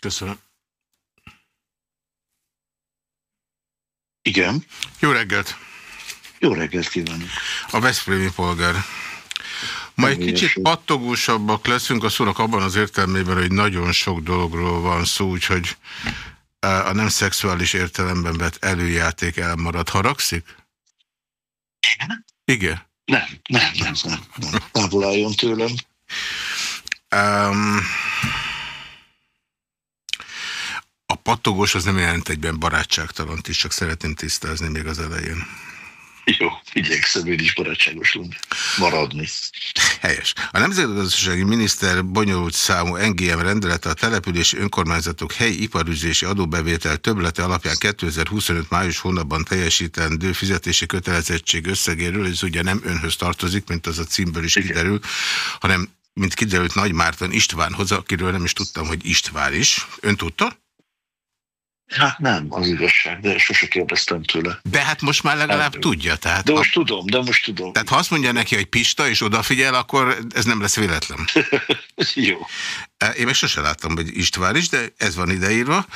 Köszönöm. Igen. Jó reggelt. Jó reggelt kívánok. A Veszprémi polgár. Ma egy kicsit pattogósabbak leszünk a szónak abban az értelmében, hogy nagyon sok dologról van szó, úgyhogy e, a nem szexuális értelemben vett előjáték elmarad. Haragszik? Igen? Nem, nem, nem, nem. nem. Távol álljon tőlem. Um, a pattogós az nem jelent egyben barátságtalant is, csak szeretném tisztázni még az elején. Jó, igyekszem én is barátságos. Maradni. Helyes. A Nemzetgazdasági Miniszter bonyolult számú NGM rendelete a települési önkormányzatok helyi iparüzési adóbevétel többlete alapján 2025 május hónapban teljesítendő fizetési kötelezettség összegéről, ez ugye nem önhöz tartozik, mint az a címből is Igen. kiderül, hanem mint kiderült Nagy Márton Istvánhoz, akiről nem is tudtam, hogy István is. Ön tudta? Hát nem, az igazság, de sose kérdeztem tőle. De hát most már legalább hát, tudja. Tehát de most ha, tudom, de most tudom. Tehát ha azt mondja neki, hogy Pista, és odafigyel, akkor ez nem lesz véletlen. Jó. Én még sose láttam, hogy István is, de ez van ideírva.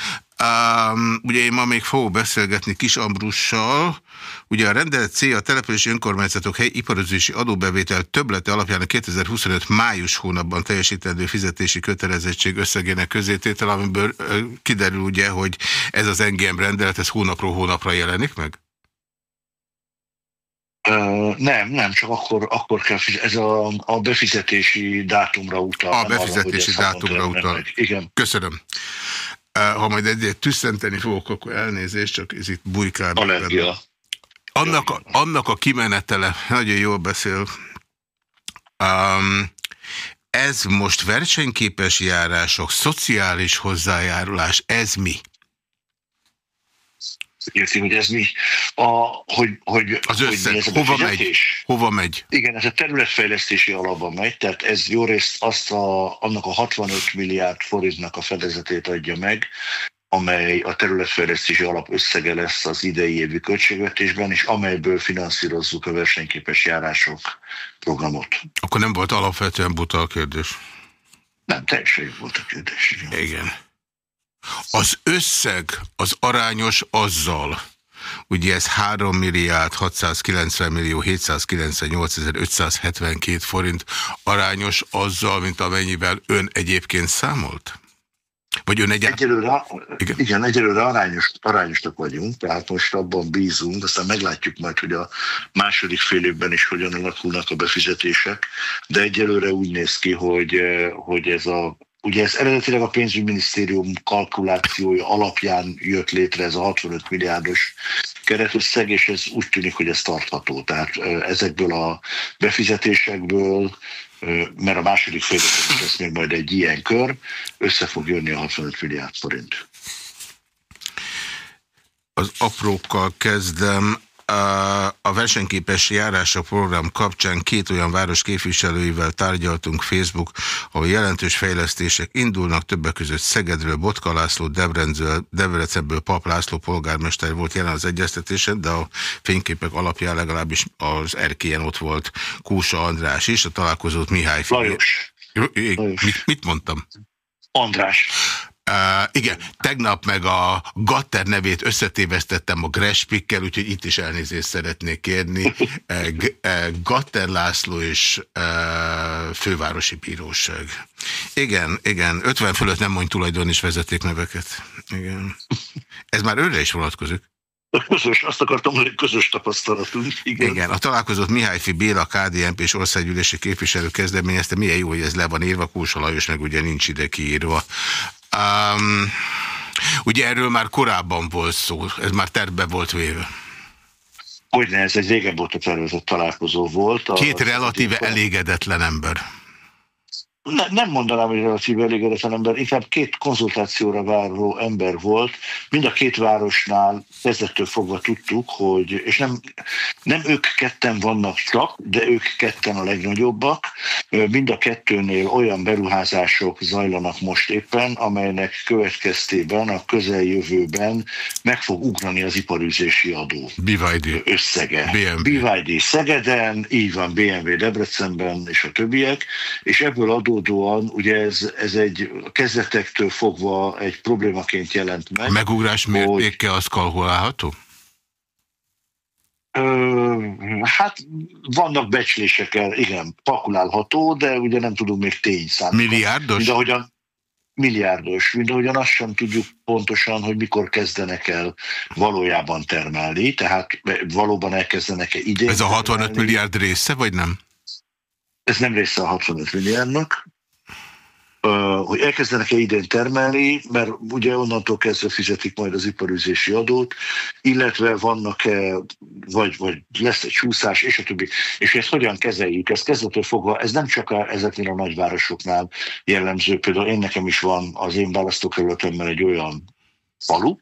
Um, ugye én ma még fogok beszélgetni Kis Ambrussal. Ugye a rendelet célja a települési önkormányzatok helyi iparozési adóbevétel többlete alapján a 2025 május hónapban teljesítendő fizetési kötelezettség összegének közététel, amiből kiderül ugye, hogy ez az NGM rendelet, ez hónapról hónapra jelenik meg? Uh, nem, nem, csak akkor, akkor kell fizetni. Ez a, a befizetési dátumra utal. A befizetési arra, dátumra utal. Igen. Köszönöm. Ha majd egyet tüsszenteni fogok, akkor elnézést, csak ez itt bujkál. Allergia. Annak a, annak a kimenetele, nagyon jól beszél. Um, ez most versenyképes járások, szociális hozzájárulás, ez mi? érti, hogy ez mi, a, hogy, hogy, az összeg, hogy ez a hova megy? Hova megy? Igen, ez a területfejlesztési alapban megy, tehát ez jó részt azt a, annak a 65 milliárd forintnak a fedezetét adja meg, amely a területfejlesztési alap összege lesz az idei évi költségvetésben, és amelyből finanszírozzuk a versenyképes járások programot. Akkor nem volt alapvetően buta a kérdés? Nem, teljesen volt a kérdés. Igen. igen. Az összeg az arányos azzal, ugye ez 3 milliárd 690 millió 798 572 forint arányos azzal, mint amennyivel ön egyébként számolt? Vagy ön egyáltalán... Egyelőre, igen? igen, egyelőre arányos, arányosak vagyunk, tehát most abban bízunk, aztán meglátjuk majd, hogy a második fél évben is hogyan alakulnak a befizetések, de egyelőre úgy néz ki, hogy, hogy ez a Ugye ez eredetileg a pénzügyminisztérium kalkulációja alapján jött létre ez a 65 milliárdos keretösszeg, és ez úgy tűnik, hogy ez tartható. Tehát ezekből a befizetésekből, mert a második fél is lesz még majd egy ilyen kör, össze fog jönni a 65 milliárd forint. Az aprókkal kezdem. A versenyképes járása program kapcsán két olyan város képviselőivel tárgyaltunk Facebook, ahol jelentős fejlesztések indulnak, többek között Szegedről Botka László, Debrecenből Pap László polgármester volt jelen az egyeztetésen, de a fényképek alapján legalábbis az erkélyen ott volt Kósa András is, a találkozót Mihály Lajos. Lajos. Mit, mit mondtam? András. Uh, igen, tegnap meg a Gatter nevét összetévesztettem a Grespikkel, úgyhogy itt is elnézést szeretnék kérni. Uh, Gatter László és uh, Fővárosi Bíróság. Igen, igen, 50 fölött nem mondj tulajdon is vezetékneveket. Igen. Ez már őre is vonatkozik. Közös, azt akartam, hogy közös tapasztalatunk. Igen. Igen, a találkozót Mihályfi Béla, KDNP és országgyűlési képviselő kezdeményezte. Milyen jó, hogy ez le van írva, Kósa Lajos meg ugye nincs ide kiírva. Um, ugye erről már korábban volt szó, ez már tervbe volt véve. Hogyne, ez egy régebb a tervezett találkozó volt. Két relatíve elégedetlen ember. Ne, nem mondanám, hogy relatív elégedetlen ember, inkább két konzultációra váró ember volt. Mind a két városnál kezdettől fogva tudtuk, hogy, és nem, nem ők ketten vannak csak, de ők ketten a legnagyobbak. Mind a kettőnél olyan beruházások zajlanak most éppen, amelynek következtében a közeljövőben meg fog ugrani az iparűzési adó BYD. összege. BMW. BYD Szegeden, így van BMW Debrecenben és a többiek, és ebből adó adódóan, ugye ez, ez egy kezdetektől fogva egy problémaként jelent meg. A megugrás mértéke az kalkulálható? Ö, hát vannak becslések, igen, kalkulálható, de ugye nem tudunk még tényszámokat. Milliárdos? Mint ahogyan, milliárdos, mint ahogyan azt sem tudjuk pontosan, hogy mikor kezdenek el valójában termelni, tehát valóban elkezdenek-e idén. Ez a 65 termelni. milliárd része, vagy nem? Ez nem része a 65 milliárdnak, hogy elkezdenek-e idén termelni, mert ugye onnantól kezdve fizetik majd az iparüzési adót, illetve vannak-e, vagy, vagy lesz egy csúszás, és a többi. És ezt hogyan kezeljük? Ez kezdetől fogva, ez nem csak a, ezeknél a nagyvárosoknál jellemző, például én nekem is van az én választókerületemben egy olyan falu,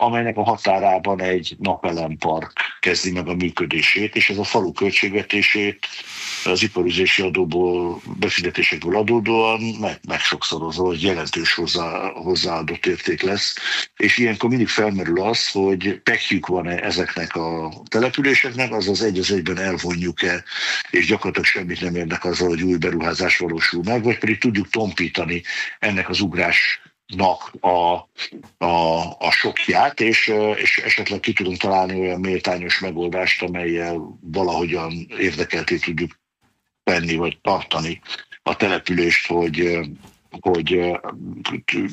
amelynek a határában egy napelempark kezdi meg a működését, és ez a falu költségvetését az iparüzési adóból, befizetésekből adódóan meg, meg sokszorozó, hogy jelentős hozzá, hozzáadott érték lesz. És ilyenkor mindig felmerül az, hogy pekjük van-e ezeknek a településeknek, azaz egy az egyben elvonjuk-e, és gyakorlatilag semmit nem érnek azzal, hogy új beruházás valósul meg, vagy pedig tudjuk tompítani ennek az ugrás nak a, a, a sokját, és, és esetleg ki tudunk találni olyan méltányos megoldást, amelyel valahogyan érdekelté tudjuk tenni vagy tartani a települést, hogy hogy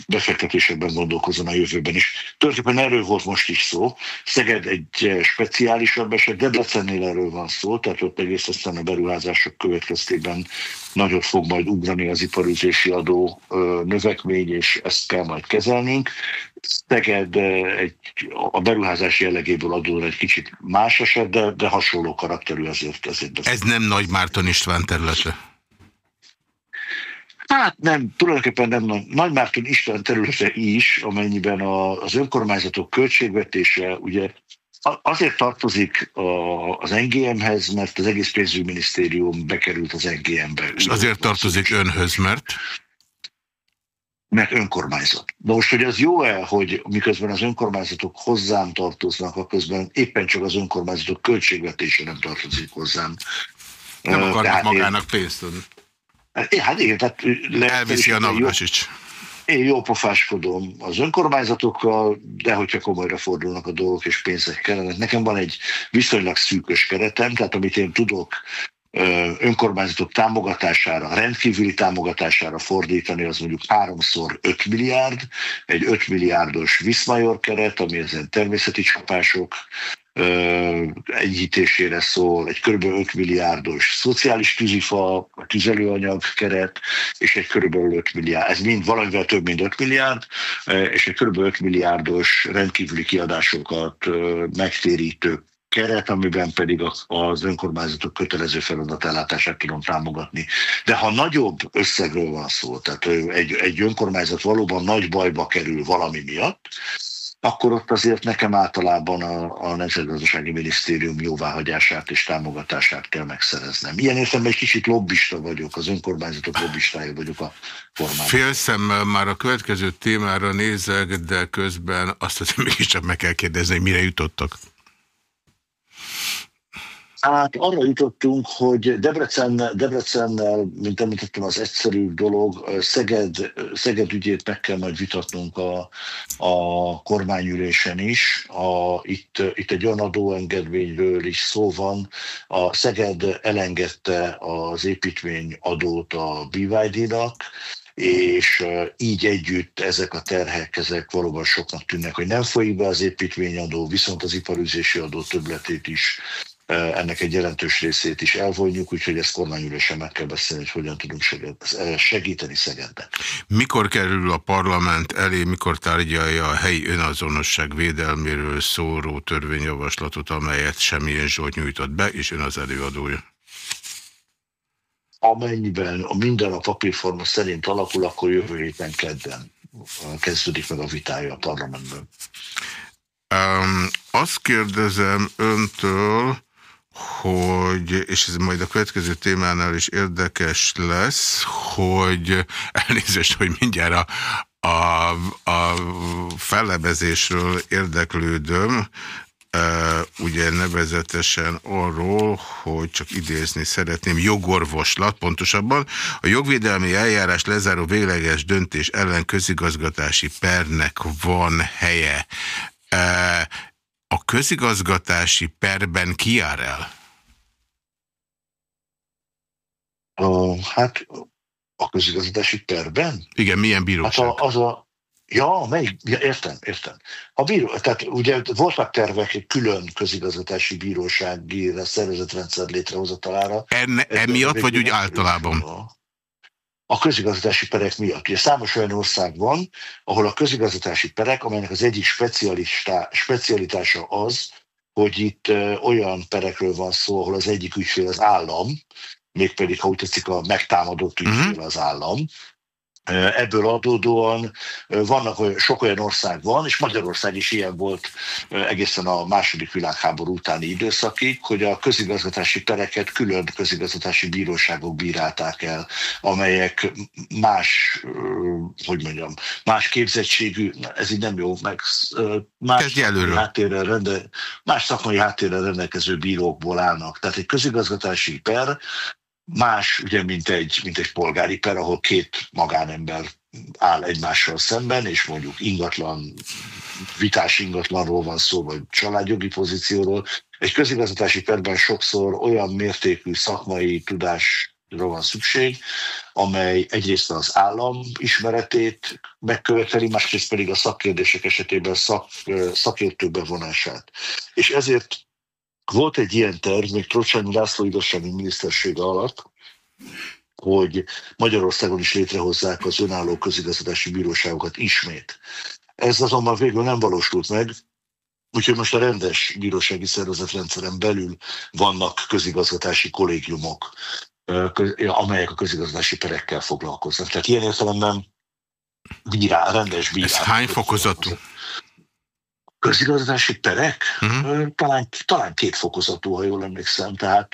befektetésekben gondolkozom a jövőben is. Tulajdonképpen erről volt most is szó. Szeged egy speciálisabb eset, Debrecennél erről van szó, tehát ott egész aztán a beruházások következtében nagyot fog majd ugrani az iparüzési adó növekmény, és ezt kell majd kezelnünk. Szeged egy, a beruházás jellegéből adódóan egy kicsit más eset, de, de hasonló karakterű azért. ezért Ez nem Nagy Márton István területe? Hát nem, tulajdonképpen nem Nagy Márton István területe is, amennyiben a, az önkormányzatok költségvetése ugye azért tartozik a, az NGM-hez, mert az egész pénzügyminisztérium bekerült az NGM-be. És azért tartozik önhöz, mert? Mert önkormányzat. De most, hogy az jó-e, hogy miközben az önkormányzatok hozzám tartoznak, aközben éppen csak az önkormányzatok költségvetése nem tartozik hozzám. Nem akarnak magának pénzt adni. Hát igen, tehát... Elviszi a Navrasics. Én jó pofáskodom az önkormányzatokkal, de hogyha komolyra fordulnak a dolgok és pénzek kellenek. Nekem van egy viszonylag szűkös keretem, tehát amit én tudok önkormányzatok támogatására, rendkívüli támogatására fordítani, az mondjuk háromszor 5 milliárd, egy 5 milliárdos Viszmajor keret, ami ezen természeti csapások, enyhítésére szól, egy kb. 5 milliárdos szociális tűzifa, tüzelőanyag keret, és egy kb. 5 milliárd, ez mind valamivel több, mint 5 milliárd, és egy kb. 5 milliárdos rendkívüli kiadásokat megtérítő keret, amiben pedig az önkormányzatok kötelező feladatellátását tudom támogatni. De ha nagyobb összegről van szó, tehát egy, egy önkormányzat valóban nagy bajba kerül valami miatt, akkor ott azért nekem általában a, a Nemzetgazdasági Minisztérium jóváhagyását és támogatását kell megszereznem. Ilyen értem egy kicsit lobbista vagyok, az önkormányzatok lobbistája vagyok a kormány. Félszemmel már a következő témára nézek, de közben azt azért mégiscsak meg kell kérdezni, hogy mire jutottak. Hát arra jutottunk, hogy Debrecen, Debrecennel, mint említettem, az egyszerű dolog, Szeged, Szeged ügyét meg kell majd vitatnunk a, a kormányülésen is. A, itt, itt egy olyan adóengedményről is szó van. A Szeged elengedte az építmény adót a BYD-nak, és így együtt ezek a terhek, ezek valóban soknak tűnnek, hogy nem folyik be az építményadó, viszont az iparüzési adó többletét is ennek egy jelentős részét is elvonjuk, úgyhogy ezt kormányülésen meg kell beszélni, hogy hogyan tudunk segíteni Szegednek. Mikor kerül a parlament elé, mikor tárgyalja a helyi önazonosság védelméről szóró törvényjavaslatot, amelyet semmilyen Zsolt nyújtott be, és ön az előadója? amennyiben minden a papírforma szerint alakul, akkor jövő héten kedden kezdődik meg a vitája a parlamentben. Um, azt kérdezem öntől, hogy, és ez majd a következő témánál is érdekes lesz, hogy elnézést, hogy mindjárt a, a, a fellebezésről érdeklődöm, ugye nevezetesen arról, hogy csak idézni szeretném, jogorvoslat, pontosabban a jogvédelmi eljárás lezáró végleges döntés ellen közigazgatási pernek van helye. A közigazgatási perben ki jár el? A, hát a közigazgatási perben? Igen, milyen bíróság? Hát a, az a, Ja, melyik? Ja, értem, értem. A bíró, tehát ugye voltak tervek egy külön közigazgatási bírósági szervezetrendszer létrehozatalára. Enne, emiatt, vagy úgy általában? A közigazgatási perek miatt. Ugye számos olyan ország van, ahol a közigazgatási perek, amelynek az egyik specialitása az, hogy itt olyan perekről van szó, ahol az egyik ügyfél az állam, mégpedig, ha úgy tetszik, a megtámadott ügyfél mhm. az állam, Ebből adódóan vannak sok olyan ország van, és Magyarország is ilyen volt egészen a második világháború utáni időszakig, hogy a közigazgatási pereket külön közigazgatási bíróságok bírálták el, amelyek más, hogy mondjam, más képzettségű, ez így nem jó, meg más szakmai, háttérrel rende, más szakmai háttérrel rendelkező bírókból állnak. Tehát egy közigazgatási per Más, ugye, mint egy, mint egy polgári per, ahol két magánember áll egymással szemben, és mondjuk ingatlan, vitás ingatlanról van szó, vagy családjogi pozícióról. Egy közigazgatási perben sokszor olyan mértékű szakmai tudás van szükség, amely egyrészt az állam ismeretét megköveteli, másrészt pedig a szakkérdések esetében szak, szakértők bevonását. És ezért volt egy ilyen terv, még Trocsányi László igazsági minisztersége alatt, hogy Magyarországon is létrehozzák az önálló közigazgatási bíróságokat ismét. Ez azonban végül nem valósult meg, úgyhogy most a rendes bírósági szervezetrendszeren belül vannak közigazgatási kollégiumok, amelyek a közigazgatási perekkel foglalkoznak. Tehát ilyen értelemben bírá, rendes bírá. Ez hány fokozatú? Közigazgatási perek, uh-huh. talán, talán két fokozatú, ha jól emlékszem, tehát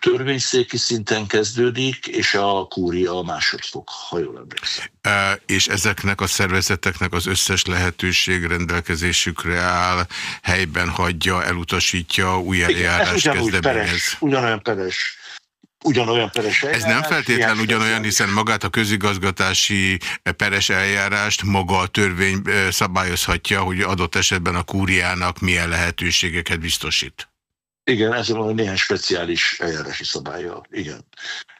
törvényszéki szinten kezdődik, és a kúria a másodfok, ha jól emlékszem. E, és ezeknek a szervezeteknek az összes lehetőség rendelkezésükre áll, helyben hagyja, elutasítja, új eljárás kezdeményez. Ugyanolyan peres ugyanolyan peres eljárás. Ez nem feltétlen ugyanolyan, hiszen magát a közigazgatási peres eljárást maga a törvény szabályozhatja, hogy adott esetben a kúriának milyen lehetőségeket biztosít. Igen, ez van néhány speciális eljárási szabálya, igen.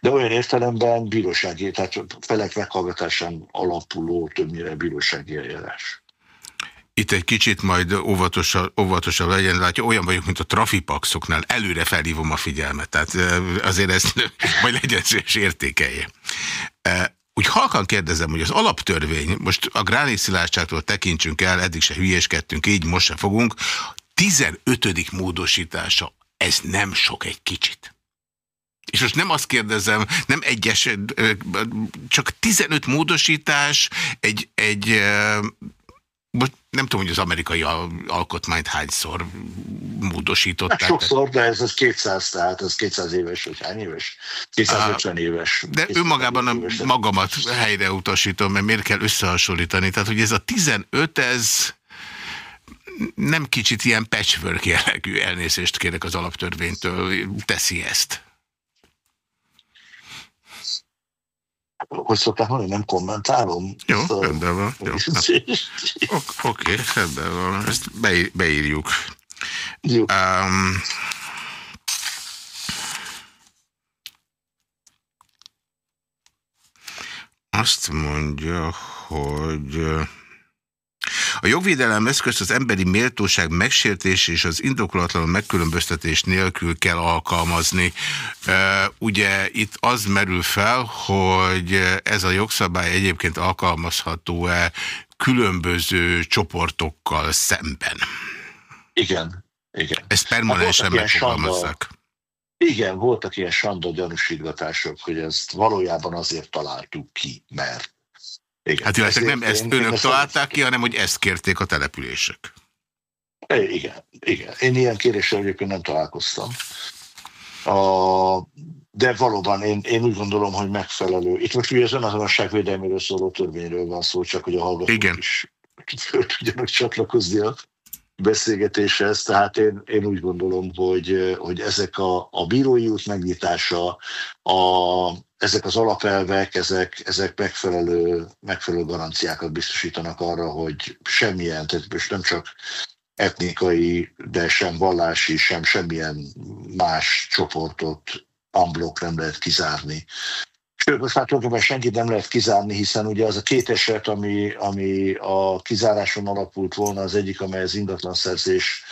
De olyan értelemben bírósági, tehát felek meghallgatásán alapuló többnyire bírósági eljárás. Itt egy kicsit majd óvatosabb, óvatosabb legyen, látja, olyan vagyok, mint a trafipaxoknál, előre felhívom a figyelmet, tehát azért ezt majd legyen szíves értékelje. Úgy halkan kérdezem, hogy az alaptörvény, most a Gráni Szilárdságtól tekintsünk el, eddig se hülyeskedtünk, így most se fogunk, 15. módosítása, ez nem sok egy kicsit. És most nem azt kérdezem, nem egyes, csak 15 módosítás, egy, egy most nem tudom, hogy az amerikai alkotmányt hányszor módosították. Hát sokszor, de ez az 200, tehát ez 200 éves, vagy hány éves? 250 Á, éves. De önmagában a magamat helyre utasítom, mert miért kell összehasonlítani? Tehát, hogy ez a 15, ez nem kicsit ilyen patchwork jellegű elnézést kérek az alaptörvénytől, teszi ezt. Hogy szokták mondani, nem kommentálom. Jó, a... rendben van. Jó. Oké, okay, rendben van. Ezt beírjuk. Jó. Um, azt mondja, hogy... A jogvédelem eszközt az emberi méltóság megsértés és az indokolatlan megkülönböztetés nélkül kell alkalmazni. Ugye itt az merül fel, hogy ez a jogszabály egyébként alkalmazható-e különböző csoportokkal szemben? Igen, igen. Ezt permanensen hát megfogalmazzák. Igen, voltak ilyen sanda gyanúsítgatások, hogy ezt valójában azért találtuk ki, mert... Igen, hát illetve nem ezt én, önök én találták ki, hanem hogy ezt kérték a települések. Igen, igen. Én ilyen kéréssel egyébként nem találkoztam. A, de valóban én, én úgy gondolom, hogy megfelelő. Itt most ugye az önazonosságvédelméről szóló törvényről van szó, csak hogy a hallgatók Igen. is tudjanak csatlakozni a beszélgetéshez. Tehát én, én úgy gondolom, hogy, hogy ezek a, a bírói út megnyitása, a, ezek az alapelvek, ezek, ezek megfelelő, megfelelő garanciákat biztosítanak arra, hogy semmilyen, tehát most nem csak etnikai, de sem vallási, sem semmilyen más csoportot unblock nem lehet kizárni. Sőt, most már tulajdonképpen senkit nem lehet kizárni, hiszen ugye az a két eset, ami, ami a kizáráson alapult volna, az egyik, amely az ingatlanszerzés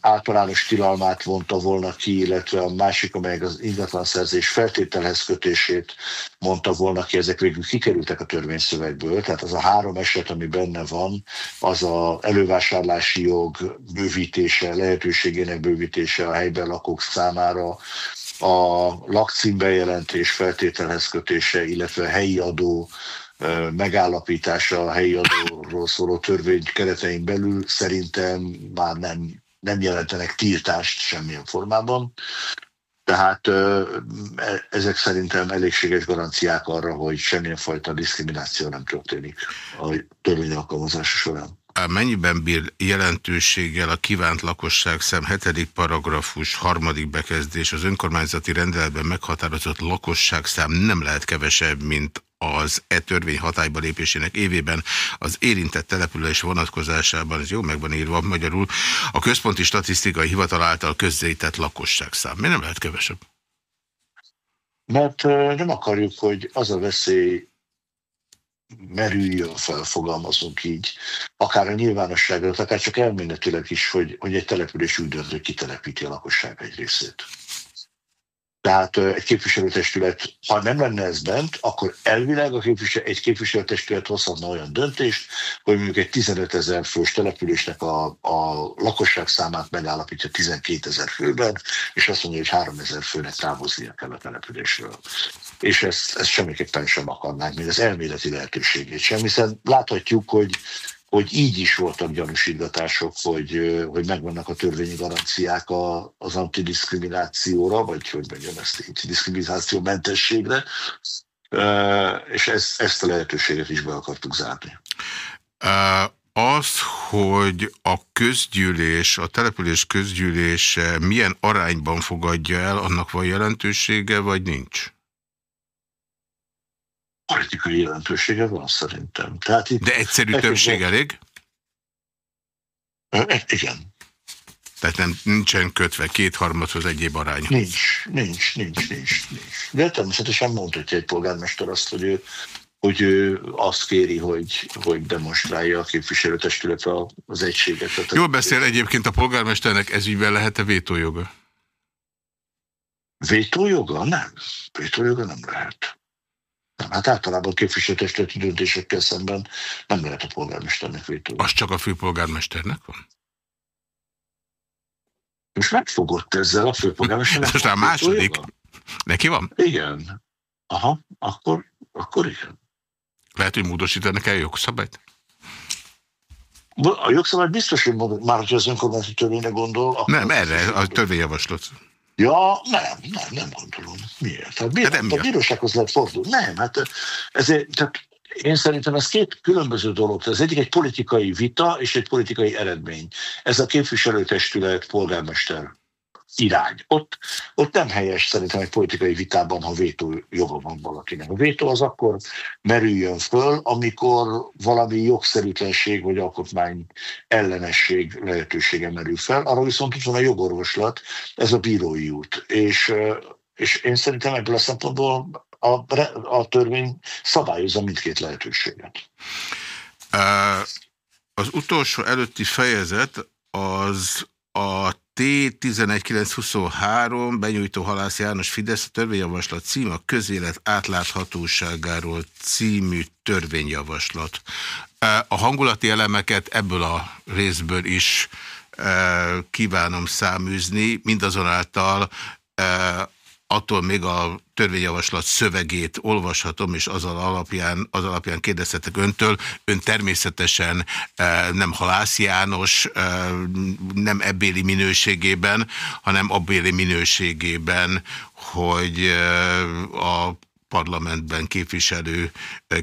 általános tilalmát vonta volna ki, illetve a másik, amely az ingatlanszerzés feltételhez kötését mondta volna ki, ezek végül kikerültek a törvényszövegből. Tehát az a három eset, ami benne van, az a elővásárlási jog bővítése, lehetőségének bővítése a helyben lakók számára, a lakcímbejelentés feltételhez kötése, illetve helyi adó megállapítása a helyi adóról szóló törvény keretein belül szerintem már nem nem jelentenek tiltást semmilyen formában. Tehát e, ezek szerintem elégséges garanciák arra, hogy semmilyen fajta diszkrimináció nem történik a törvény alkalmazása során. Mennyiben bír jelentőséggel a kívánt lakosság szem 7. paragrafus harmadik bekezdés az önkormányzati rendeletben meghatározott lakosságszám nem lehet kevesebb, mint az e törvény hatályba lépésének évében az érintett település vonatkozásában, ez jó megvan írva magyarul, a Központi Statisztikai Hivatal által közzétett lakosságszám. Mi nem lehet kevesebb? Mert nem akarjuk, hogy az a veszély merüljön fel, fogalmazunk így, akár a nyilvánosságra, akár csak elméletileg is, hogy, hogy egy település úgy kitelepíti a lakosság egy részét. Tehát egy képviselőtestület, ha nem lenne ez bent, akkor elvileg a képviselő, egy képviselőtestület hozhatna olyan döntést, hogy mondjuk egy 15 ezer fős településnek a, a lakosság számát megállapítja 12 ezer főben, és azt mondja, hogy 3 ezer főnek távoznia kell a településről. És ezt, ezt semmiképpen sem akarnánk, mint az elméleti lehetőségét sem, hiszen láthatjuk, hogy hogy így is voltak gyanúsítgatások, hogy, hogy megvannak a törvényi garanciák a, az antidiszkriminációra, vagy hogy mondjam ezt így, diszkrimináció mentességre, és ez, ezt a lehetőséget is be akartuk zárni. Az, hogy a közgyűlés, a település közgyűlése milyen arányban fogadja el, annak van jelentősége, vagy nincs? Politikai jelentősége van szerintem. Tehát itt De egyszerű többség elég? Igen. Tehát nem, nincsen kötve kétharmadhoz egyéb arány. Nincs, nincs, nincs, nincs, nincs. De természetesen mondhatja egy polgármester azt, hogy ő, hogy ő azt kéri, hogy, hogy demonstrálja a képviselőtestület az egységet. Jól beszél egyébként a polgármesternek ezügyben lehet-e vétójoga? Vétójoga? Nem. Vétójoga nem lehet. Hát általában képviselőtestületi döntésekkel szemben nem lehet a polgármesternek vétó. Az csak a főpolgármesternek van? Most megfogott ezzel a főpolgármesternek. Most a második. Neki van? Igen. Aha, akkor, akkor igen. Lehet, hogy módosítanak el jogszabályt? A jogszabály biztos, hogy már, hogy az önkormányzati törvényre gondol. Nem, erre a törvényjavaslat. Ja, nem, nem, nem gondolom. Miért? Hát, miért? Hát, a bírósághoz lehet fordulni. Nem, hát ezért, tehát én szerintem ez két különböző dolog. Ez egyik egy politikai vita és egy politikai eredmény. Ez a képviselőtestület polgármester irány. Ott, ott nem helyes szerintem egy politikai vitában, ha vétó joga van valakinek. A vétó az akkor merüljön föl, amikor valami jogszerűtlenség vagy alkotmány ellenesség lehetősége merül fel. Arra viszont itt van a jogorvoslat, ez a bírói út. És, és én szerintem ebből a szempontból a, a törvény szabályozza mindkét lehetőséget. Az utolsó előtti fejezet az a T11923 benyújtó Halász János Fidesz a törvényjavaslat cím a közélet átláthatóságáról című törvényjavaslat. A hangulati elemeket ebből a részből is kívánom száműzni, mindazonáltal attól még a törvényjavaslat szövegét olvashatom, és az alapján, az alapján kérdezhetek öntől. Ön természetesen nem Halász János, nem ebbéli minőségében, hanem abbéli minőségében, hogy a parlamentben képviselő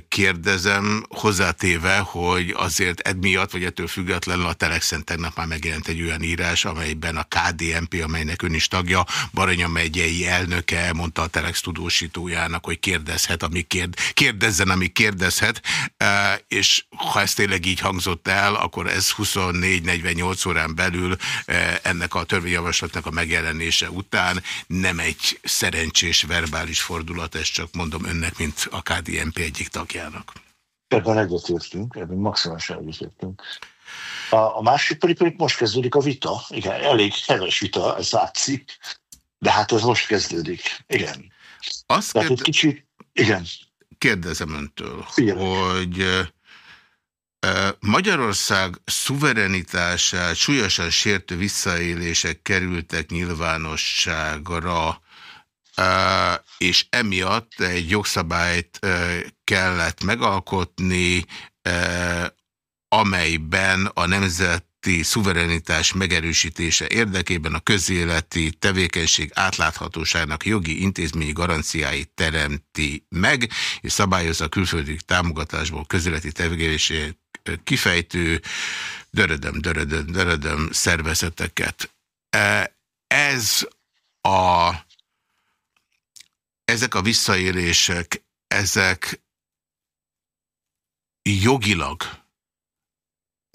kérdezem, hozzátéve, hogy azért ed miatt, vagy ettől függetlenül a Telexen tegnap már megjelent egy olyan írás, amelyben a KDNP, amelynek ön is tagja, Baranya megyei elnöke mondta a Telex tudósítójának, hogy kérdezhet, ami kérd, kérdezzen, ami kérdezhet, és ha ez tényleg így hangzott el, akkor ez 24-48 órán belül ennek a törvényjavaslatnak a megjelenése után nem egy szerencsés verbális fordulat, ez csak mondom önnek, mint a KDNP egyik tagjának. Ebben egyetértünk, ebben maximálisan egyetértünk. A, a másik pedig, pedig most kezdődik a vita. Igen, elég heves vita, ez látszik, de hát ez most kezdődik. Igen. Azt Tehát kérde... egy kicsit, igen. Kérdezem öntől, Figyelek. hogy Magyarország szuverenitását súlyosan sértő visszaélések kerültek nyilvánosságra és emiatt egy jogszabályt kellett megalkotni, amelyben a nemzeti szuverenitás megerősítése érdekében a közéleti tevékenység átláthatóságnak jogi intézményi garanciáit teremti meg, és szabályozza a külföldi támogatásból közéleti tevékenység kifejtő dörödöm, dörödöm, dörödöm szervezeteket. Ez a ezek a visszaélések, ezek jogilag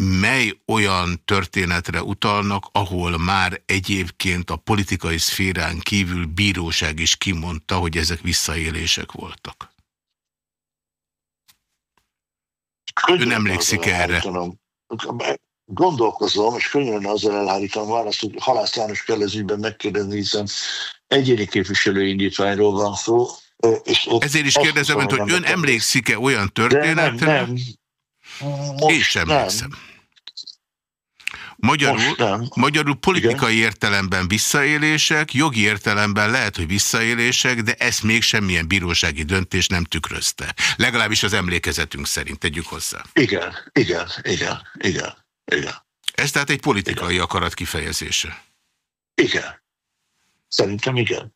mely olyan történetre utalnak, ahol már egyébként a politikai szférán kívül bíróság is kimondta, hogy ezek visszaélések voltak? Ön emlékszik erre? Gondolkozom, és könnyen azzal elhárítom választ, hogy Halász János kell ez ügyben megkérdezni, hiszen egyéni képviselő indítványról van szó. És Ezért is kérdezem, hogy, hogy ön emlékszik-e olyan történetre? Nem, nem. Én sem emlékszem. Magyarul, nem. magyarul politikai Igen. értelemben visszaélések, jogi értelemben lehet, hogy visszaélések, de ezt még semmilyen bírósági döntés nem tükrözte. Legalábbis az emlékezetünk szerint tegyük hozzá. Igen, igen, igen, igen, igen. Ez tehát egy politikai igen. akarat kifejezése. Igen. Szerintem igen.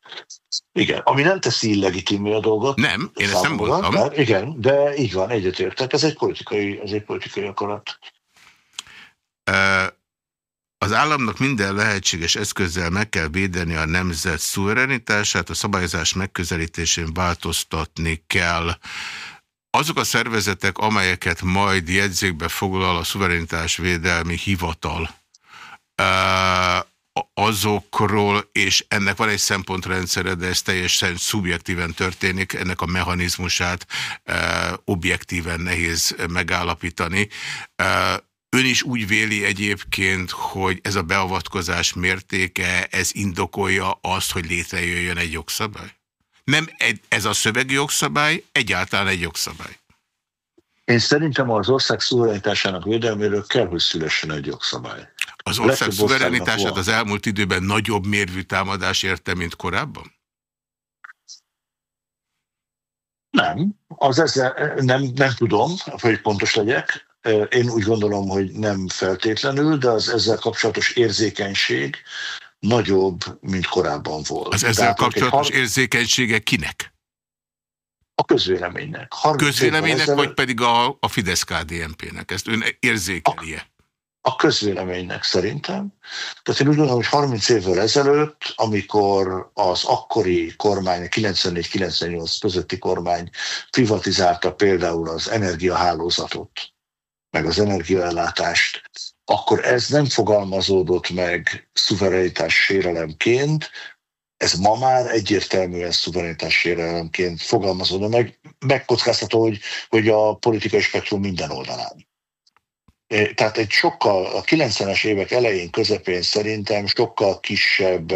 Igen, ami nem teszi illegitimé a dolgot. Nem, én ezt nem mondtam. De, igen, de így van, egyetértek. Ez egy politikai, ez egy politikai akarat. Az államnak minden lehetséges eszközzel meg kell védeni a nemzet szuverenitását, a szabályozás megközelítésén változtatni kell. Azok a szervezetek, amelyeket majd jegyzékbe foglal a szuverenitásvédelmi hivatal, azokról, és ennek van egy szempontrendszere, de ez teljesen szubjektíven történik, ennek a mechanizmusát objektíven nehéz megállapítani. Ön is úgy véli egyébként, hogy ez a beavatkozás mértéke, ez indokolja azt, hogy létrejöjjön egy jogszabály? Nem ez a szövegi jogszabály, egyáltalán egy jogszabály. Én szerintem az ország szuverenitásának védelméről kell, hogy szülessen egy jogszabály. Az ország szuverenitását az elmúlt időben nagyobb mérvű támadás érte, mint korábban? Nem, az ezzel, nem, nem tudom, hogy pontos legyek. Én úgy gondolom, hogy nem feltétlenül, de az ezzel kapcsolatos érzékenység nagyobb, mint korábban volt. Az ezzel Tehát, kapcsolatos érzékenysége kinek? A közvéleménynek. Közvéleménynek, ezelőtt... vagy pedig a, a Fidesz-KDNP-nek? Ezt ön érzékelje? A, a közvéleménynek szerintem. Tehát én úgy gondolom, hogy 30 évvel ezelőtt, amikor az akkori kormány, 94-98 közötti kormány privatizálta például az energiahálózatot, meg az energiaellátást, akkor ez nem fogalmazódott meg szuverenitás sérelemként, ez ma már egyértelműen szuverenitás sérelemként fogalmazódna meg, megkockáztató, hogy, hogy a politikai spektrum minden oldalán. Tehát egy sokkal, a 90-es évek elején, közepén szerintem sokkal kisebb,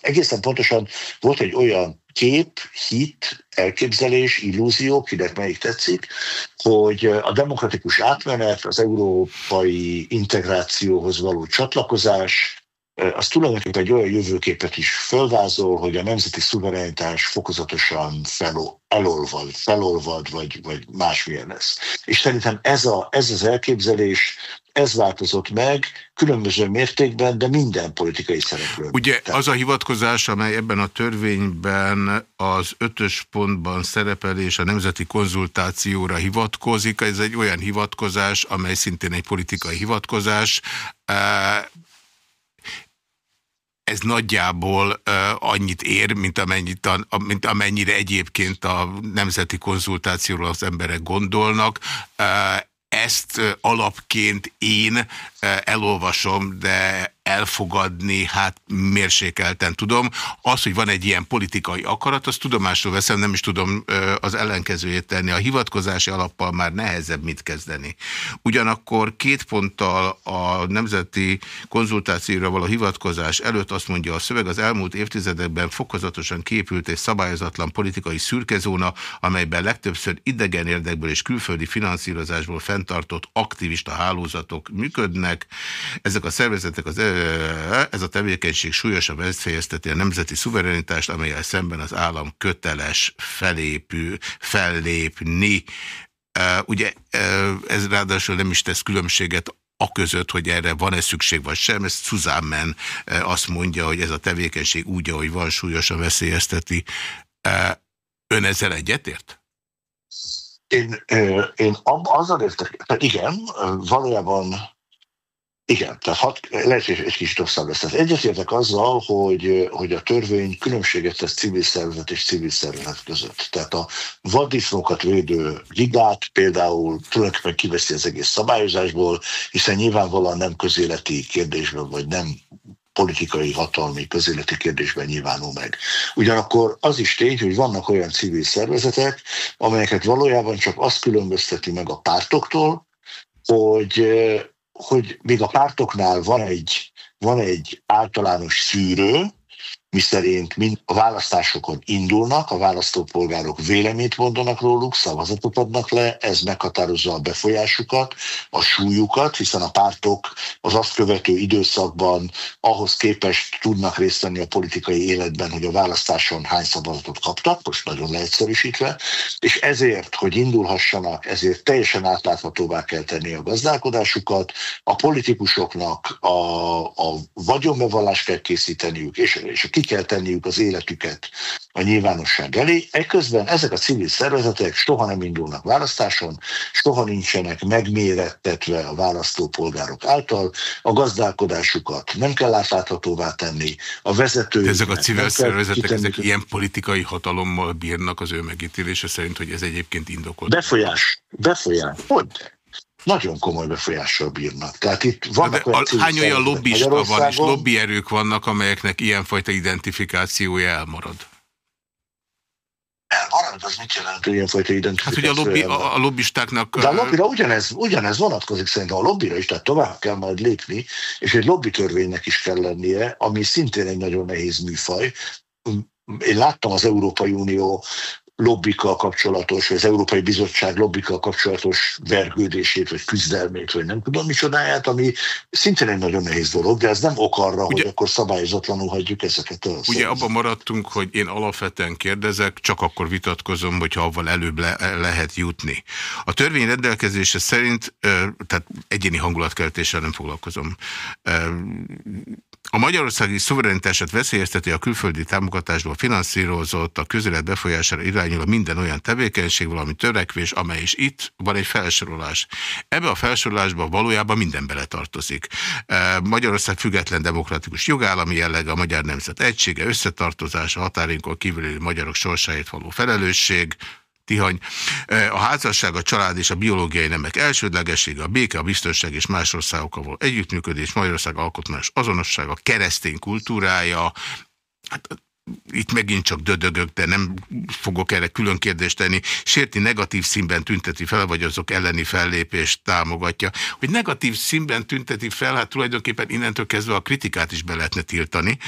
egészen pontosan volt egy olyan kép, hit, elképzelés, illúzió, kinek melyik tetszik, hogy a demokratikus átmenet, az európai integrációhoz való csatlakozás, az tulajdonképpen egy olyan jövőképet is fölvázol, hogy a nemzeti szuverenitás fokozatosan felol, elolvad, felolvad, vagy, vagy másmilyen lesz. És szerintem ez, a, ez az elképzelés, ez változott meg különböző mértékben, de minden politikai szereplő. Ugye az a hivatkozás, amely ebben a törvényben az ötös pontban szerepel és a nemzeti konzultációra hivatkozik, ez egy olyan hivatkozás, amely szintén egy politikai hivatkozás ez nagyjából annyit ér, mint, amennyit a, mint amennyire egyébként a nemzeti konzultációról az emberek gondolnak. Ezt alapként én elolvasom, de elfogadni, hát mérsékelten tudom. Az, hogy van egy ilyen politikai akarat, azt tudomásul veszem, nem is tudom az ellenkezőjét tenni. A hivatkozási alappal már nehezebb mit kezdeni. Ugyanakkor két ponttal a nemzeti konzultációra való hivatkozás előtt azt mondja a szöveg, az elmúlt évtizedekben fokozatosan képült egy szabályozatlan politikai szürkezóna, amelyben legtöbbször idegen érdekből és külföldi finanszírozásból fenntartott aktivista hálózatok működnek. Ezek a szervezetek az ez a tevékenység súlyosan veszélyezteti a nemzeti szuverenitást, amelyel szemben az állam köteles felépű, fellépni. Ugye ez ráadásul nem is tesz különbséget a között, hogy erre van-e szükség vagy sem. Ezt Suzanne azt mondja, hogy ez a tevékenység úgy, ahogy van, súlyosan veszélyezteti. Ön ezzel egyetért? Én, én azzal értek, igen, valójában igen, tehát hat, lehet, hogy egy kis rosszabb lesz. Tehát egyetértek azzal, hogy, hogy a törvény különbséget tesz civil szervezet és civil szervezet között. Tehát a vaddisznókat védő ligát például tulajdonképpen kiveszi az egész szabályozásból, hiszen nyilvánvalóan nem közéleti kérdésben, vagy nem politikai, hatalmi, közéleti kérdésben nyilvánul meg. Ugyanakkor az is tény, hogy vannak olyan civil szervezetek, amelyeket valójában csak azt különbözteti meg a pártoktól, hogy hogy még a pártoknál van egy, van egy általános szűrő, miszerint a választásokon indulnak, a választópolgárok véleményt mondanak róluk, szavazatot adnak le, ez meghatározza a befolyásukat, a súlyukat, hiszen a pártok az azt követő időszakban ahhoz képest tudnak részt venni a politikai életben, hogy a választáson hány szavazatot kaptak, most nagyon leegyszerűsítve, és ezért, hogy indulhassanak, ezért teljesen átláthatóvá kell tenni a gazdálkodásukat, a politikusoknak a, a vagyonbevallást kell készíteniük, és, és a kell tenniük az életüket a nyilvánosság elé. Ekközben ezek a civil szervezetek soha nem indulnak választáson, soha nincsenek megmérettetve a választópolgárok által, a gazdálkodásukat nem kell átláthatóvá tenni, a vezető. Ezek a civil szervezetek, ezek ilyen politikai hatalommal bírnak az ő megítélése szerint, hogy ez egyébként indokolt. Befolyás, befolyás. Hogy? Nagyon komoly befolyással bírnak. Tehát itt vannak olyan hány olyan lobbista van, és lobbyerők vannak, amelyeknek ilyenfajta identifikációja elmarad? Elmarad, az mit jelent ilyenfajta identifikáció? Hát ugye a, lobby, a, a lobbistáknak... De a lobbira ugyanez, ugyanez vonatkozik szerintem a lobbira is, tehát tovább kell majd lépni, és egy lobbytörvénynek is kell lennie, ami szintén egy nagyon nehéz műfaj. Én láttam az Európai Unió lobbikkal kapcsolatos, vagy az Európai Bizottság lobbikkal kapcsolatos vergődését, vagy küzdelmét, vagy nem tudom micsodáját, ami szintén egy nagyon nehéz dolog, de ez nem ok arra, ugye, hogy akkor szabályozatlanul hagyjuk ezeket el. Ugye abban maradtunk, hogy én alapvetően kérdezek, csak akkor vitatkozom, hogyha avval előbb le lehet jutni. A törvény rendelkezése szerint, tehát egyéni hangulatkeltéssel nem foglalkozom, a magyarországi szuverenitását veszélyezteti a külföldi támogatásból finanszírozott, a közélet befolyására irányuló minden olyan tevékenység, valami törekvés, amely is itt van egy felsorolás. Ebbe a felsorolásban valójában minden beletartozik. E, Magyarország független demokratikus jogállami jellege, a magyar nemzet egysége, összetartozása, határinkon kívüli magyarok sorsáért való felelősség, Tihany. A házasság, a család és a biológiai nemek elsődlegessége, a béke, a biztonság és más országokkal való együttműködés, Magyarország alkotmányos azonossága, keresztény kultúrája, hát itt megint csak dödögök, de nem fogok erre külön kérdést tenni, sérti negatív színben tünteti fel, vagy azok elleni fellépést támogatja. Hogy negatív színben tünteti fel, hát tulajdonképpen innentől kezdve a kritikát is be lehetne tiltani.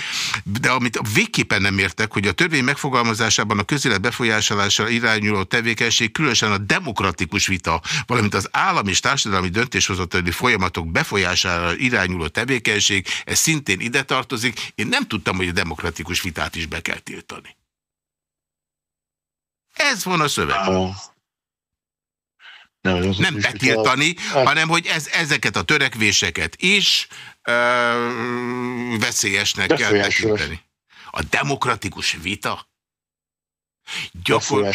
De amit végképpen nem értek, hogy a törvény megfogalmazásában a közélet befolyásolására irányuló tevékenység, különösen a demokratikus vita, valamint az állami és társadalmi döntéshozatali folyamatok befolyására irányuló tevékenység, ez szintén ide tartozik. Én nem tudtam, hogy a demokratikus vitát is is be kell tiltani. Ez van a szövegben. Nem, nem betiltani, a... hanem hogy ez, ezeket a törekvéseket is ö, veszélyesnek kell tekinteni. A demokratikus vita? Gyakor...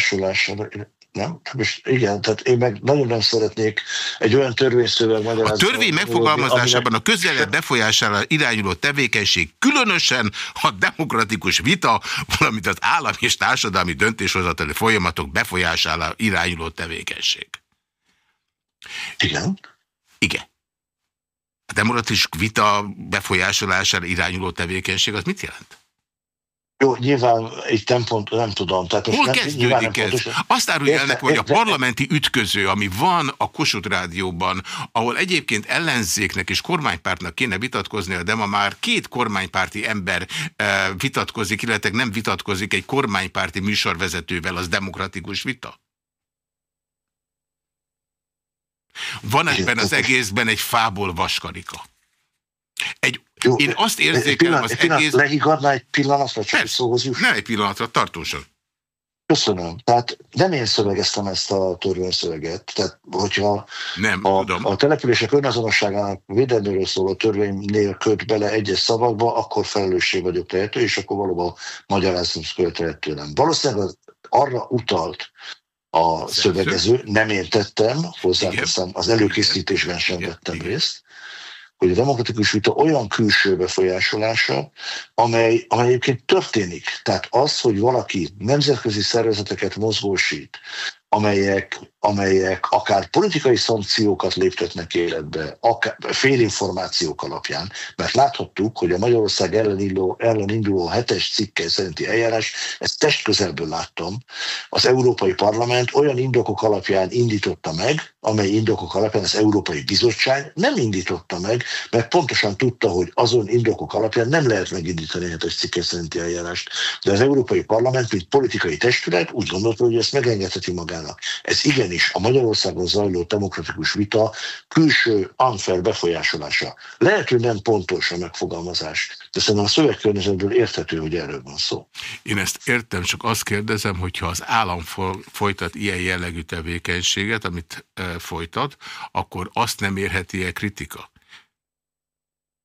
Nem? Most igen, tehát én meg nagyon nem szeretnék egy olyan törvényszöveg magyarázni. A törvény megfogalmazásában a közélet befolyására irányuló tevékenység, különösen a demokratikus vita, valamint az állami és társadalmi döntéshozatali folyamatok befolyására irányuló tevékenység. Igen. Igen. A demokratikus vita befolyásolására irányuló tevékenység az mit jelent? Jó, nyilván egy tempont nem tudom. Tehát Hol nem, kezdődik ez? Azt árulja el nekem, hogy a parlamenti ütköző, ami van a Kossuth Rádióban, ahol egyébként ellenzéknek és kormánypártnak kéne vitatkozni, de ma már két kormánypárti ember eh, vitatkozik, illetve nem vitatkozik egy kormánypárti műsorvezetővel, az demokratikus vita? Van ebben az egészben egy fából vaskarika. Egy jó, Én azt érzékelem pillanat, az pillanat, egész... Lehigadná egy pillanatra, csak Persze, szóhoz juss. Ne egy pillanatra, tartósan. Köszönöm. Tehát nem én szövegeztem ezt a törvényszöveget. Tehát, hogyha nem, a, a települések önazonosságának védelméről szóló törvénynél köt bele egyes szavakba, akkor felelősség vagyok tehető, és akkor valóban magyarázom követően tőlem. Valószínűleg arra utalt a szövegező, nem értettem, hozzáteszem, az előkészítésben sem vettem részt, hogy a demokratikus vita olyan külső befolyásolása, amely, amely egyébként történik. Tehát az, hogy valaki nemzetközi szervezeteket mozgósít, amelyek, amelyek akár politikai szankciókat léptetnek életbe, akár félinformációk alapján, mert láthattuk, hogy a Magyarország ellen induló, ellen induló hetes cikke szerinti eljárás, ezt testközelből láttam, az Európai Parlament olyan indokok alapján indította meg, amely indokok alapján az Európai Bizottság nem indította meg, mert pontosan tudta, hogy azon indokok alapján nem lehet megindítani hetes cikke szerinti eljárást. De az Európai Parlament, mint politikai testület úgy gondolta, hogy ezt megengedheti magának. Ez igenis a Magyarországon zajló demokratikus vita külső unfair befolyásolása. Lehet, hogy nem pontos a megfogalmazás, de szerintem a szövegkörnyezetből érthető, hogy erről van szó. Én ezt értem, csak azt kérdezem, hogyha az állam folytat ilyen jellegű tevékenységet, amit folytat, akkor azt nem érheti-e kritika?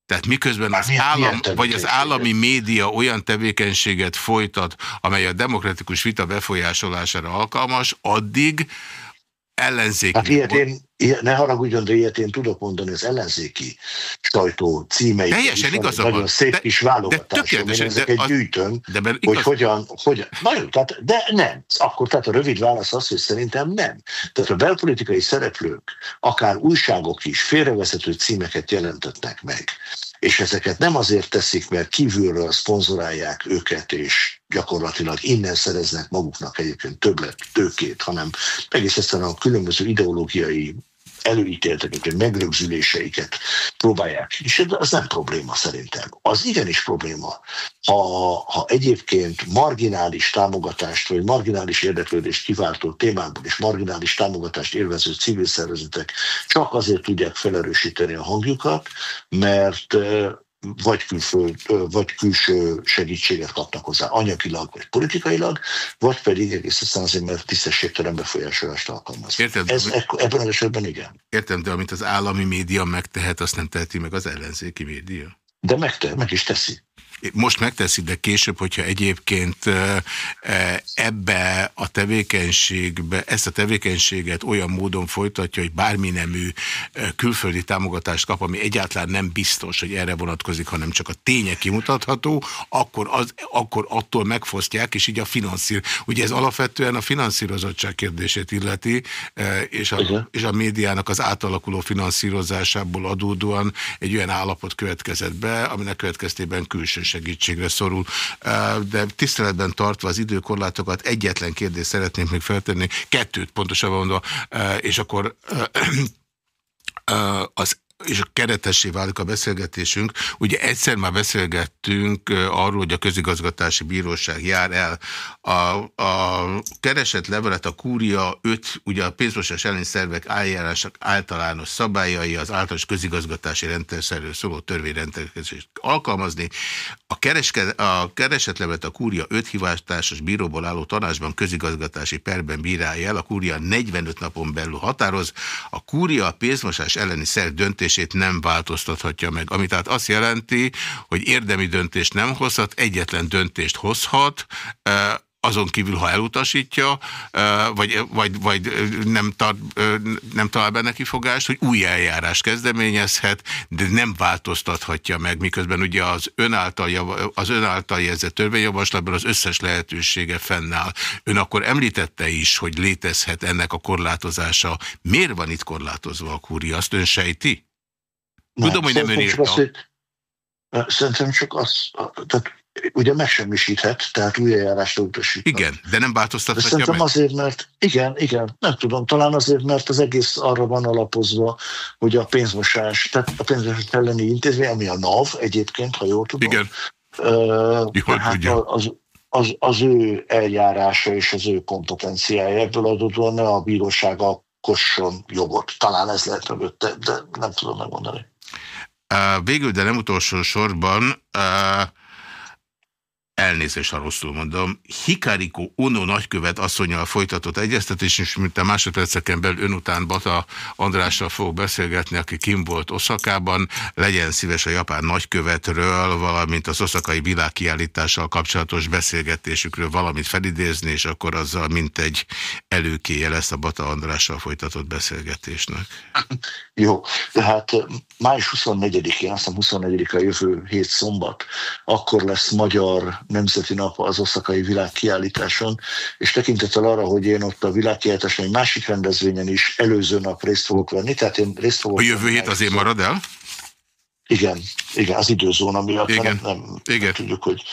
Tehát miközben az állam, vagy az állami média olyan tevékenységet folytat, amely a demokratikus vita befolyásolására alkalmas, addig ellenzéki... Hát ilyet én, ilyet, ne haragudjon, de ilyet én tudok mondani az ellenzéki sajtó címei. Teljesen igaza van. Nagyon szép de, kis válogatás. De én ezeket az, gyűjtöm, de igaz... hogy hogyan, hogyan... Na jó, tehát, de nem. Akkor tehát a rövid válasz az, hogy szerintem nem. Tehát a belpolitikai szereplők, akár újságok is félrevezető címeket jelentetnek meg és ezeket nem azért teszik, mert kívülről szponzorálják őket, és gyakorlatilag innen szereznek maguknak egyébként többlet tőkét, hanem egész egyszerűen a különböző ideológiai előítélteket, megrögzüléseiket próbálják. És az nem probléma szerintem. Az igenis probléma, ha, ha egyébként marginális támogatást, vagy marginális érdeklődést kiváltó témákból és marginális támogatást élvező civil szervezetek csak azért tudják felerősíteni a hangjukat, mert vagy, külföld, vagy külső segítséget kapnak hozzá anyagilag vagy politikailag, vagy pedig egész egyszerűen azért, mert tisztességtelen befolyásolást alkalmaz. Érted, Ez, ebben az esetben igen. Értem, de amit az állami média megtehet, azt nem teheti meg az ellenzéki média. De meg, meg is teszi most megteszi, de később, hogyha egyébként ebbe a tevékenységbe, ezt a tevékenységet olyan módon folytatja, hogy bármi nemű külföldi támogatást kap, ami egyáltalán nem biztos, hogy erre vonatkozik, hanem csak a tények kimutatható, akkor, az, akkor attól megfosztják, és így a finanszír. Ugye ez alapvetően a finanszírozottság kérdését illeti, és a, és a médiának az átalakuló finanszírozásából adódóan egy olyan állapot következett be, aminek következtében külső segítségre szorul. De tiszteletben tartva az időkorlátokat egyetlen kérdést szeretném még feltenni, kettőt pontosabban mondva, és akkor az és keretessé válik a beszélgetésünk. Ugye egyszer már beszélgettünk arról, hogy a közigazgatási bíróság jár el. A, a keresett levelet a kúria 5, ugye a pénzmosás elleni szervek eljárások általános szabályai, az általános közigazgatási rendszerről szóló törvényrendelkezést alkalmazni. A, kereske, a keresett levelet a kúria 5 hivatásos bíróból álló tanácsban közigazgatási perben bírálja el, a kúria 45 napon belül határoz, a kúria a pénzmosás elleni szerv döntés döntését nem változtathatja meg. Ami tehát azt jelenti, hogy érdemi döntést nem hozhat, egyetlen döntést hozhat, azon kívül, ha elutasítja, vagy, vagy, vagy nem, tart, nem talál benne kifogást, hogy új eljárás kezdeményezhet, de nem változtathatja meg, miközben ugye az ön által, az ön által jelzett törvényjavaslatban az összes lehetősége fennáll. Ön akkor említette is, hogy létezhet ennek a korlátozása. Miért van itt korlátozva a kúria? Azt ön sejti? Tudom, hogy nem ön írta. Az, hogy, szerintem csak az, tehát ugye megsemmisíthet, tehát új eljárásra utasít. Igen, de nem változtathatja de szerintem meg. azért, mert igen, igen, nem tudom, talán azért, mert az egész arra van alapozva, hogy a pénzmosás, tehát a pénzmosás elleni intézmény, ami a NAV egyébként, ha jól tudom. Igen. Uh, jól tehát az, az, az ő eljárása és az ő kompetenciája ebből adódóan ne a bíróság alkosson jogot. Talán ez lehet mögötte, de nem tudom megmondani. Végül, de nem utolsó sorban, elnézést, ha rosszul mondom, Hikariko Ono nagykövet asszonyjal folytatott egyeztetés, és mint a másodperceken belül ön után Bata Andrással fog beszélgetni, aki kim volt Oszakában, legyen szíves a japán nagykövetről, valamint az oszakai világkiállítással kapcsolatos beszélgetésükről valamit felidézni, és akkor azzal mint egy előkéje lesz a Bata Andrással folytatott beszélgetésnek. Jó, tehát május 24-én, azt hiszem 24-a jövő hét szombat, akkor lesz magyar nemzeti nap az oszakai világkiállításon, és tekintettel arra, hogy én ott a világkiállításon egy másik rendezvényen is előző nap részt fogok venni, tehát én részt fogok A jövő hét azért marad el? Igen, igen, az időzóna miatt igen. nem, nem, igen. nem tudjuk, hogy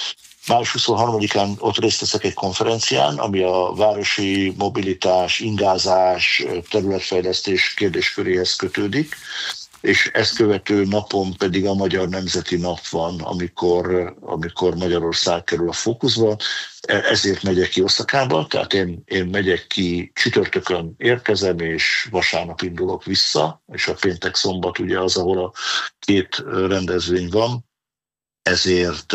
Május 23-án ott részt veszek egy konferencián, ami a városi mobilitás, ingázás, területfejlesztés kérdésköréhez kötődik, és ezt követő napon pedig a Magyar Nemzeti Nap van, amikor, amikor Magyarország kerül a fókuszba. E, ezért megyek ki Oszakába, tehát én, én megyek ki, csütörtökön érkezem, és vasárnap indulok vissza, és a péntek szombat ugye az, ahol a két rendezvény van ezért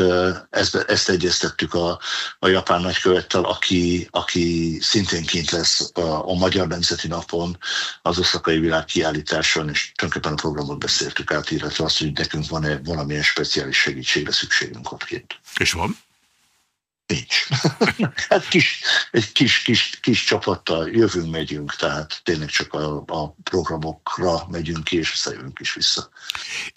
ezt, ezt egyeztettük a, a japán nagykövettel, aki, aki szintén kint lesz a, a Magyar Nemzeti Napon, az oszakai világ kiállításon, és tulajdonképpen a programot beszéltük át, illetve azt, hogy nekünk van-e valamilyen speciális segítségre szükségünk ott kint. És van? Nincs. hát kis, egy kis, kis, kis csapattal jövünk, megyünk, tehát tényleg csak a, a programokra megyünk ki, és összejövünk is vissza.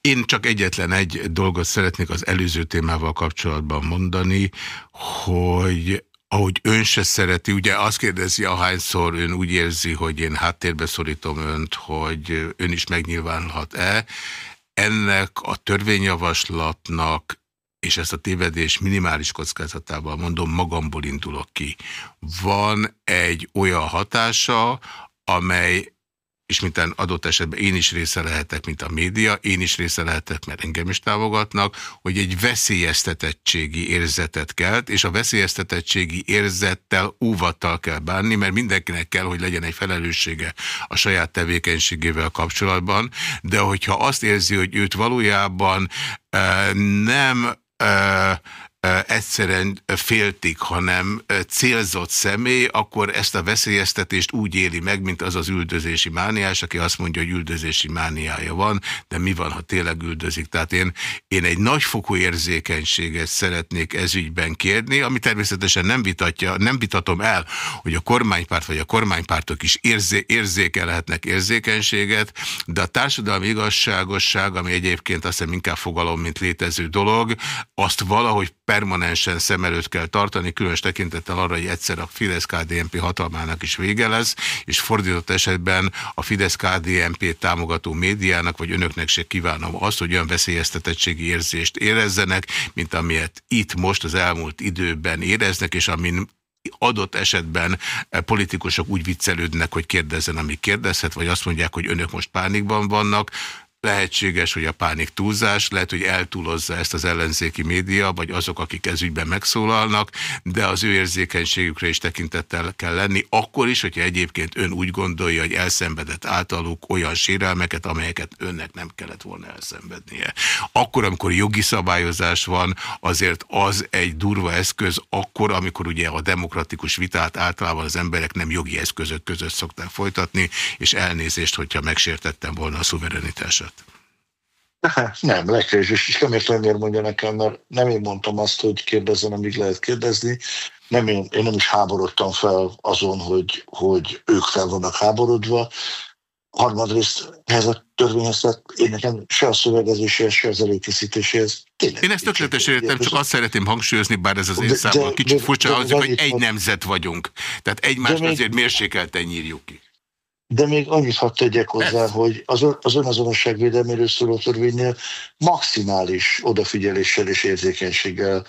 Én csak egyetlen egy dolgot szeretnék az előző témával kapcsolatban mondani, hogy ahogy ön se szereti, ugye azt kérdezi, ahányszor ön úgy érzi, hogy én háttérbe szorítom önt, hogy ön is megnyilvánhat-e, ennek a törvényjavaslatnak és ezt a tévedés minimális kockázatával mondom, magamból indulok ki. Van egy olyan hatása, amely és mint adott esetben én is része lehetek, mint a média, én is része lehetek, mert engem is támogatnak, hogy egy veszélyeztetettségi érzetet kelt, és a veszélyeztetettségi érzettel óvattal kell bánni, mert mindenkinek kell, hogy legyen egy felelőssége a saját tevékenységével kapcsolatban, de hogyha azt érzi, hogy őt valójában uh, nem uh, egyszerűen féltik, hanem célzott személy, akkor ezt a veszélyeztetést úgy éli meg, mint az az üldözési mániás, aki azt mondja, hogy üldözési mániája van, de mi van, ha tényleg üldözik? Tehát én, én egy nagyfokú érzékenységet szeretnék ezügyben kérni, ami természetesen nem vitatja, nem vitatom el, hogy a kormánypárt vagy a kormánypártok is érzé, érzékelhetnek érzékenységet, de a társadalmi igazságosság, ami egyébként azt hiszem inkább fogalom, mint létező dolog, azt valahogy permanensen szem előtt kell tartani, különös tekintettel arra, hogy egyszer a Fidesz-KDNP hatalmának is vége lesz, és fordított esetben a Fidesz-KDNP támogató médiának, vagy önöknek se kívánom azt, hogy olyan veszélyeztetettségi érzést érezzenek, mint amilyet itt most az elmúlt időben éreznek, és amin adott esetben e, politikusok úgy viccelődnek, hogy kérdezzen, ami kérdezhet, vagy azt mondják, hogy önök most pánikban vannak, Lehetséges, hogy a pánik túlzás, lehet, hogy eltúlozza ezt az ellenzéki média, vagy azok, akik ezügyben megszólalnak, de az ő érzékenységükre is tekintettel kell lenni, akkor is, hogyha egyébként ön úgy gondolja, hogy elszenvedett általuk olyan sérelmeket, amelyeket önnek nem kellett volna elszenvednie. Akkor, amikor jogi szabályozás van, azért az egy durva eszköz, akkor, amikor ugye a demokratikus vitát általában az emberek nem jogi eszközök között szokták folytatni, és elnézést, hogyha megsértettem volna a szuverenitását. Nem, legkevésbé is nem értem, miért mondja nekem, mert nem én mondtam azt, hogy kérdezzen, amíg lehet kérdezni. Nem én, én nem is háborodtam fel azon, hogy, hogy ők fel vannak háborodva. Harmadrészt ehhez a törvényhez, tehát én nekem se a szövegezéséhez, se az előkészítéséhez. Tényleg, én ezt tökéletesen értem, csak azt szeretném hangsúlyozni, bár ez az én számomra kicsit furcsa, az, hogy egy nemzet vagyunk. Tehát egymást azért mérsékelten nyírjuk ki. De még annyit hadd tegyek hozzá, hogy az, az önazonosság védelméről szóló törvénynél maximális odafigyeléssel és érzékenységgel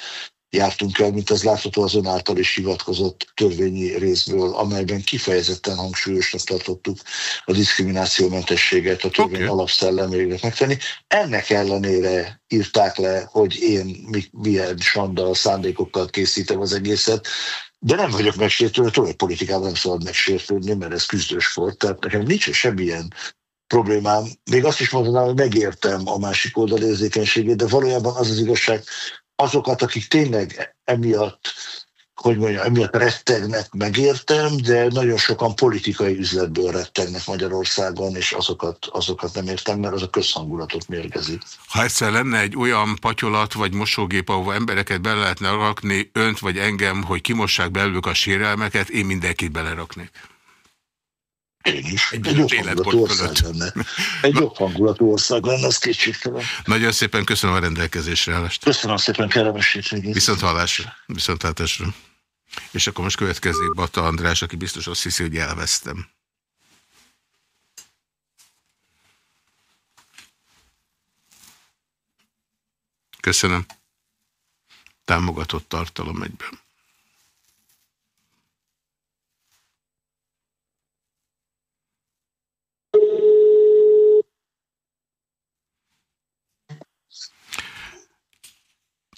jártunk el, mint az látható az ön által is hivatkozott törvényi részből, amelyben kifejezetten hangsúlyosnak tartottuk a diszkriminációmentességet, a törvény okay. alapszellemének megtenni. Ennek ellenére írták le, hogy én milyen sandal szándékokkal készítem az egészet, de nem vagyok megsértődő, tudom, hogy politikában nem szabad megsértődni, mert ez sport, tehát nekem nincs semmilyen problémám. Még azt is mondanám, hogy megértem a másik oldal érzékenységét, de valójában az az igazság, azokat, akik tényleg emiatt hogy mondjam, emiatt rettegnek, megértem, de nagyon sokan politikai üzletből rettegnek Magyarországon, és azokat, azokat nem értem, mert az a közhangulatot mérgezi. Ha egyszer lenne egy olyan patyolat vagy mosógép, ahol embereket bele lehetne rakni, önt vagy engem, hogy kimossák belőlük a sérelmeket, én mindenkit beleraknék. Én is. Egy, egy jobb hangulatú ország lenne. Egy jobb hangulatú ország lenne, az kétségtelen. Nagyon szépen köszönöm a rendelkezésre állást. Köszönöm szépen, kellemes Viszont hallásra. Viszont hallásra. És akkor most következik Bata András, aki biztos azt hiszi, hogy elvesztem. Köszönöm. Támogatott tartalom egyben.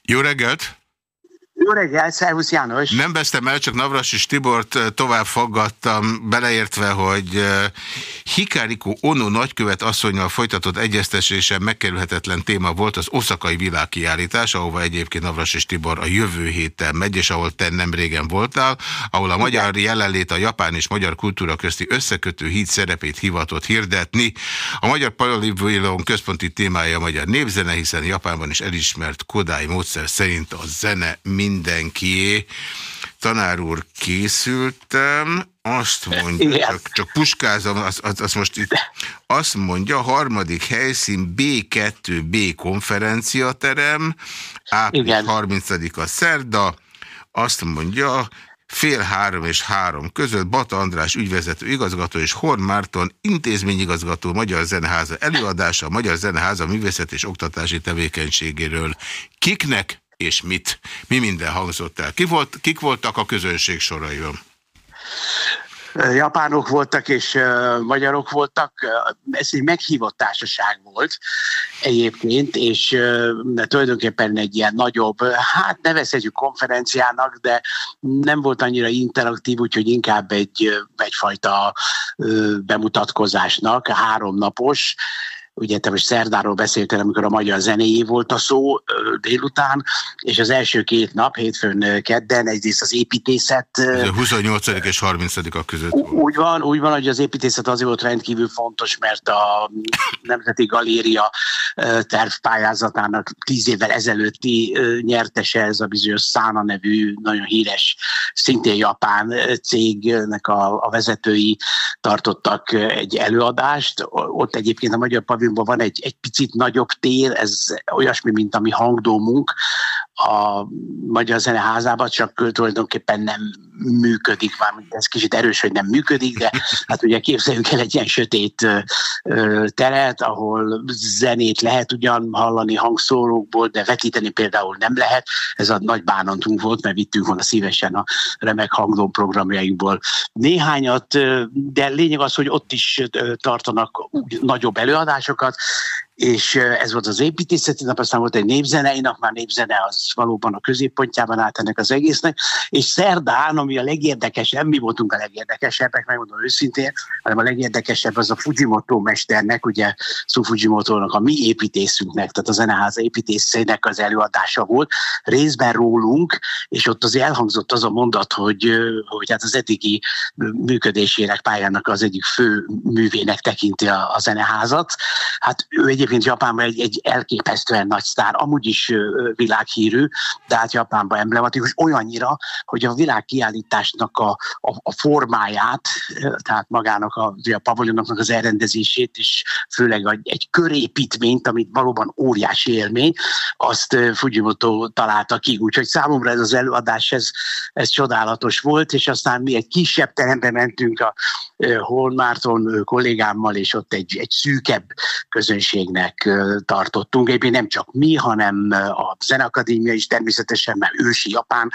Jó reggelt! Jó reggel, szervusz János! Nem vesztem el, csak Navras és Tibort tovább faggattam, beleértve, hogy Hikárikó Ono nagykövet asszonynal folytatott egyeztetésen megkerülhetetlen téma volt az oszakai világkiállítás, ahova egyébként Navras és Tibor a jövő héten megy, és ahol te nem régen voltál, ahol a magyar jelenlét a japán és magyar kultúra közti összekötő híd szerepét hivatott hirdetni. A Magyar Paralivilon központi témája a magyar népzene, hiszen Japánban is elismert Kodály módszer szerint a zene mindenkié. Tanár úr, készültem, azt mondja, csak, csak puskázom, azt, azt, azt most itt, azt mondja, harmadik helyszín B2B konferenciaterem, április 30-a szerda, azt mondja, fél három és három között Bata András ügyvezető igazgató és Horn Márton intézményigazgató Magyar Zeneháza előadása, Magyar Zeneháza művészet és oktatási tevékenységéről. Kiknek és mit? Mi minden hangzott el? Ki volt, kik voltak a közönség soraiban? japánok voltak és uh, magyarok voltak. Ez egy meghívott társaság volt egyébként, és uh, tulajdonképpen egy ilyen nagyobb, hát nevezhetjük konferenciának, de nem volt annyira interaktív, úgyhogy inkább egy, egyfajta uh, bemutatkozásnak, háromnapos, ugye te most szerdáról beszéltél, amikor a magyar zenéjé volt a szó délután, és az első két nap, hétfőn, kedden, egyrészt az építészet... Ez a 28 és 30 a között volt. Úgy van, úgy van, hogy az építészet azért volt rendkívül fontos, mert a Nemzeti Galéria tervpályázatának tíz évvel ezelőtti nyertese, ez a bizonyos Szána nevű, nagyon híres, szintén japán cégnek a, a vezetői tartottak egy előadást. Ott egyébként a Magyar pavilonban van egy, egy picit nagyobb tér, ez olyasmi, mint a mi hangdómunk, a Magyar Zeneházában, csak tulajdonképpen nem működik, már ez kicsit erős, hogy nem működik, de hát ugye képzeljük el egy ilyen sötét teret, ahol zenét lehet ugyan hallani hangszórókból, de vetíteni például nem lehet. Ez a nagy bánatunk volt, mert vittünk volna szívesen a remek hangdó programjainkból néhányat, de lényeg az, hogy ott is tartanak nagyobb előadásokat, és ez volt az építészeti nap, aztán volt egy népzenei nap, már népzene az valóban a középpontjában állt ennek az egésznek, és szerdán, ami a legérdekesebb, mi voltunk a legérdekesebbek, megmondom őszintén, hanem a legérdekesebb az a Fujimoto mesternek, ugye Su Fujimoto-nak, a mi építészünknek, tehát a zeneháza építészének az előadása volt, részben rólunk, és ott az elhangzott az a mondat, hogy, hogy hát az eddigi működésének, pályának az egyik fő művének tekinti a, a zeneházat. Hát ő egy egyébként Japánban egy, egy elképesztően nagy sztár, amúgy is világhírű, de hát Japánban emblematikus, olyannyira, hogy a világkiállításnak a, a, a formáját, tehát magának a, a paviljonoknak az elrendezését, és főleg egy körépítményt, amit valóban óriási élmény, azt Fujimoto találta ki. Úgyhogy számomra ez az előadás, ez, ez csodálatos volt, és aztán mi egy kisebb terembe mentünk a Holmárton kollégámmal, és ott egy, egy szűkebb közönség vendégnek tartottunk. Egyébként nem csak mi, hanem a Zeneakadémia is természetesen, mert ősi japán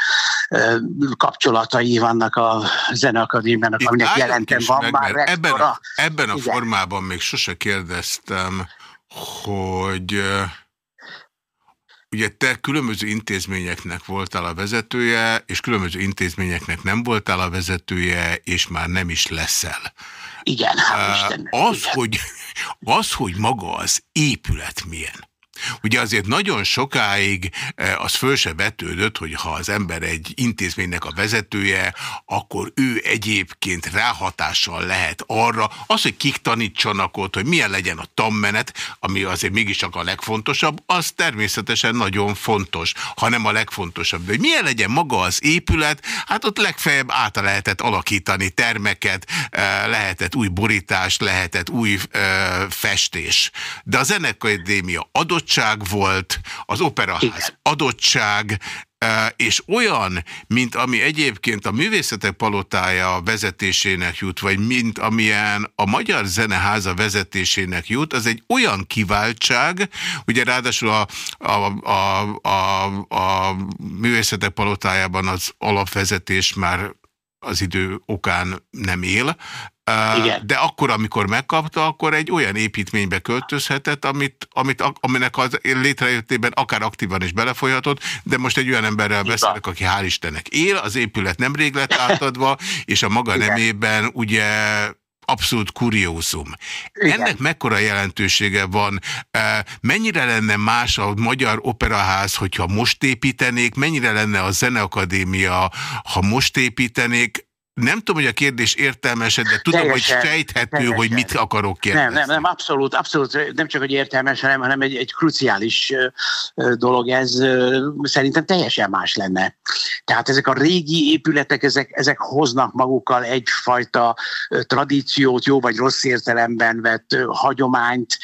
kapcsolatai vannak a Zeneakadémiának, aminek jelentem van meg, már Ebben a, ebben a formában még sose kérdeztem, hogy Ugye te különböző intézményeknek voltál a vezetője, és különböző intézményeknek nem voltál a vezetője, és már nem is leszel. Igen, hát uh, Az, igen. hogy az, hogy maga az épület milyen, Ugye azért nagyon sokáig e, az föl se vetődött, hogy ha az ember egy intézménynek a vezetője, akkor ő egyébként ráhatással lehet arra, az, hogy kik tanítsanak ott, hogy milyen legyen a tanmenet, ami azért mégiscsak a legfontosabb, az természetesen nagyon fontos, hanem a legfontosabb. Hogy milyen legyen maga az épület, hát ott legfeljebb át lehetett alakítani termeket, e, lehetett új borítás, lehetett új e, festés. De a Zenekadémia adott adottság volt, az operaház. Adottság, és olyan, mint ami egyébként a művészetek palotája vezetésének jut, vagy mint amilyen a Magyar Zeneháza vezetésének jut, az egy olyan kiváltság, ugye ráadásul a, a, a, a, a művészetek palotájában az alapvezetés már az idő okán nem él, igen. De akkor, amikor megkapta, akkor egy olyan építménybe költözhetett, amit, amit, aminek az létrejöttében akár aktívan is belefolyhatott, de most egy olyan emberrel beszélek, aki hál' Istennek él, az épület nemrég lett átadva, és a maga Igen. nemében ugye abszolút kuriózum. Igen. Ennek mekkora jelentősége van? Mennyire lenne más a Magyar Operaház, hogyha most építenék? Mennyire lenne a Zeneakadémia, ha most építenék? Nem tudom, hogy a kérdés értelmes, de tudom, teljesen, hogy sejthető, teljesen. hogy mit akarok kérdezni. Nem, nem, nem, abszolút, abszolút, nem csak, hogy értelmes, hanem, hanem egy, egy kruciális dolog ez, szerintem teljesen más lenne. Tehát ezek a régi épületek, ezek, ezek hoznak magukkal egyfajta tradíciót, jó vagy rossz értelemben vett hagyományt,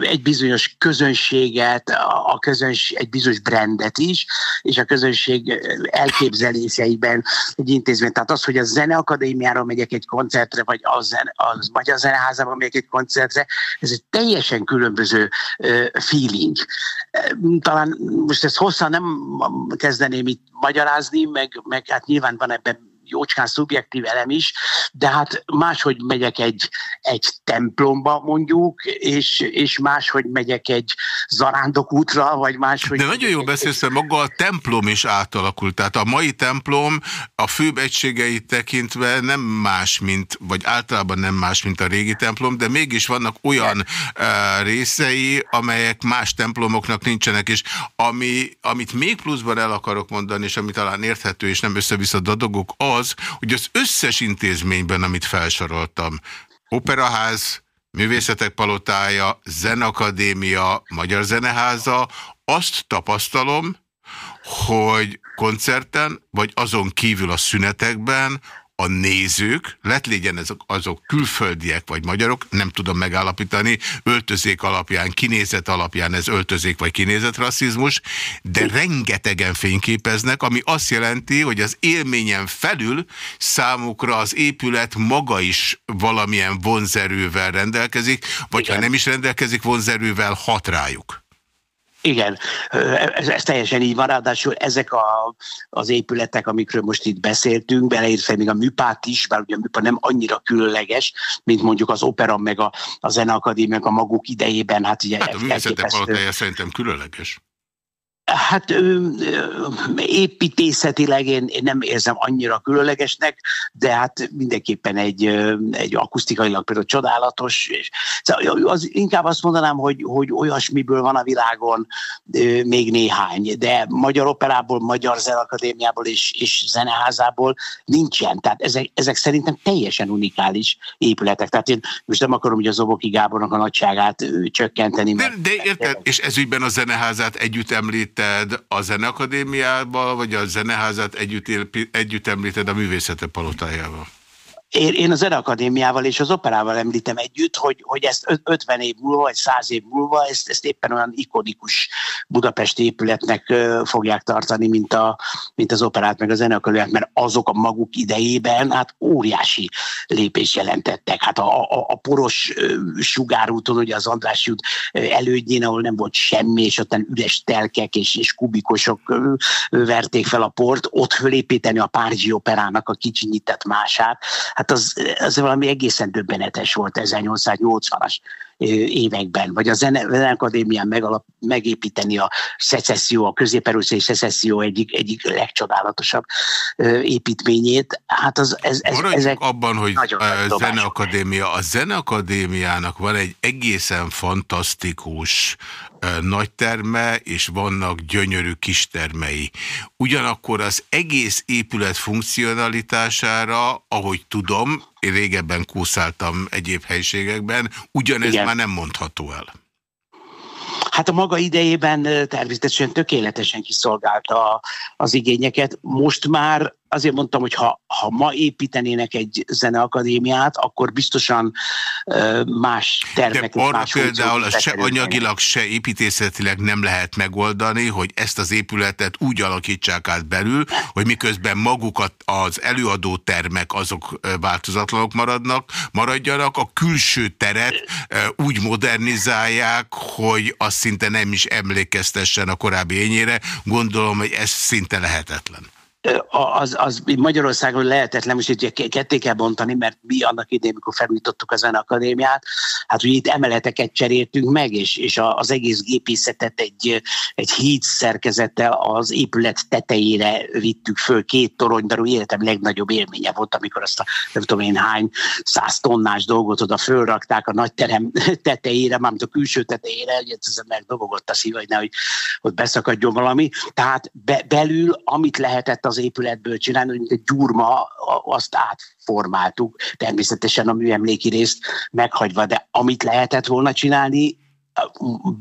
egy bizonyos közönséget, a közönség, egy bizonyos brandet is, és a közönség elképzeléseiben egy intézmény tehát az, hogy a Zeneakadémiára megyek egy koncertre, vagy az, zene, az Magyar Zeneházában megyek egy koncertre, ez egy teljesen különböző feeling. Talán most ezt hosszan nem kezdeném itt magyarázni, meg, meg hát nyilván van ebben jócskán szubjektív elem is, de hát máshogy megyek egy, egy templomba mondjuk, és, és máshogy megyek egy zarándokútra, vagy máshogy... De nagyon jól beszélsz, mert maga a templom is átalakult. Tehát a mai templom a főbb egységeit tekintve nem más, mint, vagy általában nem más, mint a régi templom, de mégis vannak olyan uh, részei, amelyek más templomoknak nincsenek, és ami, amit még pluszban el akarok mondani, és ami talán érthető, és nem össze-vissza dadogok, az, hogy az összes intézményben, amit felsoroltam, operaház, Művészetek Palotája, Zenakadémia, Magyar Zeneháza, azt tapasztalom, hogy koncerten, vagy azon kívül a szünetekben a nézők, lett legyen azok, azok külföldiek vagy magyarok, nem tudom megállapítani, öltözék alapján, kinézet alapján ez öltözék vagy kinézet rasszizmus, de rengetegen fényképeznek, ami azt jelenti, hogy az élményen felül számukra az épület maga is valamilyen vonzerővel rendelkezik, vagy Igen. ha nem is rendelkezik vonzerővel, hat rájuk. Igen, ez, ez teljesen így van, ráadásul ezek a, az épületek, amikről most itt beszéltünk, beleértve még a műpát is, bár ugye a műpá nem annyira különleges, mint mondjuk az opera meg a, a zeneakadémia a maguk idejében. Hát, ugye hát a művészetek palotája szerintem különleges. Hát ö, ö, építészetileg én, én nem érzem annyira különlegesnek, de hát mindenképpen egy, ö, egy akusztikailag például csodálatos. És, szóval az, inkább azt mondanám, hogy, hogy olyasmiből van a világon ö, még néhány, de Magyar Operából, Magyar Zenakadémiából és, és Zeneházából nincsen. Tehát ezek, ezek szerintem teljesen unikális épületek. Tehát én most nem akarom, hogy a Zoboki Gábornak a nagyságát ö, csökkenteni. De, de érted, és ezügyben a Zeneházát együtt említ említed a Zeneakadémiával, vagy a Zeneházat együtt, együtt említed a Művészete Palotájával? Én, én a Zeneakadémiával és az operával említem együtt, hogy, hogy ezt 50 év múlva, vagy 100 év múlva ezt, ezt éppen olyan ikonikus budapesti épületnek fogják tartani, mint, a, mint az operát, meg a zeneakadémiát, mert azok a maguk idejében hát óriási lépés jelentettek. Hát a, a, a poros sugárúton, ugye az András út elődjén, ahol nem volt semmi, és ott üres telkek és, és kubikosok verték fel a port, ott fölépíteni a Párizsi operának a kicsinyített mását. Hát hát az, az valami egészen döbbenetes volt 1880-as években, vagy a Zeneakadémián megalap, megépíteni a szecesszió, a közép szecesszió egyik, egyik legcsodálatosabb építményét. Hát az, ez, ez, ezek abban, hogy a Zeneakadémia, a Zeneakadémiának van egy egészen fantasztikus nagy terme, és vannak gyönyörű kistermei. Ugyanakkor az egész épület funkcionalitására, ahogy tudom, én régebben kúszáltam egyéb helységekben, ugyanez Igen. már nem mondható el. Hát a maga idejében természetesen tökéletesen kiszolgálta az igényeket. Most már azért mondtam, hogy ha, ha ma építenének egy zeneakadémiát, akkor biztosan uh, más tervek. De arra más például se anyagilag, se építészetileg nem lehet megoldani, hogy ezt az épületet úgy alakítsák át belül, hogy miközben magukat az előadó termek azok változatlanok maradnak, maradjanak, a külső teret uh, úgy modernizálják, hogy az szinte nem is emlékeztessen a korábbi ényére. Gondolom, hogy ez szinte lehetetlen az, az Magyarországon lehetetlen, most itt ketté kell bontani, mert mi annak idején, amikor felújítottuk a Akadémiát, hát ugye itt emeleteket cseréltünk meg, és, és az egész gépészetet egy, egy híd szerkezettel az épület tetejére vittük föl két torony, de életem legnagyobb élménye volt, amikor azt a nem tudom én hány száz tonnás dolgot oda fölrakták a nagy terem tetejére, mármint a külső tetejére, hogy ez megdobogott a szív, hogy nehogy ott beszakadjon valami. Tehát be, belül, amit lehetett az az épületből csinálni, mint egy gyurma, azt átformáltuk, természetesen a műemléki részt meghagyva, de amit lehetett volna csinálni,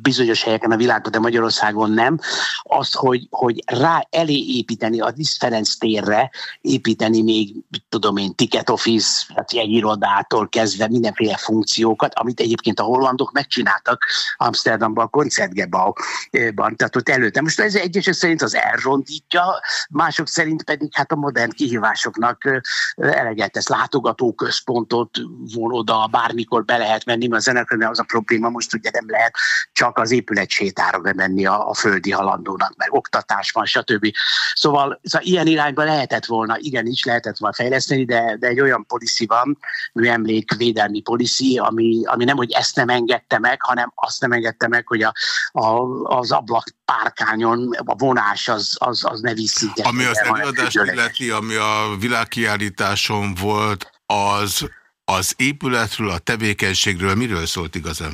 bizonyos helyeken a világon, de Magyarországon nem, az, hogy, hogy rá elé építeni a Disz Ferenc térre, építeni még, tudom én, ticket office, tehát jegyirodától kezdve mindenféle funkciókat, amit egyébként a hollandok megcsináltak Amsterdamban, a Koncertgebauban, tehát ott előtte. Most ez egyesek szerint az elrondítja, mások szerint pedig hát a modern kihívásoknak eleget tesz. Látogatóközpontot von oda, bármikor be lehet menni, mert a zenekarnál az a probléma most ugye nem lehet lehet csak az épület sétára bemenni a, a földi halandónak, meg oktatás van, stb. Szóval, szóval ilyen irányba lehetett volna, igenis lehetett volna fejleszteni, de, de egy olyan policy van, műemlékvédelmi policy, ami, ami nem, hogy ezt nem engedte meg, hanem azt nem engedte meg, hogy a, a, az ablak párkányon a vonás az, az, az ne viszi. Ami az előadást illeti, ami a világkiállításon volt, az az épületről, a tevékenységről miről szólt igazán?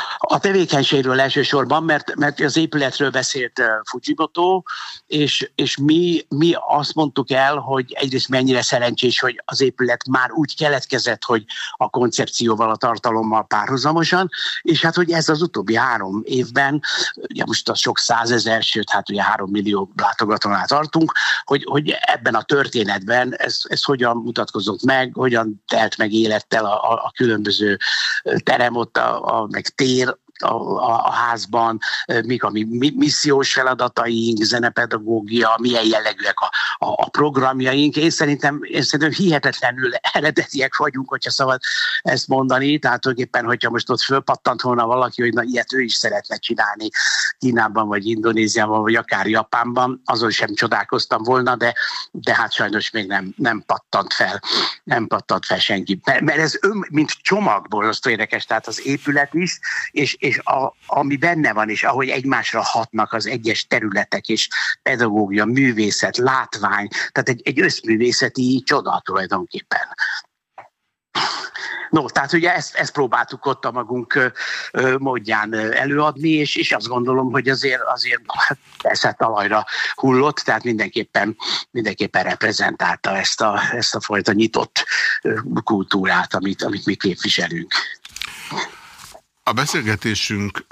A tevékenységről elsősorban, mert, mert az épületről beszélt Fujimoto, és, és mi, mi azt mondtuk el, hogy egyrészt mennyire szerencsés, hogy az épület már úgy keletkezett, hogy a koncepcióval, a tartalommal párhuzamosan, és hát, hogy ez az utóbbi három évben, ugye most a sok százezer, sőt, hát ugye három millió látogatónál tartunk, hogy, hogy ebben a történetben ez, ez hogyan mutatkozott meg, hogyan telt meg élettel a, a, a különböző terem ott, a, a, meg tér, a, a, a házban, mik a mi missziós feladataink, zenepedagógia, milyen jellegűek a, a, a programjaink. Én szerintem, én szerintem hihetetlenül eredetiek vagyunk, hogyha szabad ezt mondani, tehát tulajdonképpen, hogyha most ott fölpattant volna valaki, hogy na ilyet ő is szeretne csinálni Kínában, vagy Indonéziában, vagy akár Japánban, azon sem csodálkoztam volna, de, de hát sajnos még nem, nem pattant fel, nem pattant fel senki. Mert, mert ez ön, mint csomag borzasztó érdekes, tehát az épület is, és, és és a, ami benne van, és ahogy egymásra hatnak az egyes területek, és pedagógia, művészet, látvány, tehát egy, egy összművészeti csoda tulajdonképpen. No, tehát ugye ezt, ezt próbáltuk ott a magunk módján előadni, és, és azt gondolom, hogy azért, azért hát persze talajra hullott, tehát mindenképpen, mindenképpen reprezentálta ezt a, ezt a fajta nyitott kultúrát, amit, amit mi képviselünk. A beszélgetésünk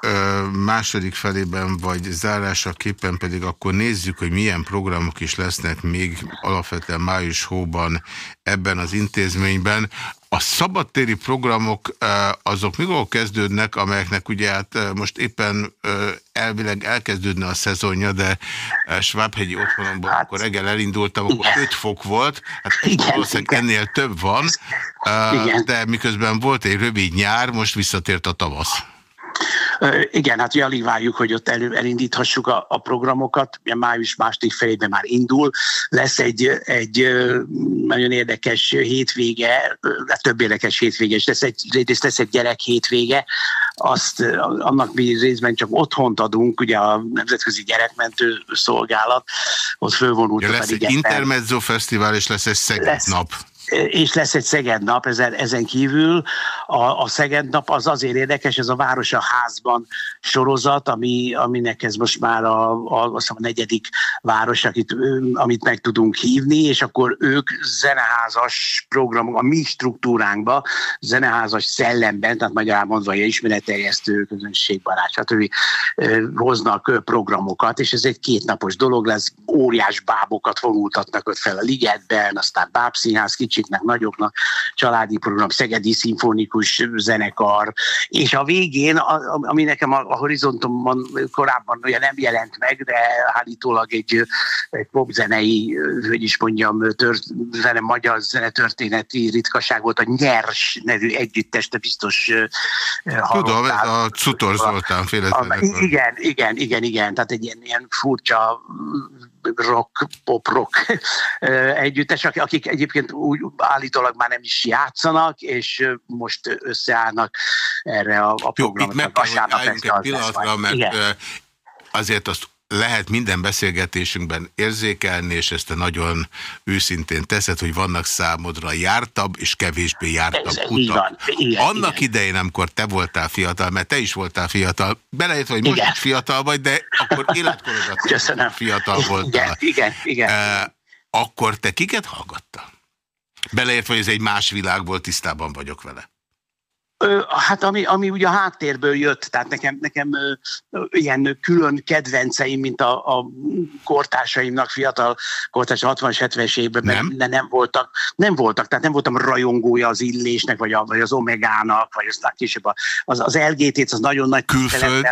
második felében vagy zárásaképpen pedig akkor nézzük, hogy milyen programok is lesznek még alapvetően május hóban ebben az intézményben. A szabadtéri programok azok mikor kezdődnek, amelyeknek ugye hát most éppen elvileg elkezdődne a szezonja, de Schwabhegyi otthonomban, hát, akkor reggel elindultam, akkor igen. 5 fok volt, hát igen, valószínűleg igen. ennél több van, igen. de miközben volt egy rövid nyár, most visszatért a tavasz. Igen, hát alig várjuk, hogy ott elő, elindíthassuk a, a programokat. Ugye május második felében már indul. Lesz egy, egy nagyon érdekes hétvége, több érdekes hétvége, és lesz egy, lesz egy gyerek hétvége. Azt, annak mi részben csak otthont adunk, ugye a Nemzetközi Gyerekmentő Szolgálat, ott fölvonult. Ja, lesz egy Intermezzo Fesztivál, és lesz egy Szeged lesz, nap és lesz egy Szeged nap ezen, ezen kívül. A, a Szeged nap az azért érdekes, ez a Város a Házban sorozat, ami, aminek ez most már a, a, a negyedik város, akit, amit meg tudunk hívni, és akkor ők zeneházas programok, a mi struktúránkba, zeneházas szellemben, tehát magyarán mondva, hogy ismeretterjesztő, közönségbarát, stb. hoznak programokat, és ez egy kétnapos dolog lesz, óriás bábokat vonultatnak ott fel a ligetben, aztán bábszínház kicsi kicsiknek, nagyoknak, családi program, Szegedi Szimfonikus Zenekar, és a végén, ami nekem a, a horizontomban korábban olyan nem jelent meg, de állítólag egy, egy popzenei, hogy is mondjam, tört, zene, magyar zenetörténeti ritkaság volt, a Nyers nevű együttes, de biztos Tudom, ez a Cutor Zoltán féle Igen, igen, igen, igen, tehát egy ilyen, ilyen furcsa rock, pop rock együttes, akik egyébként úgy állítólag már nem is játszanak, és most összeállnak erre a, a programot. Jó, itt meg kell, hogy egy pillanatra, mert Igen. azért azt lehet minden beszélgetésünkben érzékelni, és ezt te nagyon őszintén teszed, hogy vannak számodra jártabb és kevésbé jártabb Ez utak. Igen, Annak igen. idején, amikor te voltál fiatal, mert te is voltál fiatal, beleértve, hogy most igen. is fiatal vagy, de akkor életkorodat fiatal voltál. Igen, igen, igen. Uh, akkor te kiket hallgattál? Beleértve, hogy ez egy más világ volt, tisztában vagyok vele. Hát ami, ami ugye a háttérből jött, tehát nekem, nekem ilyen külön kedvenceim, mint a, a kortársaimnak, fiatal kortárs 60-70-es évben nem? De nem voltak, nem voltak, tehát nem voltam rajongója az illésnek, vagy, a, vagy az omegának, vagy aztán később az, az LGT-t, az nagyon nagy Külföld?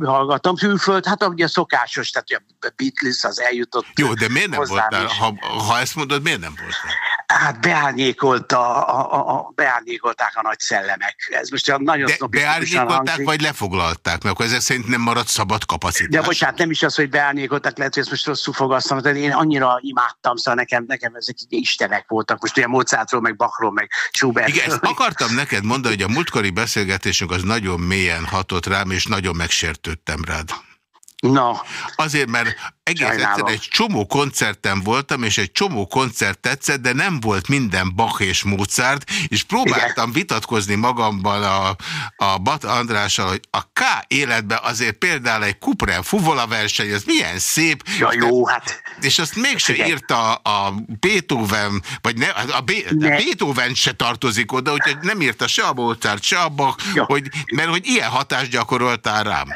Hallgattam. Külföld, hát ugye szokásos, tehát a Beatles az eljutott. Jó, de miért nem voltál? Ha, ha ezt mondod, miért nem voltál? Hát beárnyékolta, a, a, a, beárnyékolták a nagy szellemek. Ez most nagyon De beárnyékolták, hangzik. vagy lefoglalták? Mert akkor ezek szerint nem maradt szabad kapacitás. De bocsánat, nem is az, hogy beárnyékolták, lehet, hogy ezt most rosszul fogasztam, de én annyira imádtam, szóval nekem, nekem ezek így istenek voltak. Most ugye Mozartról, meg Bachról, meg Schubertről. Igen, ezt akartam neked mondani, hogy a múltkori beszélgetésünk az nagyon mélyen hatott rám, és nagyon megsértődtem rád. No. Azért, mert egész egyszer egy csomó koncerten voltam, és egy csomó koncert tetszett, de nem volt minden Bach és Mozart, és próbáltam Igen. vitatkozni magamban a, a Bat Andrással, hogy a K életben azért például egy Kupren fuvola verseny, ez milyen szép. Ja, jó, hát. És azt mégse Igen. írta a Beethoven, vagy ne, a, Be ne. Beethoven se tartozik oda, úgyhogy nem írta se a Mozart, se a Bach, ja. hogy, mert hogy ilyen hatást gyakoroltál rám.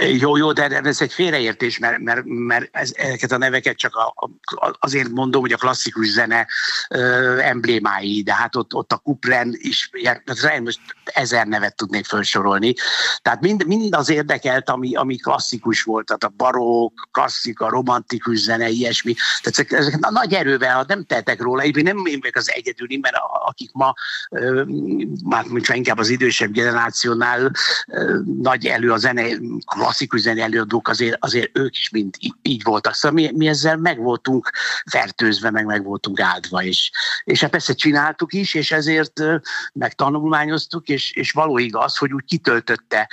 Jó, jó, de ez egy félreértés, mert, mert, mert ez, ezeket a neveket csak a, a, azért mondom, hogy a klasszikus zene ö, emblémái, de hát ott, ott a Kuplen is, most ezer nevet tudnék felsorolni. Tehát mind, mind az érdekelt, ami, ami klasszikus volt, tehát a barokk, klasszika, romantikus zene, ilyesmi. Tehát ezek, ezek a nagy erővel, nem tettek róla, én nem én vagyok az egyedüli, mert a, akik ma, ö, már inkább az idősebb generációnál ö, nagy elő a zene klasszikus zene előadók azért, azért ők is mind így voltak. Szóval mi, mi ezzel meg voltunk fertőzve, meg meg voltunk áldva, és, és hát persze csináltuk is, és ezért megtanulmányoztuk, és, és való igaz, hogy úgy kitöltötte,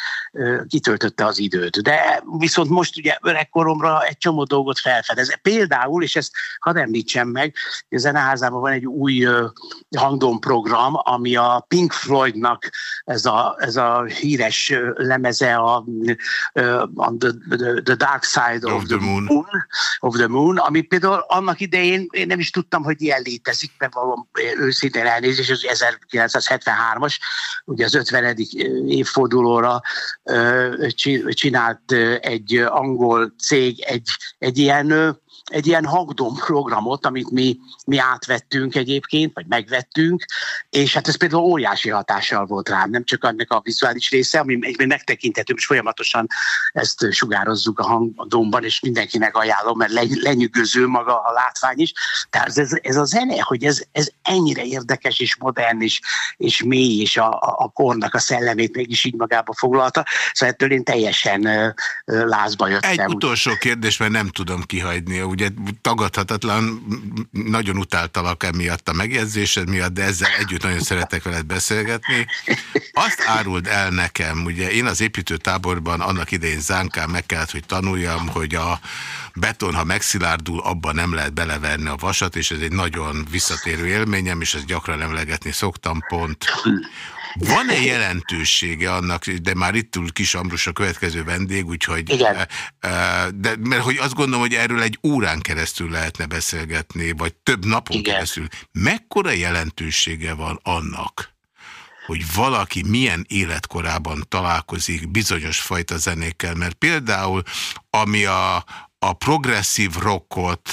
kitöltötte az időt. De viszont most ugye öregkoromra egy csomó dolgot felfedez. Például, és ezt hadd említsem meg, a zeneházában van egy új hangdom program, ami a Pink Floydnak ez a, ez a híres lemeze, a on the, the, dark side of, of the, the moon. moon. Of the moon, ami például annak idején én nem is tudtam, hogy ilyen létezik, mert valami őszintén elnézés, az 1973-as, ugye az 50. évfordulóra csinált egy angol cég egy, egy ilyen egy ilyen hangdom programot, amit mi, mi átvettünk egyébként, vagy megvettünk, és hát ez például óriási hatással volt rám, nem csak annak a vizuális része, ami egyben megtekinthető, és folyamatosan ezt sugározzuk a hangdomban, és mindenkinek ajánlom, mert lenyűgöző maga a látvány is. Tehát ez, ez a zene, hogy ez, ez ennyire érdekes és modern és, és mély, és a, a kornak a szellemét mégis így magába foglalta. Szóval ettől én teljesen lázba jöttem. Egy utolsó kérdés, mert nem tudom kihagyni ugye tagadhatatlan, nagyon utáltalak emiatt a megjegyzésed miatt, de ezzel együtt nagyon szeretek veled beszélgetni. Azt áruld el nekem, ugye én az építőtáborban annak idején zánkán meg kellett, hogy tanuljam, hogy a beton, ha megszilárdul, abban nem lehet beleverni a vasat, és ez egy nagyon visszatérő élményem, és ezt gyakran emlegetni szoktam pont. Van-e jelentősége annak, de már itt ül Kis Ambrus a következő vendég, úgyhogy... Igen. Eh, eh, de, mert hogy azt gondolom, hogy erről egy órán keresztül lehetne beszélgetni, vagy több napon Igen. keresztül. Mekkora jelentősége van annak, hogy valaki milyen életkorában találkozik bizonyos fajta zenékkel, mert például ami a, a progresszív rockot,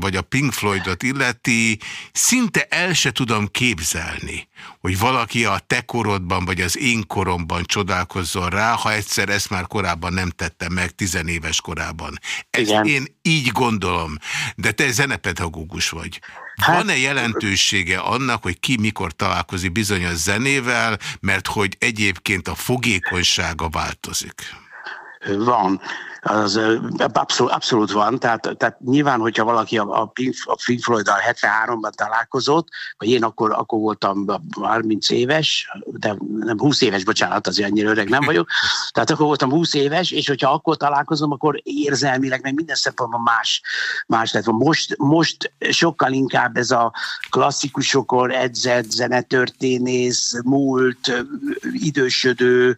vagy a Pink Floydot illeti, szinte el se tudom képzelni, hogy valaki a te korodban, vagy az én koromban csodálkozzon rá, ha egyszer ezt már korábban nem tette meg, tizenéves korában. Ezt Igen. én így gondolom, de te zenepedagógus vagy. Hát- Van-e jelentősége annak, hogy ki mikor találkozik bizonyos zenével, mert hogy egyébként a fogékonysága változik? Van az abszolút, abszolút van, tehát, tehát nyilván, hogyha valaki a, a Pink, a Pink Floyd-dal 73-ban találkozott, vagy én akkor, akkor voltam 30 éves, de nem 20 éves, bocsánat, azért annyira öreg nem vagyok, tehát akkor voltam 20 éves, és hogyha akkor találkozom, akkor érzelmileg, meg minden szempontból más, más lett. Most, most sokkal inkább ez a klasszikusokon edzett zenetörténész, múlt, idősödő,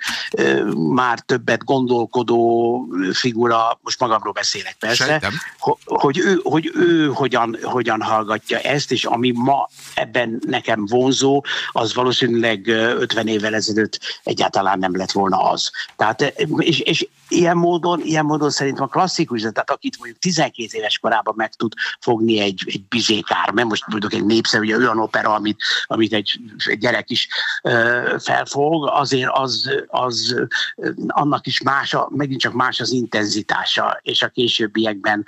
már többet gondolkodó figura, most magamról beszélek persze, Sejtem. hogy ő, hogy ő hogyan, hogyan hallgatja ezt, és ami ma ebben nekem vonzó, az valószínűleg 50 évvel ezelőtt egyáltalán nem lett volna az. Tehát, és, és ilyen módon, ilyen módon szerintem a klasszikus, tehát akit mondjuk 12 éves korában meg tud fogni egy, egy bizékár, mert most mondjuk egy népszerű, ugye olyan opera, amit, amit egy, egy gyerek is ö, felfog, azért az, az annak is más, a, megint csak más az intenzitása, és a későbbiekben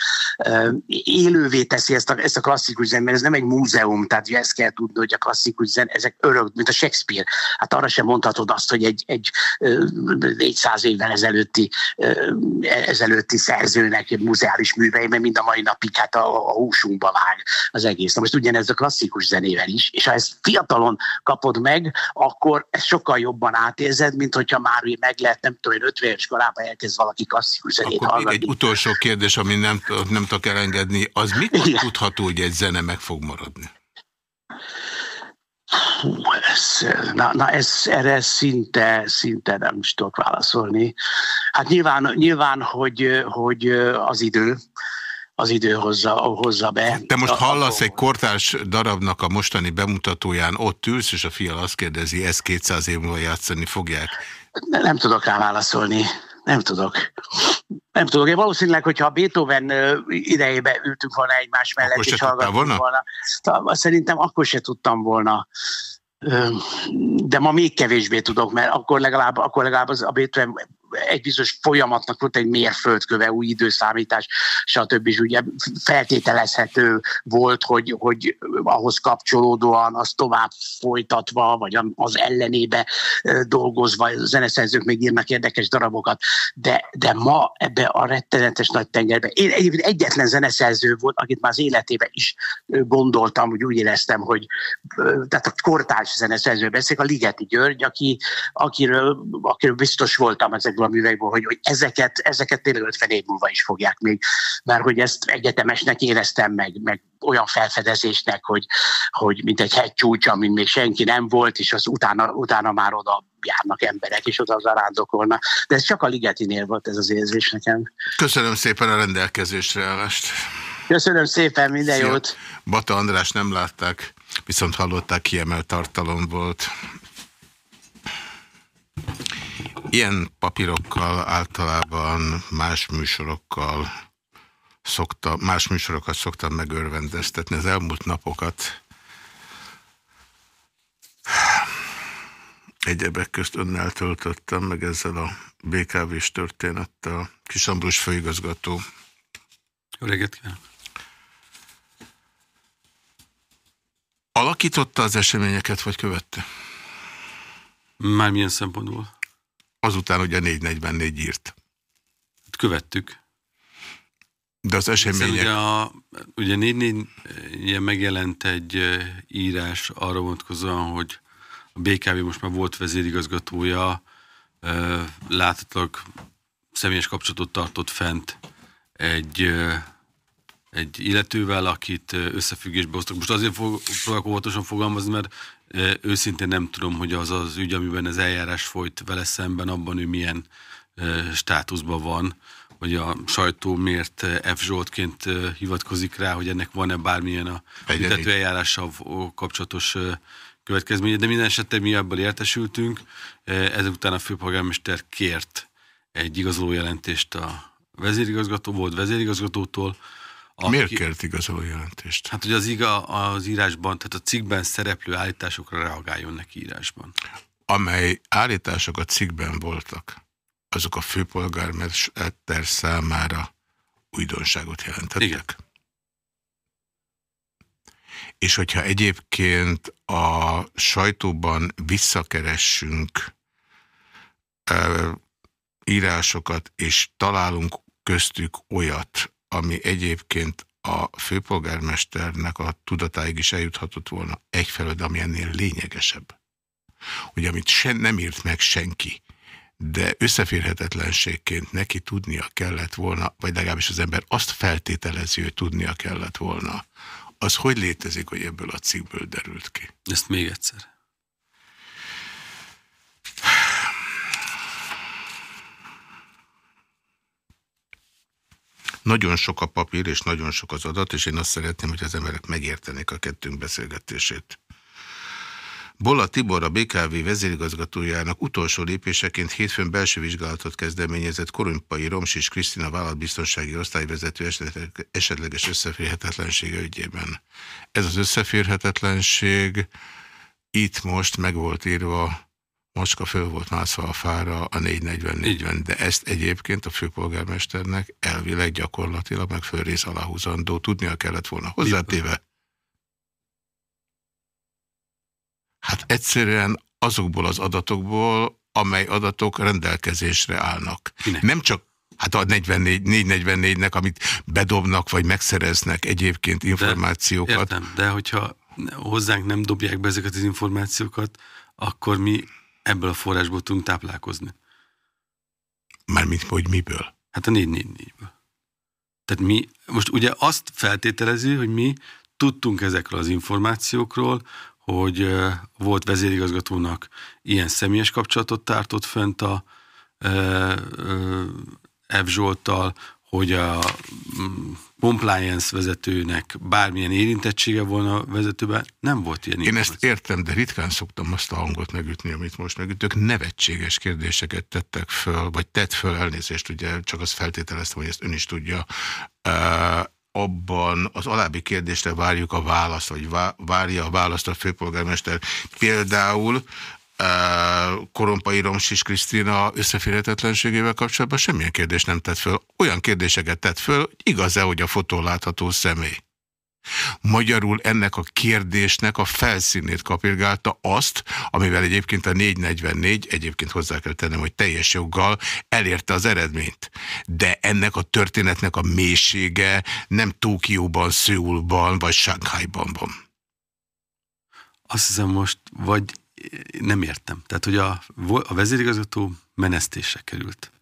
élővé teszi ezt a, ezt a klasszikus zenét, mert ez nem egy múzeum, tehát ezt kell tudni, hogy a klasszikus zen, ezek örök, mint a Shakespeare. Hát arra sem mondhatod azt, hogy egy, egy 400 évvel ezelőtti ezelőtti szerzőnek muzeális műveiben mind a mai napig hát a, a húsunkba vág az egész. Na most ugyanez a klasszikus zenével is, és ha ezt fiatalon kapod meg, akkor ezt sokkal jobban átérzed, mint hogyha már meg lehet, nem tudom, 50 éves korában elkezd valaki klasszikus zenét Akkor még egy utolsó kérdés, ami nem, nem tudok elengedni, az mikor Igen. tudható, hogy egy zene meg fog maradni? Hú, ez, na, na ez, erre szinte, szinte nem is tudok válaszolni. Hát nyilván, nyilván hogy, hogy az idő, az idő hozza, hozza be. Te most hallasz egy kortárs darabnak a mostani bemutatóján, ott ülsz, és a fial azt kérdezi, ezt 200 év múlva játszani fogják? Nem tudok rá válaszolni. Nem tudok. Nem tudok. Én valószínűleg, hogyha a Beethoven idejébe ültünk volna egymás mellett, akkor és hallgattunk volna, volna, szerintem akkor se tudtam volna de ma még kevésbé tudok, mert akkor legalább, akkor legalább az, a Beethoven egy bizonyos folyamatnak volt egy mérföldköve, új időszámítás, stb. És ugye feltételezhető volt, hogy, hogy ahhoz kapcsolódóan az tovább folytatva, vagy az ellenébe dolgozva, a zeneszerzők még írnak érdekes darabokat, de, de ma ebbe a rettenetes nagy tengerbe, én egyébként egyetlen zeneszerző volt, akit már az életében is gondoltam, hogy úgy éreztem, hogy tehát a kortárs zeneszerző beszél, a Ligeti György, aki, akiről, akiről biztos voltam ezekben ezekből a művekből, hogy, hogy ezeket, ezeket tényleg 50 év múlva is fogják még, mert hogy ezt egyetemesnek éreztem meg, meg olyan felfedezésnek, hogy, hogy mint egy hegycsúcsa, mint még senki nem volt, és az utána, utána már oda járnak emberek, és oda zarándokolna. De ez csak a Ligetinél volt ez az érzés nekem. Köszönöm szépen a rendelkezésre állást. Köszönöm szépen, minden Szia. jót. Bata András nem látták, viszont hallották, kiemelt tartalom volt. Ilyen papírokkal általában más műsorokkal szokta, más műsorokat szoktam megörvendeztetni. Az elmúlt napokat egyebek közt önnel töltöttem, meg ezzel a BKV-s történettel. Kisambrus főigazgató. Jó reggelt kívánok! Alakította az eseményeket, vagy követte? Már milyen szempontból? Azután ugye 444 írt. Hát követtük. De az események... ugye, a, ugye 444 ilyen megjelent egy írás arra vonatkozóan, hogy a BKV most már volt vezérigazgatója, láthatólag személyes kapcsolatot tartott fent egy, egy illetővel, akit összefüggésbe hoztak. Most azért próbálok óvatosan fogalmazni, mert Őszintén nem tudom, hogy az az ügy, amiben az eljárás folyt vele szemben, abban ő milyen státuszban van, hogy a sajtó miért F. Zsoltként hivatkozik rá, hogy ennek van-e bármilyen a büntető eljárással kapcsolatos következménye, de minden esetben mi ebből értesültünk. Ezután a főpolgármester kért egy igazoló jelentést a vezérigazgató, volt vezérigazgatótól, aki, Miért kért igazoló jelentést? Hát, hogy az, iga, az írásban, tehát a cikkben szereplő állításokra reagáljon neki írásban. Amely állítások a cikkben voltak, azok a főpolgármester számára újdonságot jelentettek? Igen. És hogyha egyébként a sajtóban visszakeressünk e, írásokat, és találunk köztük olyat, ami egyébként a főpolgármesternek a tudatáig is eljuthatott volna egyfelől, de ami ennél lényegesebb. Ugye, amit sen, nem írt meg senki, de összeférhetetlenségként neki tudnia kellett volna, vagy legalábbis az ember azt feltételezi, hogy tudnia kellett volna, az hogy létezik, hogy ebből a cikkből derült ki? Ezt még egyszer. Nagyon sok a papír, és nagyon sok az adat, és én azt szeretném, hogy az emberek megértenék a kettőnk beszélgetését. Bolla Tibor, a BKV vezérigazgatójának utolsó lépéseként hétfőn belső vizsgálatot kezdeményezett Koronypai Romsis Krisztina vállalatbiztonsági osztályvezető esetleges összeférhetetlensége ügyében. Ez az összeférhetetlenség itt most meg volt írva Macska föl volt mászva a fára a 440-40, de ezt egyébként a főpolgármesternek elvileg gyakorlatilag meg fölrész aláhúzandó, tudnia kellett volna hozzátéve. Hát egyszerűen azokból az adatokból, amely adatok rendelkezésre állnak. Kinek? Nem csak Hát a 44, 444-nek, amit bedobnak, vagy megszereznek egyébként információkat. De, értem, de hogyha hozzánk nem dobják be ezeket az információkat, akkor mi ebből a forrásból tudunk táplálkozni. Mármint, hogy miből? Hát a 444-ből. Tehát mi, most ugye azt feltételezi, hogy mi tudtunk ezekről az információkról, hogy volt vezérigazgatónak ilyen személyes kapcsolatot tartott fent a F. Zsolttal, hogy a compliance vezetőnek bármilyen érintettsége volna a vezetőben, nem volt ilyen. Én ezt értem, de ritkán szoktam azt a hangot megütni, amit most megütök. Nevetséges kérdéseket tettek föl, vagy tett föl elnézést, ugye csak azt feltételeztem, hogy ezt ön is tudja. Uh, abban az alábbi kérdésre várjuk a választ, vagy várja a választ a főpolgármester. Például Korompai Romsis Krisztina összeférhetetlenségével kapcsolatban semmilyen kérdést nem tett föl. Olyan kérdéseket tett föl, hogy igaz-e, hogy a fotó látható személy. Magyarul ennek a kérdésnek a felszínét kapirgálta azt, amivel egyébként a 444, egyébként hozzá kell tennem, hogy teljes joggal elérte az eredményt. De ennek a történetnek a mélysége nem Tókióban, Szőulban vagy Sánkhájban van. Azt hiszem most, vagy nem értem. Tehát, hogy a, a vezérigazgató menesztésre került.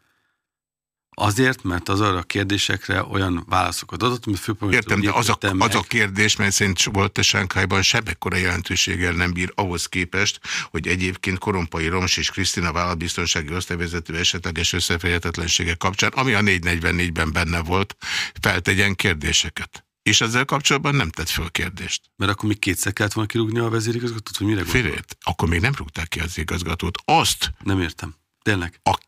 Azért, mert az arra a kérdésekre olyan válaszokat adott, amit főpolgármester Értem, de az a, az a kérdés, mert szerint volt a Sánkhájban sebekkora jelentőséggel nem bír ahhoz képest, hogy egyébként Korompai Roms és Krisztina vállalatbiztonsági osztályvezető esetleges összeférhetetlensége kapcsán, ami a 444-ben benne volt, feltegyen kérdéseket. És ezzel kapcsolatban nem tett föl kérdést. Mert akkor még kétszer kellett volna kirúgni a vezérigazgatót, hogy mire Félét, akkor még nem rúgták ki az igazgatót. Azt... Nem értem. Tényleg? A,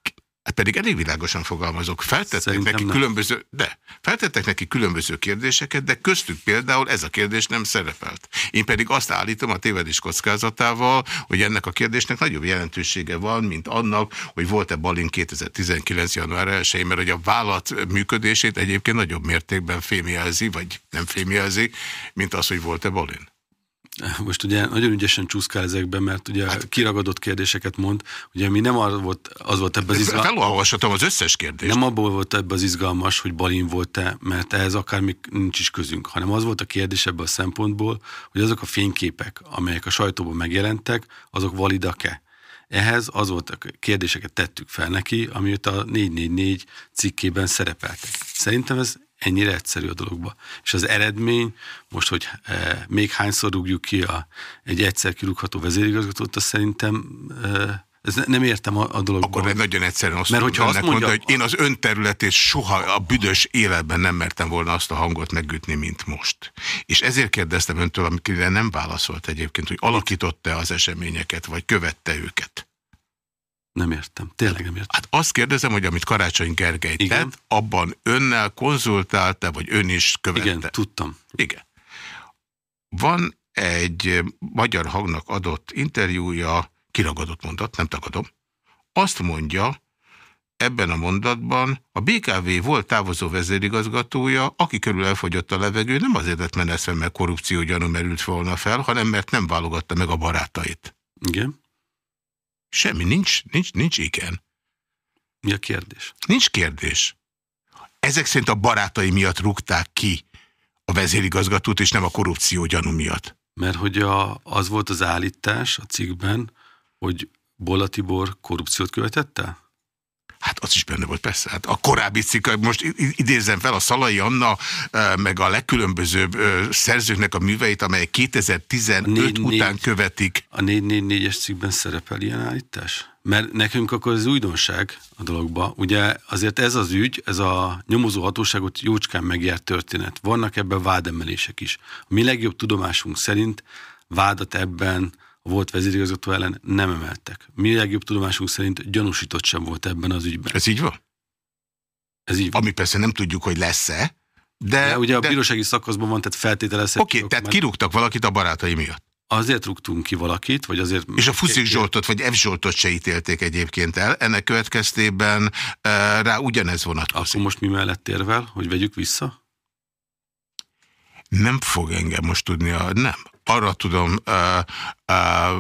pedig elég világosan fogalmazok. Feltettek neki különböző, de feltettek neki különböző kérdéseket, de köztük például ez a kérdés nem szerepelt. Én pedig azt állítom a tévedés kockázatával, hogy ennek a kérdésnek nagyobb jelentősége van, mint annak, hogy volt-e Balin 2019. január 1 mert hogy a vállalat működését egyébként nagyobb mértékben fémjelzi, vagy nem fémjelzi, mint az, hogy volt-e Balin most ugye nagyon ügyesen csúszkál ezekben, mert ugye hát, kiragadott kérdéseket mond, ugye mi nem az volt, az volt ebben az izgalmas. Felolvashatom az összes kérdést. Nem abból volt ebben az izgalmas, hogy Balin volt-e, mert ehhez akár még nincs is közünk, hanem az volt a kérdés ebből a szempontból, hogy azok a fényképek, amelyek a sajtóban megjelentek, azok validak-e. Ehhez az volt a kérdéseket tettük fel neki, amit a 444 cikkében szerepeltek. Szerintem ez ennyire egyszerű a dologba. És az eredmény, most, hogy e, még hányszor rúgjuk ki a, egy egyszer kirúgható vezérigazgatót, azt szerintem e, ez ne, nem értem a, a dologban. Akkor nagyon egyszerűen azt Mert hogyha azt mondja, mondta, hogy én az ön területét soha a büdös életben nem mertem volna azt a hangot megütni, mint most. És ezért kérdeztem öntől, amikre nem válaszolt egyébként, hogy alakította az eseményeket, vagy követte őket. Nem értem, tényleg nem értem. Hát azt kérdezem, hogy amit Karácsony Gergely Igen? tett, abban önnel konzultálta, vagy ön is követte? Igen, tudtam. Igen. Van egy magyar hangnak adott interjúja, kiragadott mondat, nem tagadom. Azt mondja, ebben a mondatban a BKV volt távozó vezérigazgatója, aki körül elfogyott a levegő, nem azért lett meneszve, mert korrupció gyanú merült volna fel, hanem mert nem válogatta meg a barátait. Igen. Semmi, nincs, nincs, nincs igen. Mi a kérdés? Nincs kérdés. Ezek szerint a barátai miatt rúgták ki a vezérigazgatót, és nem a korrupció gyanú miatt. Mert hogy a, az volt az állítás a cikkben, hogy Bola Tibor korrupciót követett el? Hát az is benne volt, persze. Hát a korábbi cikk, most idézem fel a Szalai Anna, meg a legkülönbözőbb szerzőknek a műveit, amelyek 2015 4, után követik. A 444-es cikkben szerepel ilyen állítás? Mert nekünk akkor az újdonság a dologba. Ugye azért ez az ügy, ez a nyomozó hatóságot jócskán megjárt történet. Vannak ebben vádemelések is. A mi legjobb tudomásunk szerint vádat ebben a volt vezérigazgató ellen nem emeltek. Mi legjobb tudomásunk szerint gyanúsított sem volt ebben az ügyben. Ez így van? Ez így van. Ami persze nem tudjuk, hogy lesz-e, de, de ugye a de... bírósági szakaszban van, tehát feltételezhető. Oké, okay, tehát már... kirúgtak valakit a barátai miatt. Azért rúgtunk ki valakit, vagy azért... És a Fuszik Zsoltot, vagy F. Zsoltot se ítélték egyébként el. Ennek következtében uh, rá ugyanez vonatkozik. Akkor most mi mellett érvel, hogy vegyük vissza? Nem fog engem most tudni, a... nem arra tudom,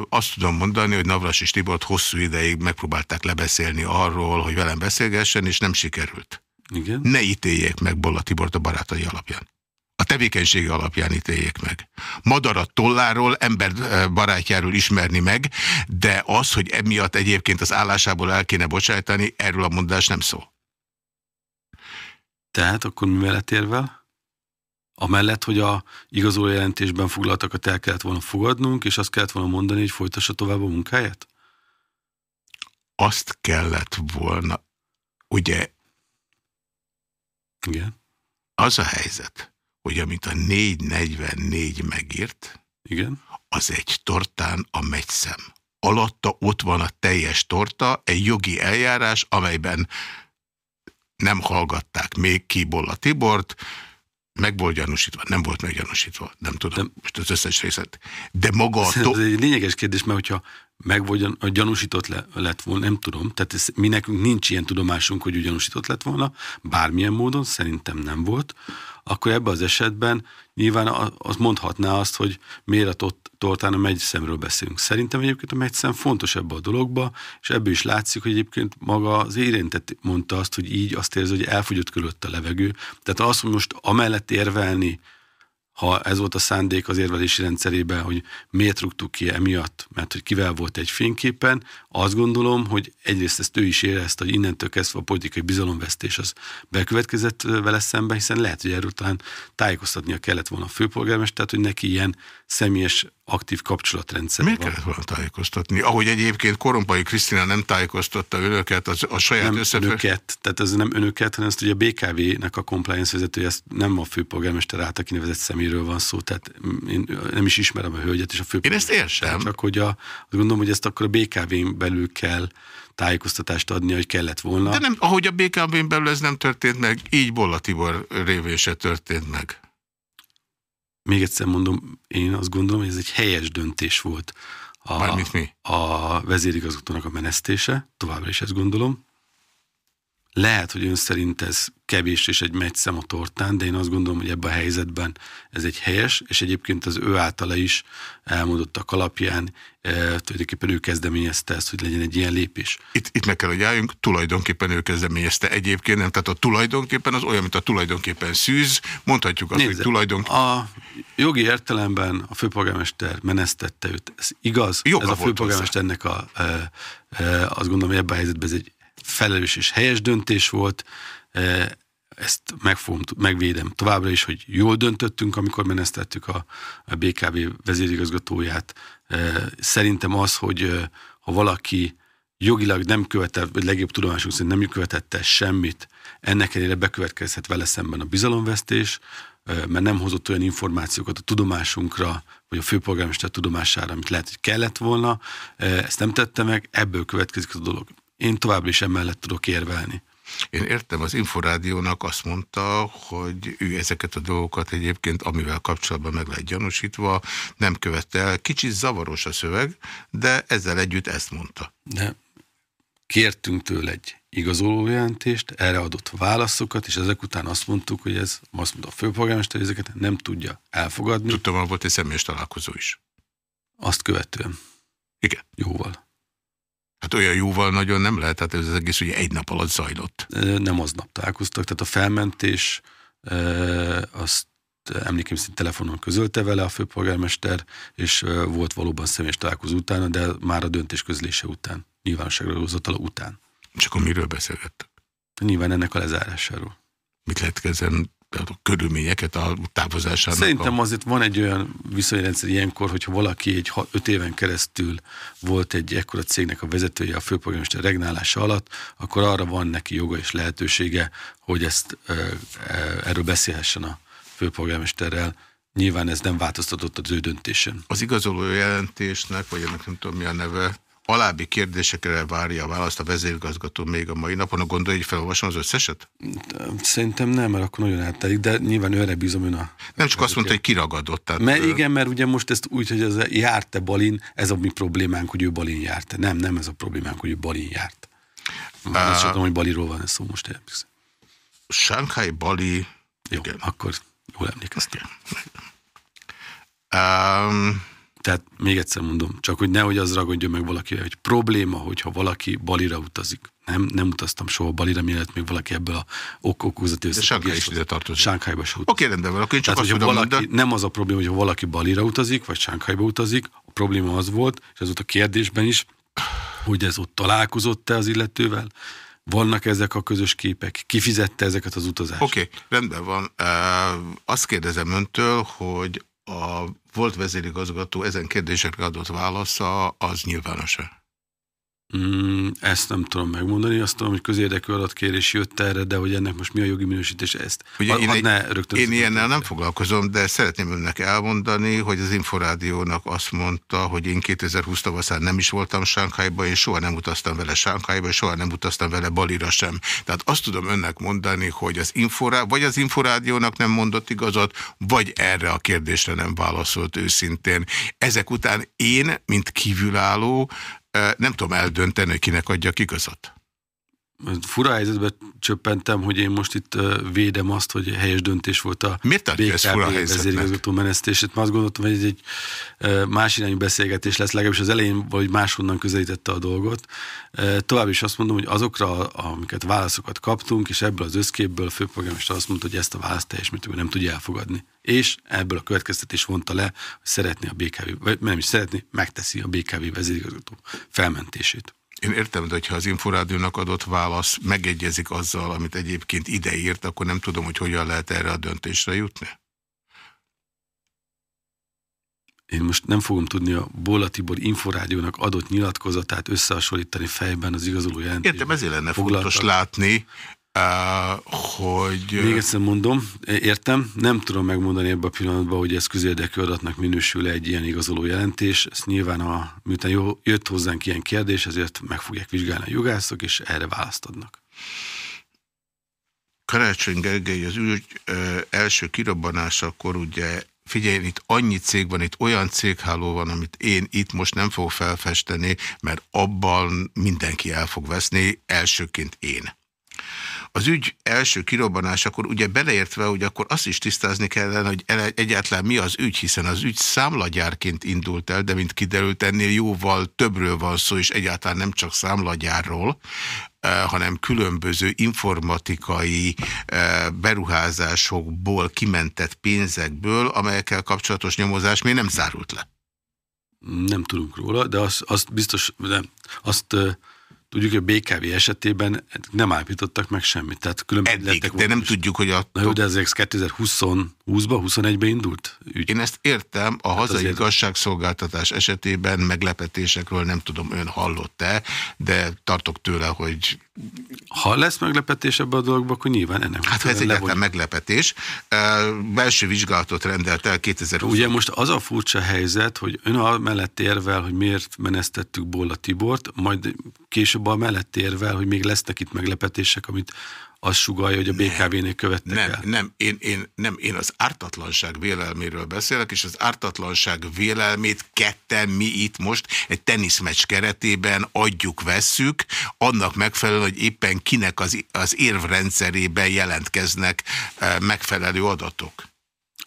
azt tudom mondani, hogy Navras és Tibort hosszú ideig megpróbálták lebeszélni arról, hogy velem beszélgessen, és nem sikerült. Igen? Ne ítéljék meg Bolla Tibort a barátai alapján. A tevékenysége alapján ítéljék meg. Madarat tolláról, ember barátjáról ismerni meg, de az, hogy emiatt egyébként az állásából el kéne bocsájtani, erről a mondás nem szól. Tehát akkor mi mellett érvel? Amellett, hogy a igazoló jelentésben foglaltakat el kellett volna fogadnunk, és azt kellett volna mondani, hogy folytassa tovább a munkáját? Azt kellett volna, ugye Igen. az a helyzet, hogy amit a 444 megírt, Igen. az egy tortán a megyszem. Alatta ott van a teljes torta, egy jogi eljárás, amelyben nem hallgatták még a Tibort, meg volt gyanúsítva, nem volt meggyanúsítva, nem tudom, De- most az összes részlet. De maga a... Ez egy lényeges kérdés, mert hogyha meg vagy a gyanúsított le, lett volna, nem tudom, tehát ez, mi nekünk nincs ilyen tudomásunk, hogy gyanúsított lett volna, bármilyen módon, szerintem nem volt, akkor ebben az esetben nyilván az mondhatná azt, hogy miért a tortán a megyszemről beszélünk. Szerintem egyébként a megyszem fontos ebbe a dologba, és ebből is látszik, hogy egyébként maga az érintett mondta azt, hogy így azt érzi, hogy elfogyott körülött a levegő. Tehát az, hogy most amellett érvelni, ha ez volt a szándék az érvelési rendszerében, hogy miért rúgtuk ki emiatt, mert hogy kivel volt egy fényképen, azt gondolom, hogy egyrészt ezt ő is érezte, hogy innentől kezdve a politikai bizalomvesztés az bekövetkezett vele szemben, hiszen lehet, hogy erről talán tájékoztatnia kellett volna a főpolgármestert, hogy neki ilyen személyes aktív kapcsolatrendszer Miért van. kellett volna tájékoztatni? Ahogy egyébként Korompai Krisztina nem tájékoztatta önöket az, a saját nem összefüggés. önöket, tehát ez nem önöket, hanem azt, hogy a BKV-nek a compliance vezetője, ezt nem a főpolgármester által kinevezett szeméről van szó, tehát én nem is ismerem a hölgyet és a Én főpolgármester. ezt értem. Csak hogy a, azt gondolom, hogy ezt akkor a BKV-n belül kell tájékoztatást adni, hogy kellett volna. De nem, ahogy a BKV-n belül ez nem történt meg, így Bolla Tibor révén se történt meg. Még egyszer mondom, én azt gondolom, hogy ez egy helyes döntés volt a, a vezérigazgatónak a menesztése, továbbra is ezt gondolom. Lehet, hogy ön szerint ez kevés és egy megy a tortán, de én azt gondolom, hogy ebben a helyzetben ez egy helyes, és egyébként az ő általa is elmondottak alapján e, tulajdonképpen ő kezdeményezte ezt, hogy legyen egy ilyen lépés. Itt, itt meg kell, hogy álljunk, tulajdonképpen ő kezdeményezte egyébként, nem? Tehát a tulajdonképpen az olyan, mint a tulajdonképpen szűz, mondhatjuk azt, hogy Nézze, tulajdonképpen... A jogi értelemben a főpolgármester menesztette őt. Ez igaz, Joga ez a főpolgármesternek a, e, e, azt gondolom, hogy ebben a helyzetben ez egy felelős és helyes döntés volt. E, ezt meg fogom, megvédem továbbra is, hogy jól döntöttünk, amikor menesztettük a, a BKV vezérigazgatóját. E, szerintem az, hogy e, ha valaki jogilag nem követett, vagy legjobb tudomásunk szerint nem követette semmit, ennek ellenére bekövetkezhet vele szemben a bizalomvesztés, mert nem hozott olyan információkat a tudomásunkra, vagy a főpolgármester tudomására, amit lehet, hogy kellett volna. Ezt nem tette meg, ebből következik a dolog. Én továbbra is emellett tudok érvelni. Én értem, az Inforádiónak azt mondta, hogy ő ezeket a dolgokat egyébként, amivel kapcsolatban meg lehet gyanúsítva, nem követte el. Kicsit zavaros a szöveg, de ezzel együtt ezt mondta. De kértünk tőle egy igazolójelentést, erre adott válaszokat, és ezek után azt mondtuk, hogy ez, azt mondta a főpolgármester, hogy ezeket nem tudja elfogadni, Tudtam, hogy volt egy személyes találkozó is. azt követően Igen. jóval. Hát olyan jóval nagyon nem lehet, hát ez az egész ugye egy nap alatt zajlott. Nem aznap találkoztak, tehát a felmentés azt emlékeim szerint telefonon közölte vele a főpolgármester, és volt valóban személyes találkozó utána, de már a döntés közlése után, nyilvánosságra hozatala után. És akkor miről beszélgettek? Nyilván ennek a lezárásáról. Mit lehet kezdeni a körülményeket a távozásának? Szerintem a... azért van egy olyan viszonyrendszer ilyenkor, hogyha valaki egy ha- öt éven keresztül volt egy ekkora cégnek a vezetője a főpolgármester regnálása alatt, akkor arra van neki joga és lehetősége, hogy ezt erről beszélhessen a főpolgármesterrel. Nyilván ez nem változtatott az ő döntésén. Az igazoló jelentésnek, vagy ennek nem tudom mi a neve, alábbi kérdésekre várja a választ a vezérigazgató még a mai napon. A gondolja, hogy felolvasom az összeset? Szerintem nem, mert akkor nagyon eltelik, de nyilván őre bízom ön a... Nem csak azt mondta, hogy kiragadott. Tehát, Mert igen, mert ugye most ezt úgy, hogy ez járt-e Balin, ez a mi problémánk, hogy ő Balin járt. Nem, nem ez a problémánk, hogy ő Balin járt. Uh, azt sem tudom, hogy Baliról van ez szó most emlékszem. Shanghai, Bali, Jó, Igen. akkor jól emlékeztem. um, Tehát még egyszer mondom, csak hogy nehogy az ragadjon meg valaki, hogy probléma, hogyha valaki Balira utazik. Nem, nem utaztam soha Balira, mielőtt még valaki ebből a ok-okozati de Shanghai is ide tartozik. Sánkhájba se Oké, utazik. rendben van, akkor én csak Tehát, azt tudom valaki, mondani. nem az a probléma, hogyha valaki Balira utazik, vagy Sánkhájba utazik, a probléma az volt, és ez volt a kérdésben is, hogy ez ott találkozott-e az illetővel, vannak ezek a közös képek, kifizette ezeket az utazásokat. Oké, okay, rendben van. Azt kérdezem öntől, hogy a volt vezérigazgató ezen kérdésekre adott válasza az nyilvános-e? Mm, ezt nem tudom megmondani, azt tudom, hogy közérdekű adatkérés jött erre, de hogy ennek most mi a jogi minősítés, ezt Ugye én, ne rögtön én ilyennel nem foglalkozom, de szeretném önnek elmondani, hogy az Inforádiónak azt mondta, hogy én 2020 tavaszán nem is voltam Sánkhájban, én soha nem utaztam vele Sánkhájba, és soha nem utaztam vele Balira sem. Tehát azt tudom önnek mondani, hogy az Inforá, vagy az Inforádiónak nem mondott igazat, vagy erre a kérdésre nem válaszolt őszintén. Ezek után én, mint kívülálló, nem tudom eldönteni, hogy kinek adjak igazat. Fura helyzetbe csöppentem, hogy én most itt védem azt, hogy helyes döntés volt a Miért BKB vezérigazgató menesztését. Mert azt gondoltam, hogy ez egy más irányú beszélgetés lesz, legalábbis az elején vagy máshonnan közelítette a dolgot. Tovább is azt mondom, hogy azokra, amiket válaszokat kaptunk, és ebből az összképből a főpolgármester azt mondta, hogy ezt a választ teljes mértékben nem tudja elfogadni. És ebből a következtetés vonta le, hogy szeretné a BKV, vagy nem is szeretné, megteszi a BKV vezérigazgató felmentését. Én értem, de ha az Inforádiónak adott válasz megegyezik azzal, amit egyébként ideírt, akkor nem tudom, hogy hogyan lehet erre a döntésre jutni. Én most nem fogom tudni a Bola Tibor Inforádiónak adott nyilatkozatát összehasonlítani fejben az igazoló jelentésben. Értem, ezért lenne fontos látni, hogy... Még egyszer mondom, értem, nem tudom megmondani ebben a pillanatban, hogy ez közérdekű adatnak minősül egy ilyen igazoló jelentés. Ezt nyilván, a, miután jött hozzánk ilyen kérdés, ezért meg fogják vizsgálni a jogászok, és erre választ adnak. Karácsony Gergely az ügy ö, első kirobbanásakor ugye figyelj, itt annyi cég van, itt olyan cégháló van, amit én itt most nem fogok felfesteni, mert abban mindenki el fog veszni, elsőként én. Az ügy első kirobbanásakor ugye beleértve, hogy akkor azt is tisztázni kellene, hogy egyáltalán mi az ügy, hiszen az ügy számlagyárként indult el, de mint kiderült, ennél jóval többről van szó, és egyáltalán nem csak számlagyárról, eh, hanem különböző informatikai eh, beruházásokból kimentett pénzekből, amelyekkel kapcsolatos nyomozás még nem zárult le. Nem tudunk róla, de azt, azt biztos, nem, azt eh, Tudjuk, hogy a BKV esetében nem állítottak meg semmit. Tehát Eddig, de nem is. tudjuk, hogy a... Na jó, de ez 2020-ba, 21-ben indult ügy. Én ezt értem, a hát hazai azért... igazságszolgáltatás esetében meglepetésekről nem tudom, ön hallott-e, de tartok tőle, hogy... Ha lesz meglepetés ebbe a dologba, akkor nyilván ennek... Hát ez egyáltalán meglepetés. Belső vizsgálatot rendelt el 2020 Ugye most az a furcsa helyzet, hogy ön a mellett érvel, hogy miért menesztettük Bolla Tibort, majd később a mellett érvel, hogy még lesznek itt meglepetések, amit az sugalja, hogy a BKV-nél követtek nem, el. Nem, én, én, nem, én az ártatlanság vélelméről beszélek, és az ártatlanság vélelmét ketten mi itt most egy teniszmeccs keretében adjuk, vesszük, annak megfelelően, hogy éppen kinek az, az érvrendszerében jelentkeznek e, megfelelő adatok.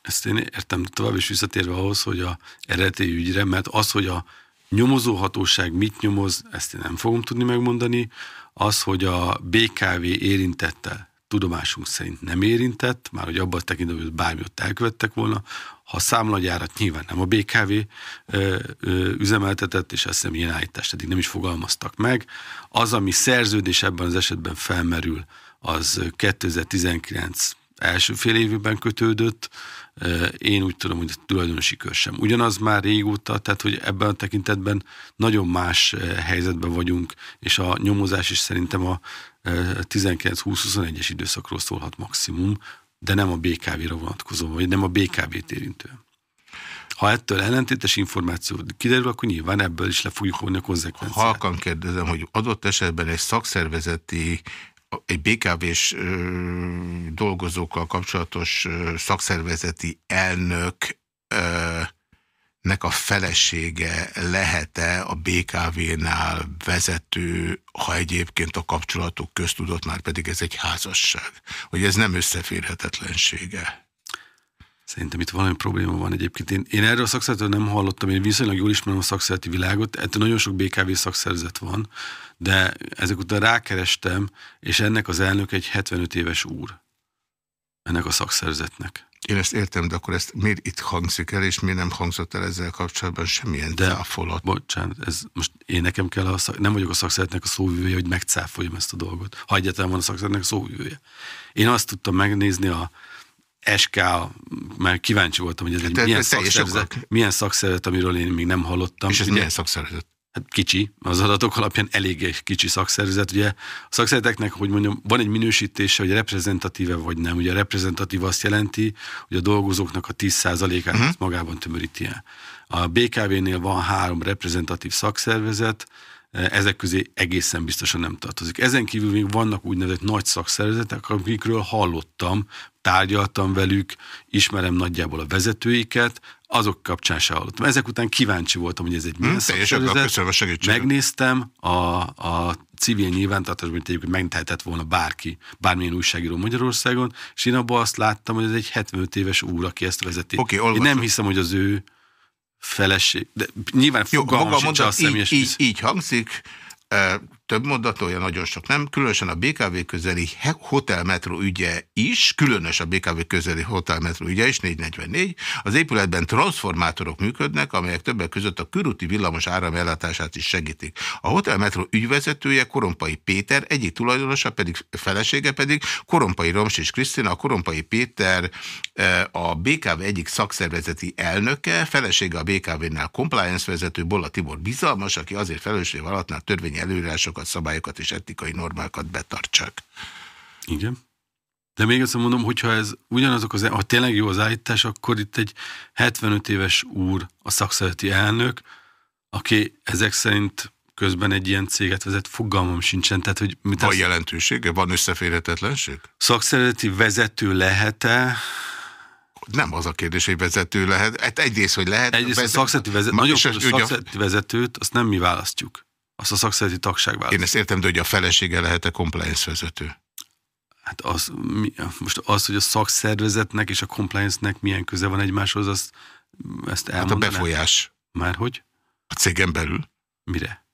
Ezt én értem tovább is visszatérve ahhoz, hogy a eredeti ügyre, mert az, hogy a nyomozóhatóság mit nyomoz, ezt én nem fogom tudni megmondani. Az, hogy a BKV érintette, tudomásunk szerint nem érintett, már hogy abban tekintetben, hogy bármi ott elkövettek volna, ha számlagyárat nyilván nem a BKV ö, ö, üzemeltetett, és azt hiszem ilyen állítást eddig nem is fogalmaztak meg. Az, ami szerződés ebben az esetben felmerül, az 2019 első fél évben kötődött, én úgy tudom, hogy tulajdonosi kör sem. Ugyanaz már régóta, tehát hogy ebben a tekintetben nagyon más helyzetben vagyunk, és a nyomozás is szerintem a 19-20-21-es időszakról szólhat maximum, de nem a BKV-ra vonatkozó, vagy nem a BKV-t érintő. Ha ettől ellentétes információ kiderül, akkor nyilván ebből is le fogjuk vonni a konzekvenciát. Halkan kérdezem, hogy adott esetben egy szakszervezeti egy BKV-s dolgozókkal kapcsolatos szakszervezeti elnök nek a felesége lehet-e a BKV-nál vezető, ha egyébként a kapcsolatok köztudott, már pedig ez egy házasság. Hogy ez nem összeférhetetlensége. Szerintem itt valami probléma van egyébként. Én, én erről a szakszervezetről nem hallottam, én viszonylag jól ismerem a szakszervezeti világot, ettől nagyon sok BKV szakszervezet van, de ezek után rákerestem, és ennek az elnök egy 75 éves úr. ennek a szakszerzetnek. Én ezt értem, de akkor ezt miért itt hangzik el, és miért nem hangzott el ezzel kapcsolatban semmilyen de, cáfolat? Bocsánat, ez most én nekem kell, a szak, nem vagyok a szakszeretnek a szóvivője, hogy megcáfoljam ezt a dolgot. Ha egyáltalán van a szakszeretnek a szóvivője. Én azt tudtam megnézni a SK, mert kíváncsi voltam, hogy ez egy milyen szakszervezet, milyen szakszervezet, amiről én még nem hallottam. És ez milyen szakszervezet? Hát kicsi, az adatok alapján elég kicsi szakszervezet. Ugye a szakszervezeteknek, hogy mondjam, van egy minősítése, hogy reprezentatíve vagy nem. Ugye a reprezentatív azt jelenti, hogy a dolgozóknak a 10%-át uh-huh. magában tömöríti el. A BKV-nél van három reprezentatív szakszervezet, ezek közé egészen biztosan nem tartozik. Ezen kívül még vannak úgynevezett nagy szakszervezetek, amikről hallottam, tárgyaltam velük, ismerem nagyjából a vezetőiket, azok kapcsán se hallottam. Ezek után kíváncsi voltam, hogy ez egy milyen hmm, szakszervezet. Megnéztem a, a civil nyilvántartásban, hogy egyébként megtehetett volna bárki, bármilyen újságíró Magyarországon, és én abban azt láttam, hogy ez egy 75 éves úr, aki ezt vezeti. Okay, én nem hiszem, hogy az ő feleség, de nyilván Jó, maga a mondat így, így, így hangzik, több mondatolja, nagyon sok nem, különösen a BKV közeli hotelmetro ügye is, különös a BKV közeli hotelmetro ügye is, 444, az épületben transformátorok működnek, amelyek többek között a körúti villamos áramellátását is segítik. A hotelmetro ügyvezetője Korompai Péter, egyik tulajdonosa pedig, felesége pedig Korompai Roms és Krisztina, a Korompai Péter a BKV egyik szakszervezeti elnöke, felesége a BKV-nál compliance vezető Bolla Tibor bizalmas, aki azért felelősség alattnál törvényi előírásokat, szabályokat és etikai normákat betartsák. Igen. De még azt mondom, hogyha ez ugyanazok az, ha tényleg jó az állítás, akkor itt egy 75 éves úr, a szakszereti elnök, aki ezek szerint közben egy ilyen céget vezet, fogalmam sincsen. Tehát, hogy mit van az... jelentősége? Van összeférhetetlenség? Szakszereti vezető lehet-e? Nem az a kérdés, hogy vezető lehet. Hát egyrészt, hogy lehet. Egyrészt a szakszereti vezető, nagyon fontos szakszereti vezetőt, azt nem mi választjuk. Azt a szakszereti tagság választja. Én ezt értem, de hogy a felesége lehet-e compliance vezető? Hát az, mi, most az, hogy a szakszervezetnek és a compliance-nek milyen köze van egymáshoz, azt, ezt elmondanám. Hát a befolyás. Már hogy? A cégen belül. Mire?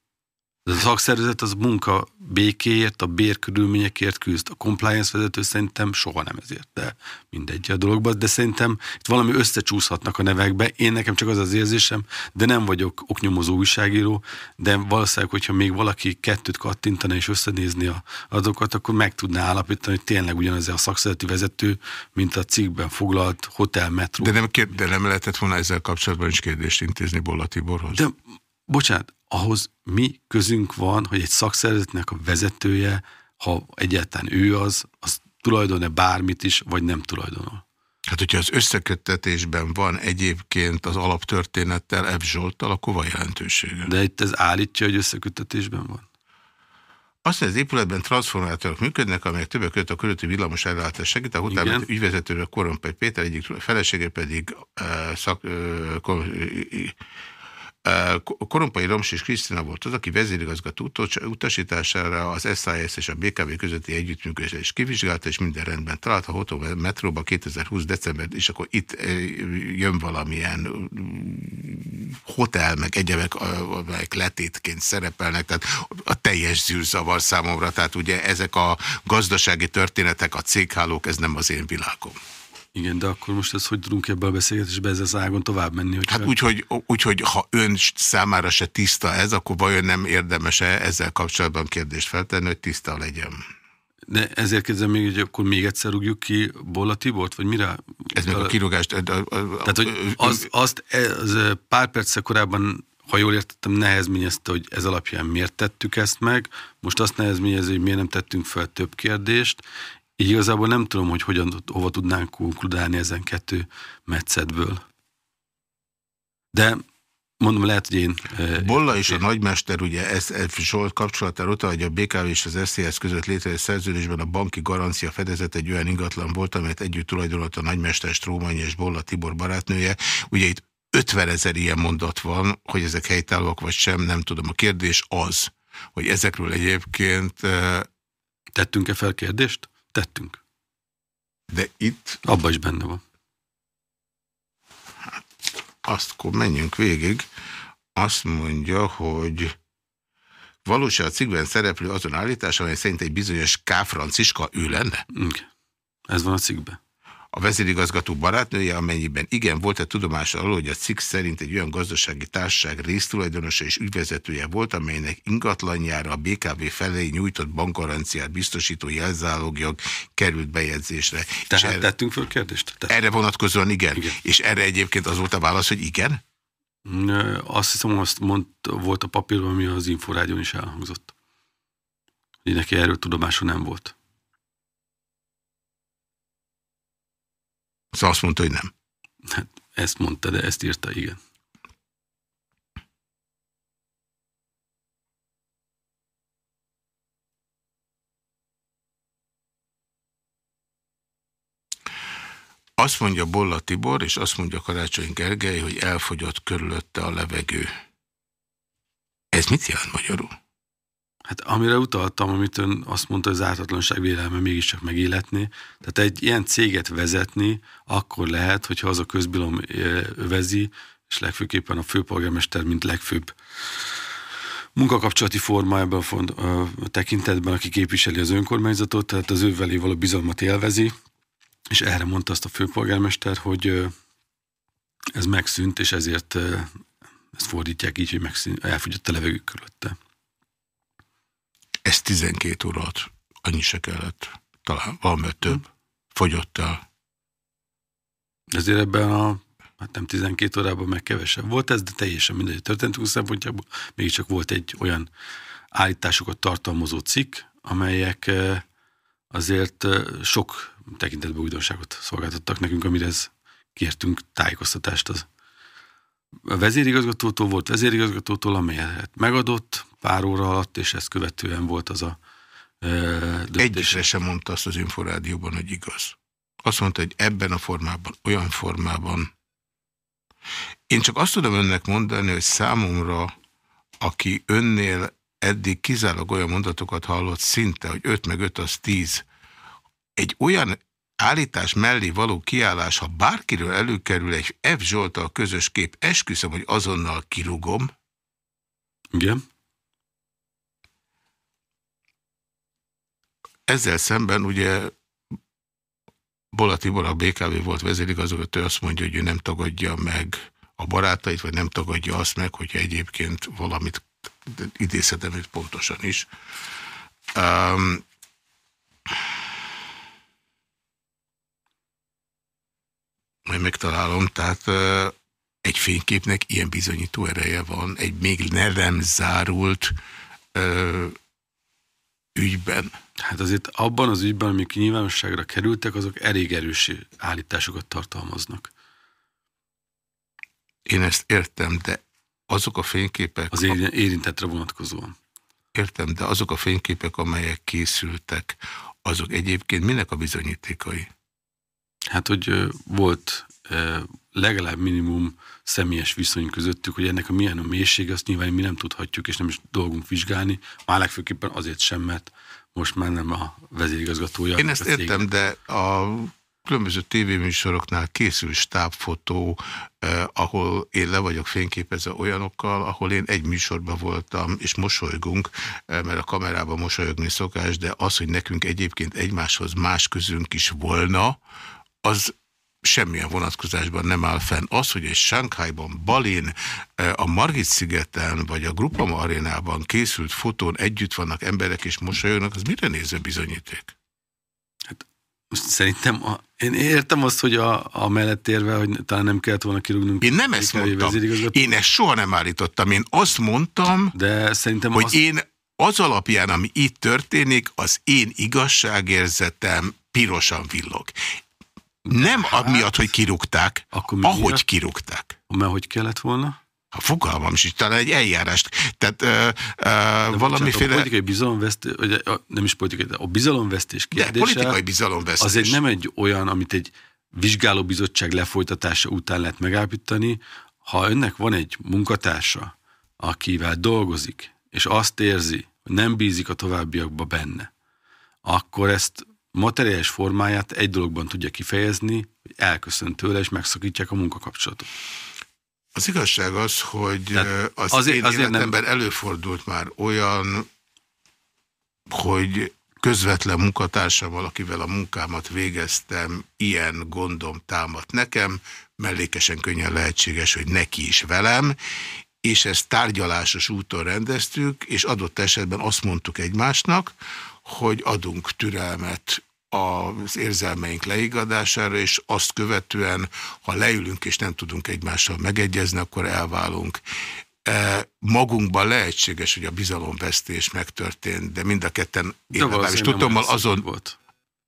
A szakszervezet az munka békéért, a bérkörülményekért küzd. A compliance vezető szerintem soha nem ezért, de mindegy a dologban, de szerintem itt valami összecsúszhatnak a nevekbe. Én nekem csak az az érzésem, de nem vagyok oknyomozó újságíró, de valószínűleg, hogyha még valaki kettőt kattintana és összenézni a azokat, akkor meg tudná állapítani, hogy tényleg ugyanaz a szakszervezeti vezető, mint a cikkben foglalt hotel, metró. De nem, de nem lehetett volna ezzel kapcsolatban is kérdést intézni Bolla Tiborhoz? De, bocsánat, ahhoz mi közünk van, hogy egy szakszervezetnek a vezetője, ha egyáltalán ő az, az tulajdon-e bármit is, vagy nem tulajdonol. Hát, hogyha az összeköttetésben van egyébként az alaptörténettel, F. Zsolttal, akkor van jelentősége. De itt ez állítja, hogy összeköttetésben van? Azt, hogy az épületben transformátorok működnek, amelyek többek között a körülötti villamos ellátás segít, a hotelben ügyvezetőről Korompai Péter egyik felesége pedig uh, szak, uh, Korompai Roms és Krisztina volt az, aki vezérigazgató utasítására az SIS és a BKV közötti együttműködést is kivizsgálta, és minden rendben talált a Hotó metróba 2020 december, és akkor itt jön valamilyen hotel, meg egyebek, amelyek letétként szerepelnek, tehát a teljes zűrzavar számomra, tehát ugye ezek a gazdasági történetek, a céghálók, ez nem az én világom. Igen, de akkor most ez hogy tudunk ebbe a beszélgetésbe ezzel az ágon tovább menni? Hogyha... Hát úgy hogy, úgy, hogy ha ön számára se tiszta ez, akkor vajon nem érdemes-e ezzel kapcsolatban kérdést feltenni, hogy tiszta legyen? De ezért kérdezem még, hogy akkor még egyszer rúgjuk ki Bolla Tibort, vagy mire? Ez meg a kirúgást... Tehát, hogy az, azt az pár perccel korábban ha jól értettem, nehezményezte, hogy ez alapján miért tettük ezt meg. Most azt nehezményezi, hogy miért nem tettünk fel több kérdést, így igazából nem tudom, hogy hogyan, hova tudnánk konkludálni ezen kettő metszetből. De mondom, lehet, hogy én... Bolla és a nagymester, ugye ez, ez Zsolt kapcsolatára utal, hogy a BKV és az SZSZ között létrejött szerződésben a banki garancia fedezet egy olyan ingatlan volt, amelyet együtt tulajdonolt a nagymester Strómanyi és Bolla Tibor barátnője. Ugye itt 50 ezer ilyen mondat van, hogy ezek helytállóak vagy sem, nem tudom. A kérdés az, hogy ezekről egyébként... Tettünk-e fel kérdést? Tettünk. De itt... Abba is benne van. Hát, azt akkor menjünk végig. Azt mondja, hogy valóság a cikkben szereplő azon állítás, amely szerint egy bizonyos K. Franciska ő lenne? Igen. Ez van a cikkben. A vezérigazgató barátnője, amennyiben igen, volt-e tudomása alól, hogy a cikk szerint egy olyan gazdasági társaság résztulajdonosa és ügyvezetője volt, amelynek ingatlanjára a BKV felé nyújtott bankgaranciát biztosító jelzálogjog került bejegyzésre. Tehát erre, tettünk föl kérdést? Tettünk. Erre vonatkozóan igen. igen. És erre egyébként az volt a válasz, hogy igen? Azt hiszem, azt mond, volt a papírban, ami az Inforádion is elhangzott. Hogy neki erről tudomása nem volt. Szóval azt mondta, hogy nem. Hát ezt mondta, de ezt írta, igen. Azt mondja Bolla Tibor, és azt mondja Karácsony Gergely, hogy elfogyott körülötte a levegő. Ez mit jelent magyarul? Hát amire utaltam, amit ön azt mondta, hogy az ártatlanság vélelme mégiscsak megéletni. Tehát egy ilyen céget vezetni akkor lehet, hogyha az a közbilom övezi, és legfőképpen a főpolgármester, mint legfőbb munkakapcsolati forma ebben a, tekintetben, aki képviseli az önkormányzatot, tehát az ővelé való bizalmat élvezi, és erre mondta azt a főpolgármester, hogy ez megszűnt, és ezért ezt fordítják így, hogy megszűnt, elfogyott a levegő körülötte. Ez 12 órát, annyi se kellett. Talán valami több. Hm. Fogyott el. Ezért ebben a hát nem 12 órában meg kevesebb volt ez, de teljesen mindegy. Történetünk szempontjából mégiscsak volt egy olyan állításokat tartalmazó cikk, amelyek azért sok tekintetben újdonságot szolgáltattak nekünk, amire ez kértünk tájékoztatást az a vezérigazgatótól volt vezérigazgatótól, amelyet megadott pár óra alatt, és ezt követően volt az a döntés. Egyesre sem mondta azt az inforádióban, hogy igaz. Azt mondta, hogy ebben a formában, olyan formában. Én csak azt tudom önnek mondani, hogy számomra, aki önnél eddig kizárólag olyan mondatokat hallott szinte, hogy 5 meg 5 az 10, egy olyan állítás mellé való kiállás, ha bárkiről előkerül egy F. Zsoltal közös kép, esküszöm, hogy azonnal kirugom. Igen. Ezzel szemben ugye Bola Tibor, a BKV volt vezérigazgató, azt mondja, hogy ő nem tagadja meg a barátait, vagy nem tagadja azt meg, hogyha egyébként valamit idézhetem őt pontosan is. Um, majd megtalálom, tehát uh, egy fényképnek ilyen bizonyító ereje van, egy még nem zárult uh, ügyben. Hát azért abban az ügyben, amik nyilvánosságra kerültek, azok elég erős állításokat tartalmaznak. Én ezt értem, de azok a fényképek... Az érintetre vonatkozóan. Értem, de azok a fényképek, amelyek készültek, azok egyébként minek a bizonyítékai? Hát, hogy volt legalább minimum személyes viszony közöttük, hogy ennek a milyen a mélység, azt nyilván mi nem tudhatjuk, és nem is dolgunk vizsgálni. Már legfőképpen azért sem, mert most már nem a vezérigazgatója. Én ezt értem, de a különböző tévéműsoroknál készül stábfotó, eh, ahol én le vagyok fényképezve olyanokkal, ahol én egy műsorban voltam, és mosolygunk, eh, mert a kamerában mosolyogni szokás, de az, hogy nekünk egyébként egymáshoz más közünk is volna, az semmilyen vonatkozásban nem áll fenn. Az, hogy egy Sánkhájban, Balin, eh, a Margit-szigeten vagy a Grupama arénában készült fotón együtt vannak emberek és mosolyognak, az mire néző bizonyíték? Hát most szerintem, a, én értem azt, hogy a, a mellett érve, hogy talán nem kellett volna kirúgnunk. Én nem ezt mondtam. Én ezt soha nem állítottam. Én azt mondtam, De szerintem hogy az... én az alapján, ami itt történik, az én igazságérzetem pirosan villog. Nem hát, amiatt, hogy kirúgták, akkor ahogy miatt? kirúgták. Mert hogy kellett volna? A fogalmam is, talán egy eljárást. Tehát uh, uh, valamiféle... A politikai bizalomvesztés, nem is politikai, de a bizalomvesztés kérdése... De politikai bizalomvesztés. Az egy nem egy olyan, amit egy vizsgálóbizottság lefolytatása után lehet megállapítani. Ha önnek van egy munkatársa, akivel dolgozik, és azt érzi, hogy nem bízik a továbbiakba benne, akkor ezt materiális formáját egy dologban tudja kifejezni, hogy elköszön tőle, és megszakítják a munkakapcsolatot. Az igazság az, hogy az azért, én azért életemben nem... előfordult már olyan, hogy közvetlen munkatársammal, akivel a munkámat végeztem, ilyen gondom támadt nekem, mellékesen könnyen lehetséges, hogy neki is velem, és ezt tárgyalásos úton rendeztük, és adott esetben azt mondtuk egymásnak, hogy adunk türelmet az érzelmeink leigadására, és azt követően, ha leülünk és nem tudunk egymással megegyezni, akkor elválunk. E, magunkban lehetséges, hogy a bizalomvesztés megtörtént, de mind a ketten, én legalábbis tudom, azon volt.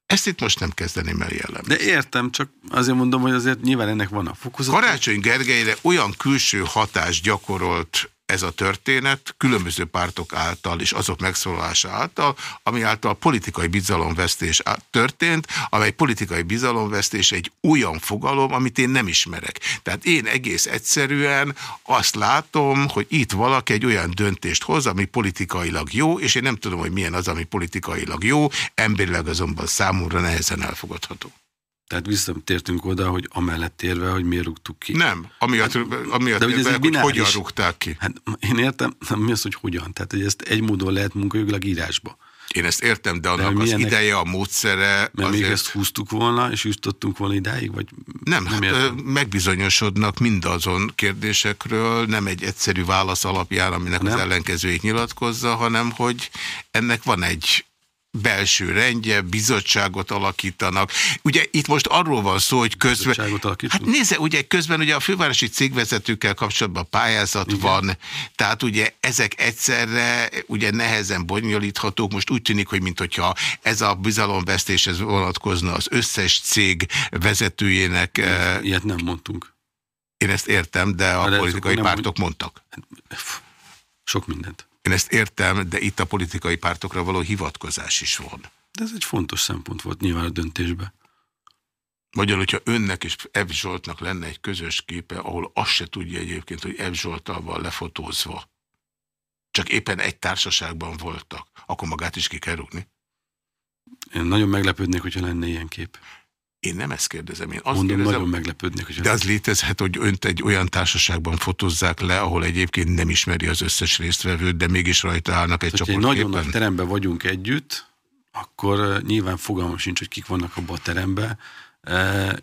Ezt itt most nem kezdeném el jellemezni. De értem, csak azért mondom, hogy azért nyilván ennek van a fokozat. Karácsony Gergelyre olyan külső hatás gyakorolt ez a történet különböző pártok által és azok megszólalása által, ami által politikai bizalomvesztés történt, amely politikai bizalomvesztés egy olyan fogalom, amit én nem ismerek. Tehát én egész egyszerűen azt látom, hogy itt valaki egy olyan döntést hoz, ami politikailag jó, és én nem tudom, hogy milyen az, ami politikailag jó, emberileg azonban számomra nehezen elfogadható. Tehát visszatértünk oda, hogy amellett érve, hogy miért rúgtuk ki. Nem, amiatt, hát, amiatt de érve, hogy hogyan rúgták ki. Hát én értem, mi az, hogy hogyan? Tehát hogy ezt egy módon lehet munkajogilag írásba. Én ezt értem, de annak de az ennek, ideje, a módszere... Mert azért... még ezt húztuk volna, és jutottunk volna idáig? Vagy nem, nem hát, megbizonyosodnak mindazon kérdésekről, nem egy egyszerű válasz alapján, aminek nem. az ellenkezőjét nyilatkozza, hanem hogy ennek van egy belső rendje, bizottságot alakítanak. Ugye itt most arról van szó, hogy közben... Hát nézze, ugye közben ugye a fővárosi cégvezetőkkel kapcsolatban pályázat Igen. van, tehát ugye ezek egyszerre ugye nehezen bonyolíthatók. Most úgy tűnik, hogy mintha ez a bizalomvesztéshez vonatkozna az összes cég vezetőjének. Ilyet, ilyet nem mondtunk. Én ezt értem, de a de politikai pártok mondtak. Sok mindent. Én ezt értem, de itt a politikai pártokra való hivatkozás is van. De ez egy fontos szempont volt nyilván a döntésben. Magyarul, hogyha önnek és Ev Zsoltnak lenne egy közös képe, ahol azt se tudja egyébként, hogy Ev Zsoltal van lefotózva, csak éppen egy társaságban voltak, akkor magát is ki kell rúgni? Én nagyon meglepődnék, hogyha lenne ilyen kép. Én nem ezt kérdezem. Én azt Mondom, kérdezem, nagyon meglepődnék. Hogy de az létezhet, hogy önt egy olyan társaságban fotozzák le, ahol egyébként nem ismeri az összes résztvevőt, de mégis rajta állnak egy hát, csoport. nagyon nagy teremben vagyunk együtt, akkor nyilván fogalmam sincs, hogy kik vannak abban a teremben.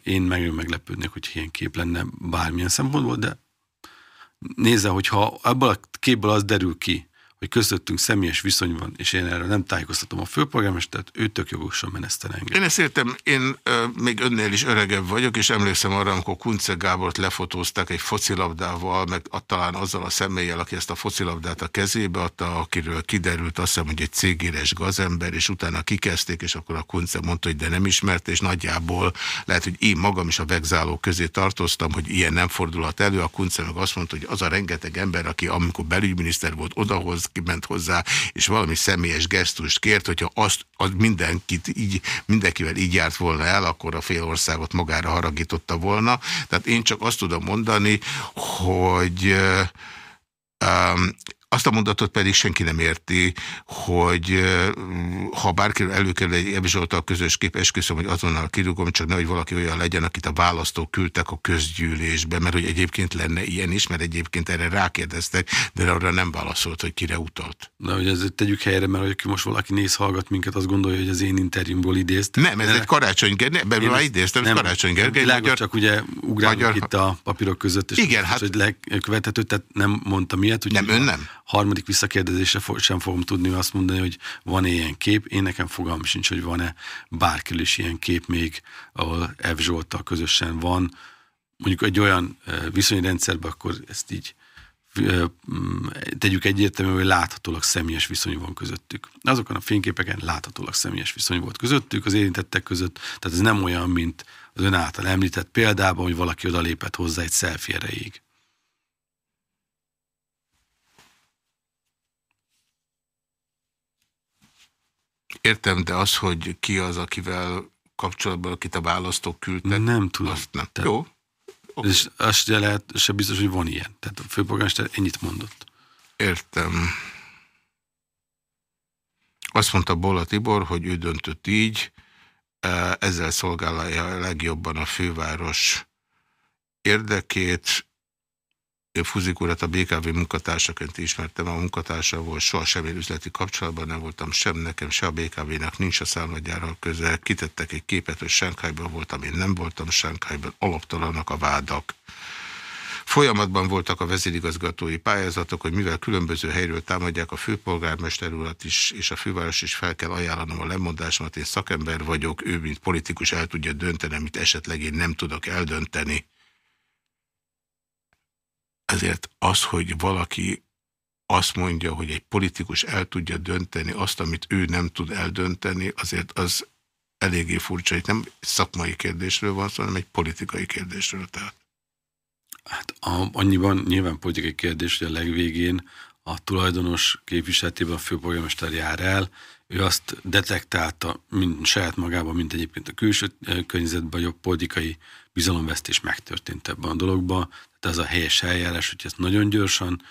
Én meg meglepődnék, hogy ilyen kép lenne bármilyen szempontból, de nézze, hogyha ebből a képből az derül ki, hogy közöttünk személyes viszony van, és én erre nem tájékoztatom a főpolgármestert, ő tök jogosan meneszten engem. Én ezt értem, én ö, még önnél is öregebb vagyok, és emlékszem arra, amikor Kunce Gábort lefotózták egy focilabdával, meg talán azzal a személlyel, aki ezt a focilabdát a kezébe adta, akiről kiderült azt hiszem, hogy egy cégéres gazember, és utána kikezdték, és akkor a Kunce mondta, hogy de nem ismert, és nagyjából lehet, hogy én magam is a vegzáló közé tartoztam, hogy ilyen nem fordulhat elő. A Kunce meg azt mondta, hogy az a rengeteg ember, aki amikor belügyminiszter volt, odahoz ment hozzá, és valami személyes gesztust kért, hogyha azt, az mindenkit így, mindenkivel így járt volna el, akkor a fél országot magára haragította volna. Tehát én csak azt tudom mondani, hogy um, azt a mondatot pedig senki nem érti, hogy ha bárkiről előkerül egy Ebi Zsoltal közös kép, esküszöm, hogy azonnal kirúgom, csak nehogy valaki olyan legyen, akit a választók küldtek a közgyűlésbe, mert hogy egyébként lenne ilyen is, mert egyébként erre rákérdeztek, de arra nem válaszolt, hogy kire utalt. Na, hogy ezt tegyük helyre, mert hogy most valaki néz, hallgat minket, azt gondolja, hogy az én interjúmból idézt. Nem, ez de egy karácsony Gergely, belül már idéztem, ez karácsony Gergely. Magyar, csak ugye ugrálunk magyar... itt a papírok között, és Igen, hát... hogy lekövethető, tehát nem mondtam ilyet. Nem, ön nem harmadik visszakérdezésre sem fogom tudni azt mondani, hogy van-e ilyen kép. Én nekem fogalmam sincs, hogy van-e bárkiről is ilyen kép még, ahol Ev Zsoltal közösen van. Mondjuk egy olyan viszonyrendszerben, akkor ezt így mm, tegyük egyértelmű, hogy láthatólag személyes viszony van közöttük. Azokon a fényképeken láthatólag személyes viszony volt közöttük, az érintettek között, tehát ez nem olyan, mint az ön által említett példában, hogy valaki odalépett hozzá egy selfie erejéig. Értem, de az, hogy ki az, akivel kapcsolatban, akit a választók küldtek. Nem tudom. Azt nem. Tehát, Jó. Okay. És azt se lehet, se biztos, hogy van ilyen. Tehát a főpolgármester ennyit mondott. Értem. Azt mondta Bola Tibor, hogy ő döntött így, e, ezzel szolgálja legjobban a főváros érdekét, én Fuzik urat a BKV munkatársaként ismertem, a munkatársa volt, soha semmilyen üzleti kapcsolatban nem voltam sem nekem, se a BKV-nak nincs a szállmagyárral közel. Kitettek egy képet, hogy Sánkhájban voltam, én nem voltam Sánkhájban, alaptalanak a vádak. Folyamatban voltak a vezérigazgatói pályázatok, hogy mivel különböző helyről támadják a főpolgármester urat is, és a főváros is fel kell ajánlanom a lemondásomat, én szakember vagyok, ő mint politikus el tudja dönteni, amit esetleg én nem tudok eldönteni. Ezért az, hogy valaki azt mondja, hogy egy politikus el tudja dönteni azt, amit ő nem tud eldönteni, azért az eléggé furcsa. Itt nem szakmai kérdésről van szó, hanem egy politikai kérdésről. Tehát. Hát a, annyiban nyilván politikai kérdés, hogy a legvégén a tulajdonos képviseletében a főpolgármester jár el, ő azt detektálta mint saját magában, mint egyébként a külső eh, környezetben, hogy a politikai bizalomvesztés megtörtént ebben a dologban. Tehát az a helyes eljárás, hogy ezt nagyon gyorsan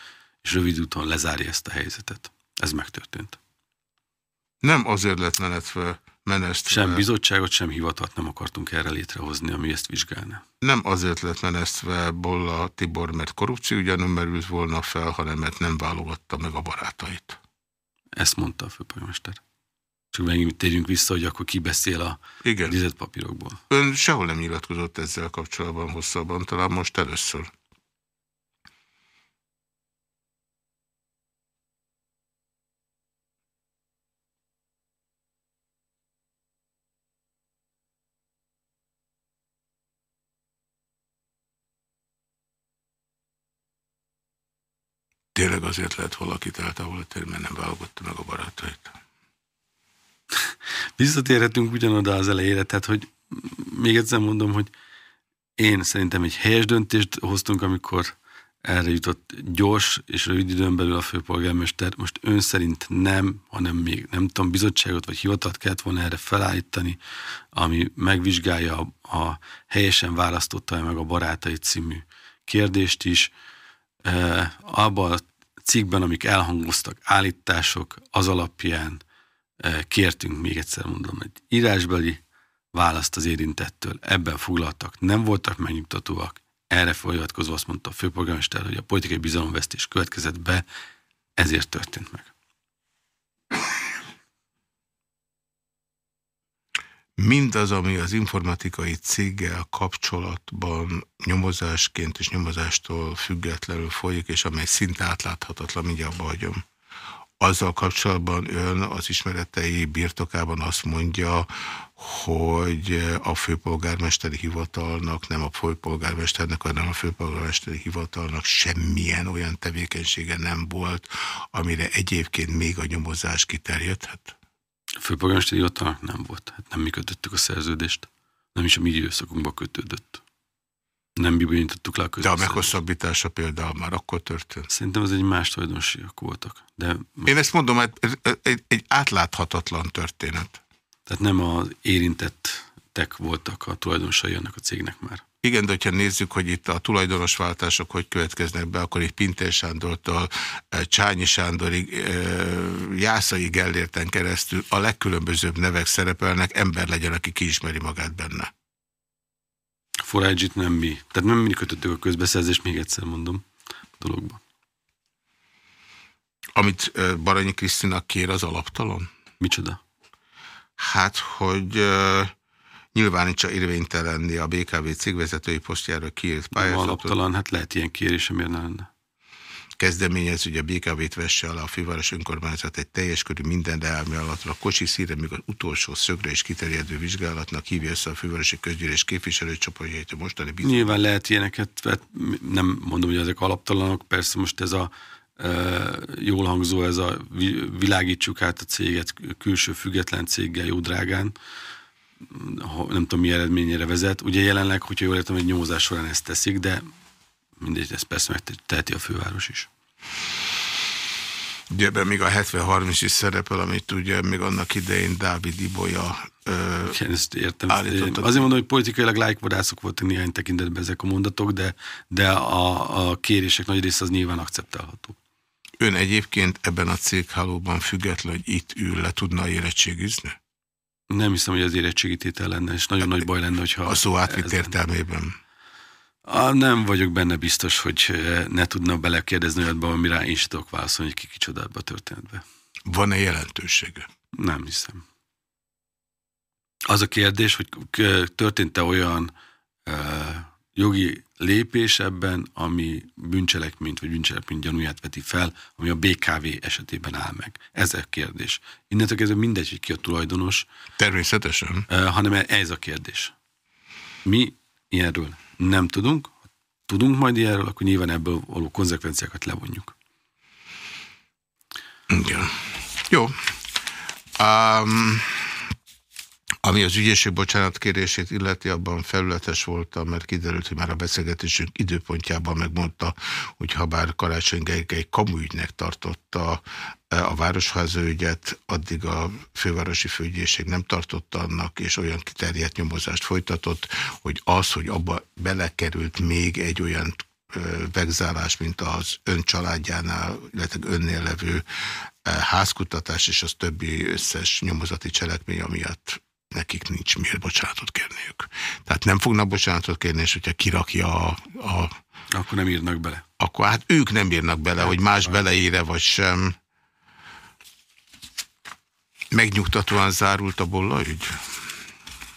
és rövid úton lezárja ezt a helyzetet. Ez megtörtént. Nem azért lett menetve menesztve. Sem bizottságot, sem hivatalt nem akartunk erre létrehozni, ami ezt vizsgálna. Nem azért lett menesztve Bolla Tibor, mert korrupció ugyanúgy merült volna fel, hanem mert nem válogatta meg a barátait. Ezt mondta a főpolgármester. Csak megint térjünk vissza, hogy akkor ki beszél a Igen. papírokból. Ön sehol nem nyilatkozott ezzel kapcsolatban hosszabban, talán most először. Tényleg azért lehet valakit eltávolítani, mert nem válogatta meg a barátait. Visszatérhetünk ugyanoda az elejére, tehát hogy még egyszer mondom, hogy én szerintem egy helyes döntést hoztunk, amikor erre jutott gyors és rövid időn belül a főpolgármester. Most ön szerint nem, hanem még nem tudom, bizottságot vagy hivatalt kellett volna erre felállítani, ami megvizsgálja a, a helyesen választotta meg a barátai című kérdést is. E, abban cikkben, amik elhangoztak, állítások, az alapján e, kértünk, még egyszer mondom, egy írásbeli választ az érintettől. Ebben foglaltak, nem voltak megnyugtatóak. Erre folyatkozva azt mondta a főpolgármester, hogy a politikai bizalomvesztés következett be, ezért történt meg. Mindaz, ami az informatikai céggel kapcsolatban nyomozásként és nyomozástól függetlenül folyik, és amely szinte átláthatatlan, mindjárt abba hagyom. Azzal kapcsolatban ön az ismeretei birtokában azt mondja, hogy a főpolgármesteri hivatalnak, nem a főpolgármesternek, hanem a főpolgármesteri hivatalnak semmilyen olyan tevékenysége nem volt, amire egyébként még a nyomozás kiterjedhet? A főpolgármesteri hivatalnak nem volt. Hát nem mi kötöttük a szerződést. Nem is a mi időszakunkba kötődött. Nem mi bonyolítottuk le a De a meghosszabbítása például már akkor történt. Szerintem az egy más tulajdonosságok voltak. De Én ezt mondom, hogy ez egy, egy átláthatatlan történet. Tehát nem az érintettek voltak a tulajdonosai ennek a cégnek már. Igen, de hogyha nézzük, hogy itt a tulajdonosváltások hogy következnek be, akkor itt Pintér Sándortól eh, Csányi Sándorig, eh, Jászai Gellérten keresztül a legkülönbözőbb nevek szerepelnek, ember legyen, aki kiismeri magát benne. Forage nem mi. Tehát nem mi kötöttük a közbeszerzést, még egyszer mondom, dologba. Amit eh, Baranyi Krisztinak kér, az alaptalan? Micsoda? Hát, hogy nyilvánítsa érvénytelenni a BKV cégvezetői posztjára kiírt pályázatot. Alaptalan, hát lehet ilyen kérés, miért ne lenne? Kezdeményez, hogy a BKV-t vesse alá a főváros önkormányzat egy teljes körű minden elmélatra, a kocsi szíre, még az utolsó szögre és kiterjedő vizsgálatnak hívja össze a fővárosi közgyűlés képviselőcsoportjait a mostani bizony. Nyilván lehet ilyeneket, nem mondom, hogy ezek alaptalanok, persze most ez a jól hangzó ez a világítsuk át a céget külső független céggel jó drágán, nem tudom mi eredményére vezet. Ugye jelenleg, hogyha jól értem, egy nyomozás során ezt teszik, de mindegy, ezt persze megteheti a főváros is. Ugye ebben még a 70-30 is szerepel, amit ugye még annak idején Dávid Ibolya Igen, ezt értem. Azért mondom, hogy politikailag lájkvadászok voltak néhány tekintetben ezek a mondatok, de, de a, a kérések nagy része az nyilván akceptálható. Ön egyébként ebben a céghálóban független, hogy itt ül, le tudna érettségizni? Nem hiszem, hogy az érettségítétel lenne, és nagyon hát, nagy baj lenne, hogyha... A szó átvitt értelmében. A, nem vagyok benne biztos, hogy ne tudna belekérdezni olyatba, amire én sem tudok válaszolni, hogy ki kicsoda ebbe a történetbe. Van-e jelentősége? Nem hiszem. Az a kérdés, hogy történt-e olyan uh, jogi lépés ebben, ami bűncselekményt vagy bűncselekmény gyanúját veti fel, ami a BKV esetében áll meg. Ez a kérdés. Innentől kezdve mindegy, hogy ki a tulajdonos. Természetesen. Hanem ez a kérdés. Mi ilyenről nem tudunk. Ha tudunk majd ilyenről, akkor nyilván ebből való konzekvenciákat levonjuk. Igen. Jó. Um, ami az ügyészség kérését illeti, abban felületes voltam, mert kiderült, hogy már a beszélgetésünk időpontjában megmondta, hogy ha bár Karácsony Gergely kamuügynek tartotta e, a Városháza ügyet, addig a fővárosi főügyészség nem tartotta annak, és olyan kiterjedt nyomozást folytatott, hogy az, hogy abba belekerült még egy olyan e, vegzálás, mint az ön családjánál, illetve önnél levő e, házkutatás és az többi összes nyomozati cselekmény, amiatt nekik nincs miért bocsánatot kérniük. Tehát nem fognak bocsánatot kérni, és hogyha kirakja a... a akkor nem írnak bele. Akkor hát ők nem írnak bele, nem, hogy más nem. beleére vagy sem. Megnyugtatóan zárult a bolla ügy?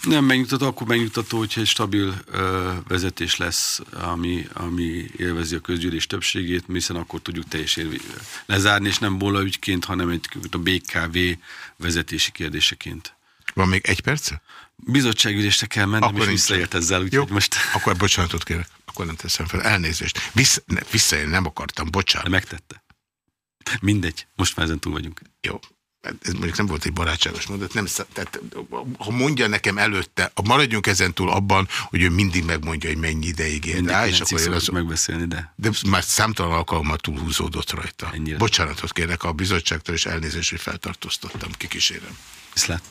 Nem megnyugtató, akkor megnyugtató, hogyha egy stabil ö, vezetés lesz, ami, ami élvezi a közgyűlés többségét, hiszen akkor tudjuk teljes érvi lezárni, és nem bolla ügyként, hanem egy a BKV vezetési kérdéseként. Van még egy perc? Bizottságülésre kell mennem, akkor és visszaért ezzel, úgyhogy most... akkor bocsánatot kérek, akkor nem teszem fel. Elnézést. Vissza, ne, visszaér, nem akartam, bocsánat. De megtette. Mindegy, most már ezen túl vagyunk. Jó. Ez mondjuk nem volt egy barátságos mondat, nem, tehát, ha mondja nekem előtte, maradjunk ezen túl abban, hogy ő mindig megmondja, hogy mennyi ideig ér rá, és akkor az... megbeszélni, de... De már számtalan alkalommal túlhúzódott rajta. Ennyire. Bocsánatot kérek a bizottságtól, és elnézést, hogy feltartóztattam, kikísérem. Viszlát.